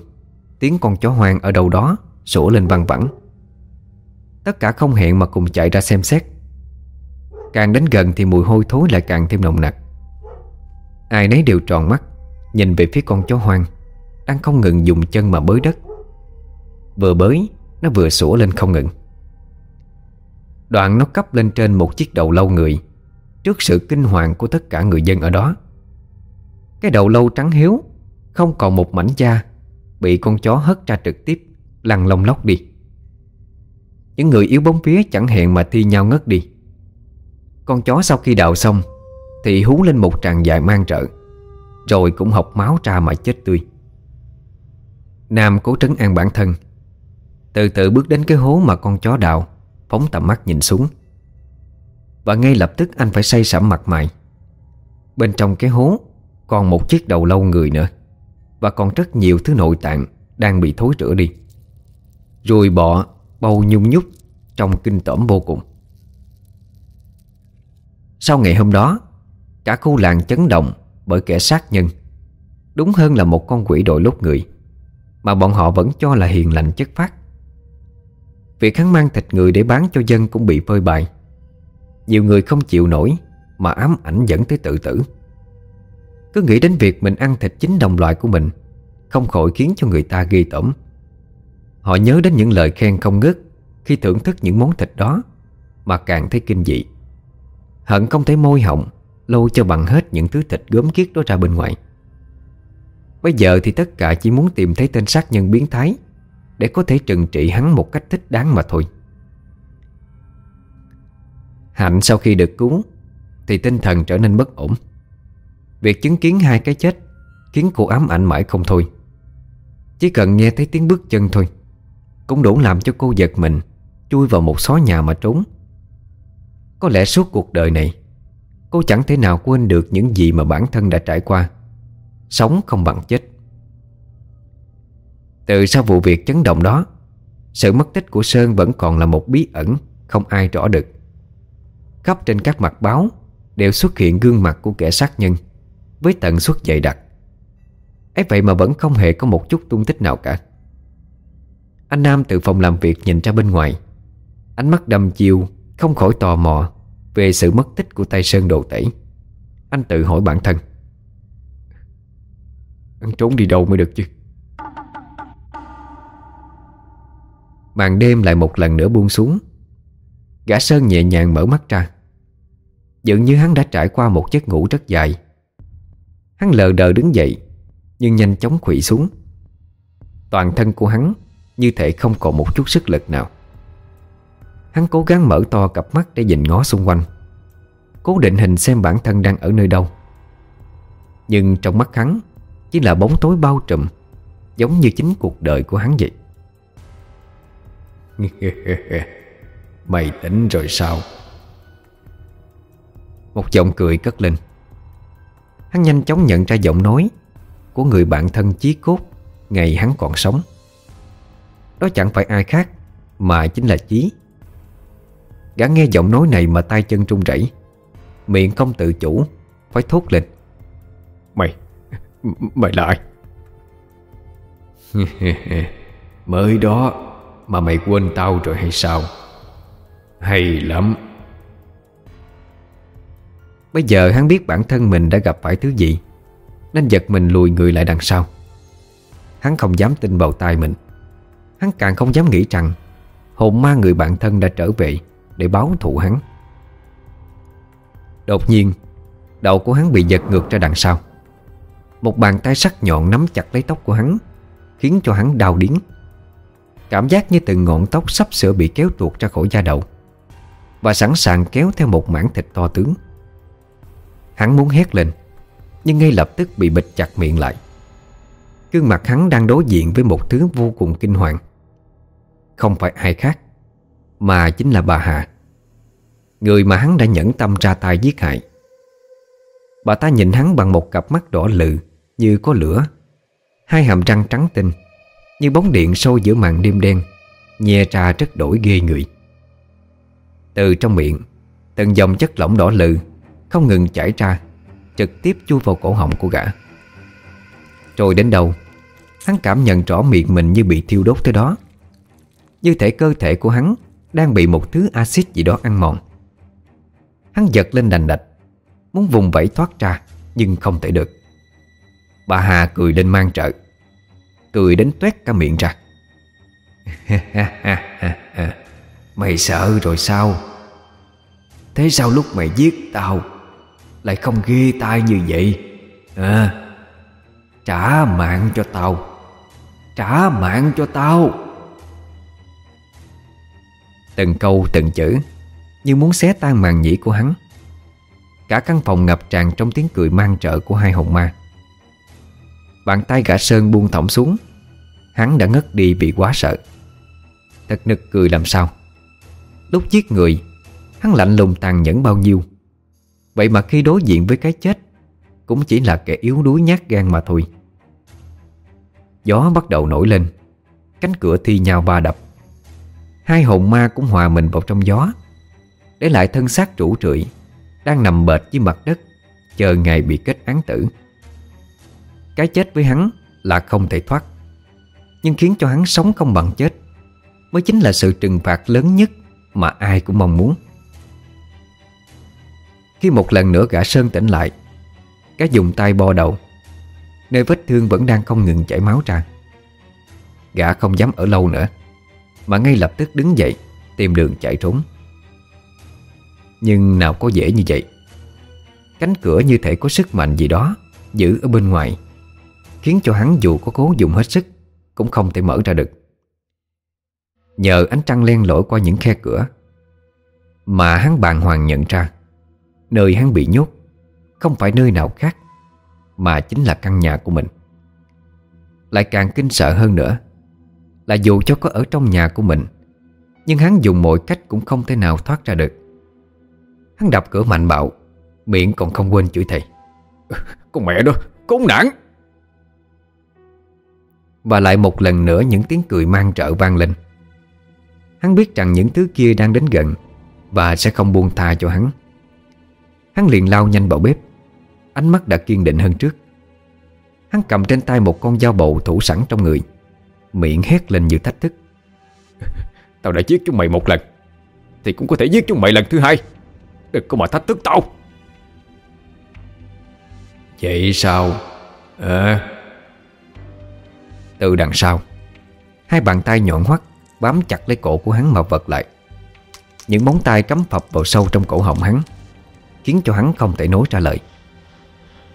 Tiếng con chó hoang ở đâu đó Sủa lên văng vẳng. Tất cả không hẹn mà cùng chạy ra xem xét. Càng đến gần thì mùi hôi thối lại càng thêm nồng nặc. Ai nấy đều tròn mắt, Nhìn về phía con chó hoang, Đang không ngừng dùng chân mà bới đất. Vừa bới, Nó vừa sủa lên không ngừng. Đoạn nó cấp lên trên một chiếc đầu lâu người, Trước sự kinh hoàng của tất cả người dân ở đó. Cái đầu lâu trắng hiếu không còn một mảnh da, Bị con chó hất ra trực tiếp, Lăn lông lóc đi. Những người yếu bóng phía chẳng hẹn mà thi nhau ngất đi. Con chó sau khi đào xong, Thì hú lên một tràng dài mang trợ, Rồi cũng học máu ra mà chết tươi. Nam cố trấn an bản thân, Từ từ bước đến cái hố mà con chó đào, Phóng tầm mắt nhìn xuống. Và ngay lập tức anh phải say sẩm mặt mày. Bên trong cái hố Còn một chiếc đầu lâu người nữa. Và còn rất nhiều thứ nội tạng Đang bị thối rữa đi. Rồi bọ, bầu nhung nhúc Trong kinh tởm vô cùng. Sau ngày hôm đó Cả khu làng chấn động Bởi kẻ sát nhân. Đúng hơn là một con quỷ đội lốt người Mà bọn họ vẫn cho là hiền lành chất phát Việc hắn mang thịt người để bán cho dân cũng bị phơi bày. Nhiều người không chịu nổi Mà ám ảnh dẫn tới tự tử. Cứ nghĩ đến việc mình ăn thịt chính đồng loại của mình, Không khỏi khiến cho người ta ghi tởm. Họ nhớ đến những lời khen không ngớt Khi thưởng thức những món thịt đó, Mà càng thấy kinh dị. Hận không thấy môi họng, Lâu cho bằng hết những thứ thịt gớm kiết đó ra bên ngoài. Bây giờ thì tất cả chỉ muốn tìm thấy tên sát nhân biến thái, để có thể trừng trị hắn một cách thích đáng mà thôi. Hạnh sau khi được cứu, Thì tinh thần trở nên bất ổn. Việc chứng kiến hai cái chết Khiến cô ám ảnh mãi không thôi. Chỉ cần nghe thấy tiếng bước chân thôi, Cũng đủ làm cho cô giật mình, Chui vào một xó nhà mà trốn. Có lẽ suốt cuộc đời này, Cô chẳng thể nào quên được những gì mà bản thân đã trải qua. Sống không bằng chết. Từ sau vụ việc chấn động đó, Sự mất tích của Sơn vẫn còn là một bí ẩn Không ai rõ được. Khắp trên các mặt báo Đều xuất hiện gương mặt của kẻ sát nhân. Với tần suất dày đặc. Ấy vậy mà vẫn không hề có một chút tung tích nào cả. Anh Nam từ phòng làm việc nhìn ra bên ngoài. Ánh mắt đầm chiều Không khỏi tò mò Về sự mất tích của tay Sơn đồ tẩy. Anh tự hỏi bản thân. Anh trốn đi đâu mới được chứ? Màn đêm lại một lần nữa buông xuống. Gã Sơn nhẹ nhàng mở mắt ra. Dường như hắn đã trải qua một giấc ngủ rất dài. Hắn lờ đờ đứng dậy Nhưng nhanh chóng khủy xuống. Toàn thân của hắn Như thể không còn một chút sức lực nào. Hắn cố gắng mở to cặp mắt để nhìn ngó xung quanh Cố định hình xem bản thân đang ở nơi đâu. Nhưng trong mắt hắn Chỉ là bóng tối bao trùm Giống như chính cuộc đời của hắn vậy. Mày tỉnh rồi sao? Một giọng cười cất lên Hắn nhanh chóng nhận ra giọng nói Của người bạn thân chí cốt Ngày hắn còn sống. Đó chẳng phải ai khác Mà chính là Chí. Gã nghe giọng nói này mà tay chân trung rẩy Miệng không tự chủ Phải thốt lên. Mày Mày là ai? Mới đó mà mày quên tao rồi hay sao? Hay lắm Bây giờ hắn biết bản thân mình đã gặp phải thứ gì, Nên giật mình lùi người lại đằng sau. Hắn không dám tin vào tai mình. Hắn càng không dám nghĩ rằng Hồn ma người bạn thân đã trở về Để báo thù hắn. Đột nhiên, Đầu của hắn bị giật ngược ra đằng sau. Một bàn tay sắc nhọn nắm chặt lấy tóc của hắn, Khiến cho hắn đau điến Cảm giác như từng ngọn tóc sắp sửa bị kéo tuột ra khỏi da đầu Và sẵn sàng kéo theo một mảng thịt to tướng. Hắn muốn hét lên, Nhưng ngay lập tức bị bịt chặt miệng lại. Gương mặt hắn đang đối diện với một thứ vô cùng kinh hoàng. Không phải ai khác, Mà chính là bà Hà. Người mà hắn đã nhẫn tâm ra tay giết hại. Bà ta nhìn hắn bằng một cặp mắt đỏ lự Như có lửa, Hai hàm răng trắng tinh Như bóng điện sâu giữa màn đêm đen, Nhe ra rất đổi ghê người. Từ trong miệng, Từng dòng chất lỏng đỏ lự không ngừng chảy ra, Trực tiếp chui vào cổ họng của gã. Rồi đến đâu, Hắn cảm nhận rõ miệng mình như bị thiêu đốt tới đó. Như thể cơ thể của hắn Đang bị một thứ axit gì đó ăn mòn. Hắn giật lên đành đạch, Muốn vùng vẫy thoát ra, Nhưng không thể được. Bà Hà cười lên mang trợ, Cười đến tuét cả miệng ra. Mày sợ rồi sao? Thế sao lúc mày giết tao? Lại không ghê tai như vậy. À Trả mạng cho tao. Trả mạng cho tao. Từng câu, từng chữ, Như muốn xé tan màn nhĩ của hắn. Cả căn phòng ngập tràn trong tiếng cười mang trợ của hai hồn ma. Bàn tay gã Sơn buông thõng xuống. Hắn đã ngất đi vì quá sợ. Thật nực cười làm sao? Lúc giết người, Hắn lạnh lùng tàn nhẫn bao nhiêu? Vậy mà khi đối diện với cái chết, Cũng chỉ là kẻ yếu đuối nhát gan mà thôi. Gió bắt đầu nổi lên, Cánh cửa thi nhau ba đập. Hai hồn ma cũng hòa mình vào trong gió, Để lại thân xác rủ rượi, Đang nằm bệt dưới mặt đất, Chờ ngày bị kết án tử. Cái chết với hắn là không thể thoát, Nhưng khiến cho hắn sống không bằng chết, Mới chính là sự trừng phạt lớn nhất Mà ai cũng mong muốn. Khi một lần nữa gã Sơn tỉnh lại, gã dùng tay bo đầu. Nơi vết thương vẫn đang không ngừng chảy máu ra. Gã không dám ở lâu nữa, Mà ngay lập tức đứng dậy, Tìm đường chạy trốn. Nhưng nào có dễ như vậy. Cánh cửa như thể có sức mạnh gì đó Giữ ở bên ngoài, Khiến cho hắn dù có cố dùng hết sức, Cũng không thể mở ra được. Nhờ ánh trăng len lỏi qua những khe cửa, Mà hắn bàng hoàng nhận ra Nơi hắn bị nhốt Không phải nơi nào khác mà chính là căn nhà của mình. Lại càng kinh sợ hơn nữa Là dù cho có ở trong nhà của mình Nhưng hắn dùng mọi cách cũng không thể nào thoát ra được. Hắn đập cửa mạnh bạo Miệng còn không quên chửi thầy. Con mẹ đó, con nản! Và lại một lần nữa những tiếng cười mang trợ vang lên. Hắn biết rằng những thứ kia đang đến gần Và sẽ không buông tha cho hắn. Hắn liền lao nhanh vào bếp. Ánh mắt đã kiên định hơn trước. Hắn cầm trên tay một con dao bầu thủ sẵn trong người. Miệng hét lên như thách thức. Tao đã giết chúng mày một lần Thì cũng có thể giết chúng mày lần thứ hai. Đừng có mà thách thức tao. Vậy sao? À Từ đằng sau Hai bàn tay nhọn hoắt Bám chặt lấy cổ của hắn mà vật lại. Những móng tay cắm phập vào sâu trong cổ họng hắn Khiến cho hắn không thể nói ra lời.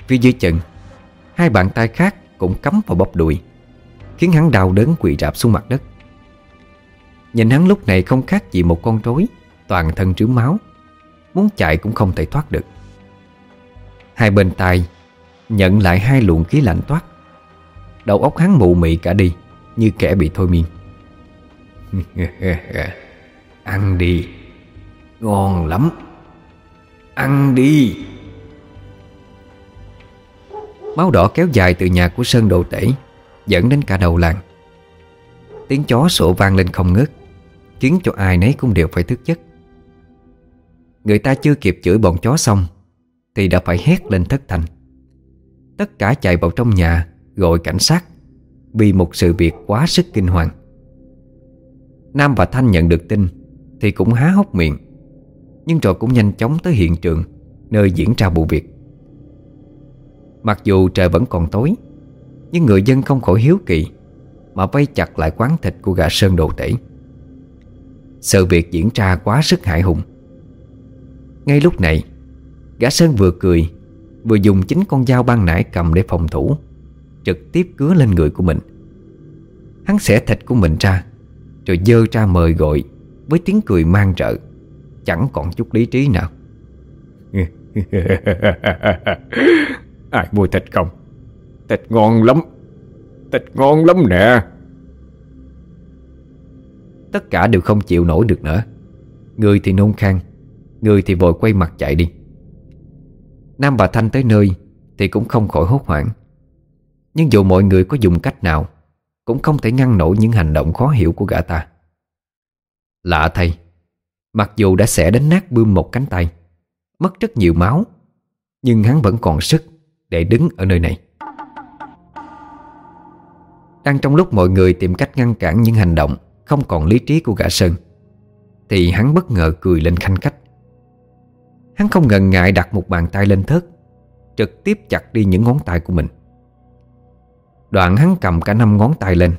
Phía dưới chân Hai bàn tay khác cũng cắm vào bắp đùi, Khiến hắn đau đớn quỳ rạp xuống mặt đất. Nhìn hắn lúc này không khác gì một con rối, Toàn thân trướng máu, Muốn chạy cũng không thể thoát được. Hai bên tai Nhận lại hai luồng khí lạnh toát. Đầu óc hắn mụ mị cả đi, Như kẻ bị thôi miên. Ăn đi, Ngon lắm. Ăn đi. Máu đỏ kéo dài từ nhà của Sơn Đồ Tể, Dẫn đến cả đầu làng. Tiếng chó sổ vang lên không ngớt, Khiến cho ai nấy cũng đều phải thức giấc. Người ta chưa kịp chửi bọn chó xong, Thì đã phải hét lên thất thành. Tất cả chạy vào trong nhà, Gọi cảnh sát, Vì một sự việc quá sức kinh hoàng. Nam và Thanh nhận được tin, Thì cũng há hốc miệng. Nhưng rồi cũng nhanh chóng tới hiện trường, Nơi diễn ra vụ việc. Mặc dù trời vẫn còn tối, Nhưng người dân không khỏi hiếu kỳ Mà vây chặt lại quán thịt của gà sơn đồ tể. Sự việc diễn ra quá sức hại hùng. Ngay lúc này, Gã Sơn vừa cười, Vừa dùng chính con dao ban nãy cầm để phòng thủ, Trực tiếp cứa lên người của mình. Hắn xẻ thịt của mình ra, Rồi dơ ra mời gọi Với tiếng cười mang rợ. Chẳng còn chút lý trí nào. Ai mua thịt không? Thịt ngon lắm. Thịt ngon lắm nè. Tất cả đều không chịu nổi được nữa. Người thì nôn khang Người thì vội quay mặt chạy đi. Nam và Thanh tới nơi Thì cũng không khỏi hốt hoảng. Nhưng dù mọi người có dùng cách nào Cũng không thể ngăn nổi những hành động khó hiểu của gã ta. Lạ thay Mặc dù đã xẻ đến nát bươm một cánh tay, Mất rất nhiều máu, Nhưng hắn vẫn còn sức Để đứng ở nơi này. Đang trong lúc mọi người tìm cách ngăn cản những hành động Không còn lý trí của gã Sơn, Thì hắn bất ngờ cười lên khanh khách. Hắn không ngần ngại đặt một bàn tay lên thớt, Trực tiếp chặt đi những ngón tay của mình. Đoạn hắn cầm cả năm ngón tay lên,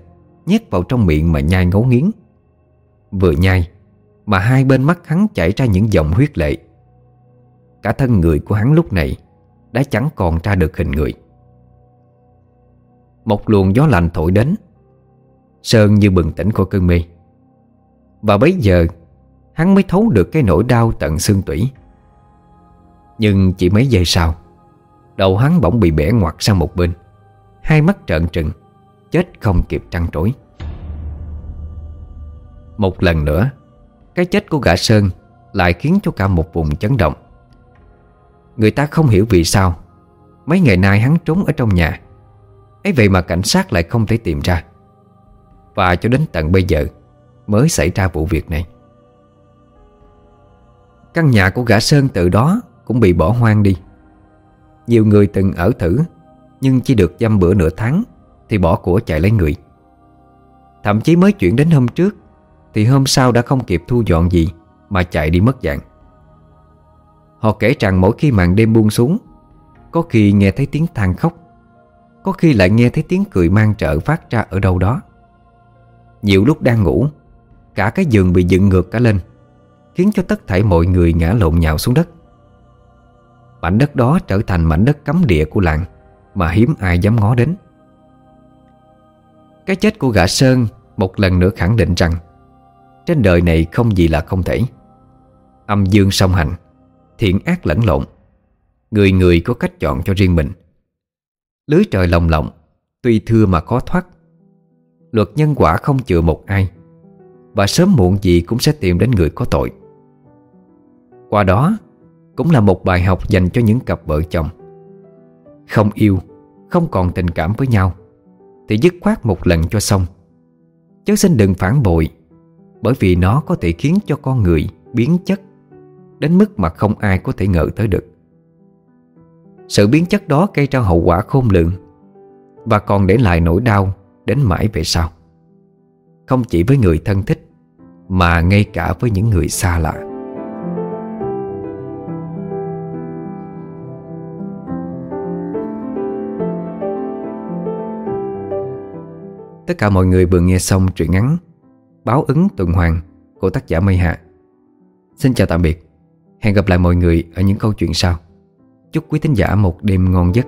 Nhét vào trong miệng mà nhai ngấu nghiến. Vừa nhai mà hai bên mắt hắn chảy ra những dòng huyết lệ. Cả thân người của hắn lúc này Đã chẳng còn ra được hình người. Một luồng gió lạnh thổi đến, Sơn như bừng tỉnh khỏi cơn mê. Và bấy giờ, Hắn mới thấu được cái nỗi đau tận xương tủy. Nhưng chỉ mấy giây sau, Đầu hắn bỗng bị bẻ ngoặt sang một bên, Hai mắt trợn trừng, Chết không kịp trăn trối. Một lần nữa cái chết của gã Sơn Lại khiến cho cả một vùng chấn động. Người ta không hiểu vì sao Mấy ngày nay hắn trốn ở trong nhà. Ấy vậy mà cảnh sát lại không thể tìm ra. Và cho đến tận bây giờ Mới xảy ra vụ việc này. Căn nhà của gã Sơn từ đó Cũng bị bỏ hoang đi. Nhiều người từng ở thử, Nhưng chỉ được dăm bữa nửa tháng Thì bỏ của chạy lấy người. Thậm chí mới chuyển đến hôm trước thì hôm sau đã không kịp thu dọn gì, Mà chạy đi mất dạng. Họ kể rằng mỗi khi màn đêm buông xuống, Có khi nghe thấy tiếng than khóc, Có khi lại nghe thấy tiếng cười mang trợ phát ra ở đâu đó. Nhiều lúc đang ngủ, Cả cái giường bị dựng ngược cả lên, Khiến cho tất thảy mọi người ngã lộn nhào xuống đất. Mảnh đất đó trở thành mảnh đất cấm địa của làng, Mà hiếm ai dám ngó đến. Cái chết của gã Sơn Một lần nữa khẳng định rằng trên đời này không gì là không thể. Âm dương song hành, Thiện ác lẫn lộn. Người người có cách chọn cho riêng mình. Lưới trời lồng lộng, Tuy thưa mà khó thoát. Luật nhân quả không chừa một ai, Và sớm muộn gì cũng sẽ tìm đến người có tội. Qua đó, Cũng là một bài học dành cho những cặp vợ chồng. Không yêu, Không còn tình cảm với nhau, Thì dứt khoát một lần cho xong. Chớ xin đừng phản bội bởi vì nó có thể khiến cho con người biến chất, Đến mức mà không ai có thể ngờ tới được. Sự biến chất đó gây ra hậu quả khôn lường, Và còn để lại nỗi đau Đến mãi về sau. Không chỉ với người thân thích, Mà ngay cả với những người xa lạ. Tất cả mọi người vừa nghe xong truyện ngắn Báo ứng tuần hoàn của tác giả Mây Hạ. Xin chào tạm biệt. Hẹn gặp lại mọi người ở những câu chuyện sau. Chúc quý thính giả một đêm ngon giấc.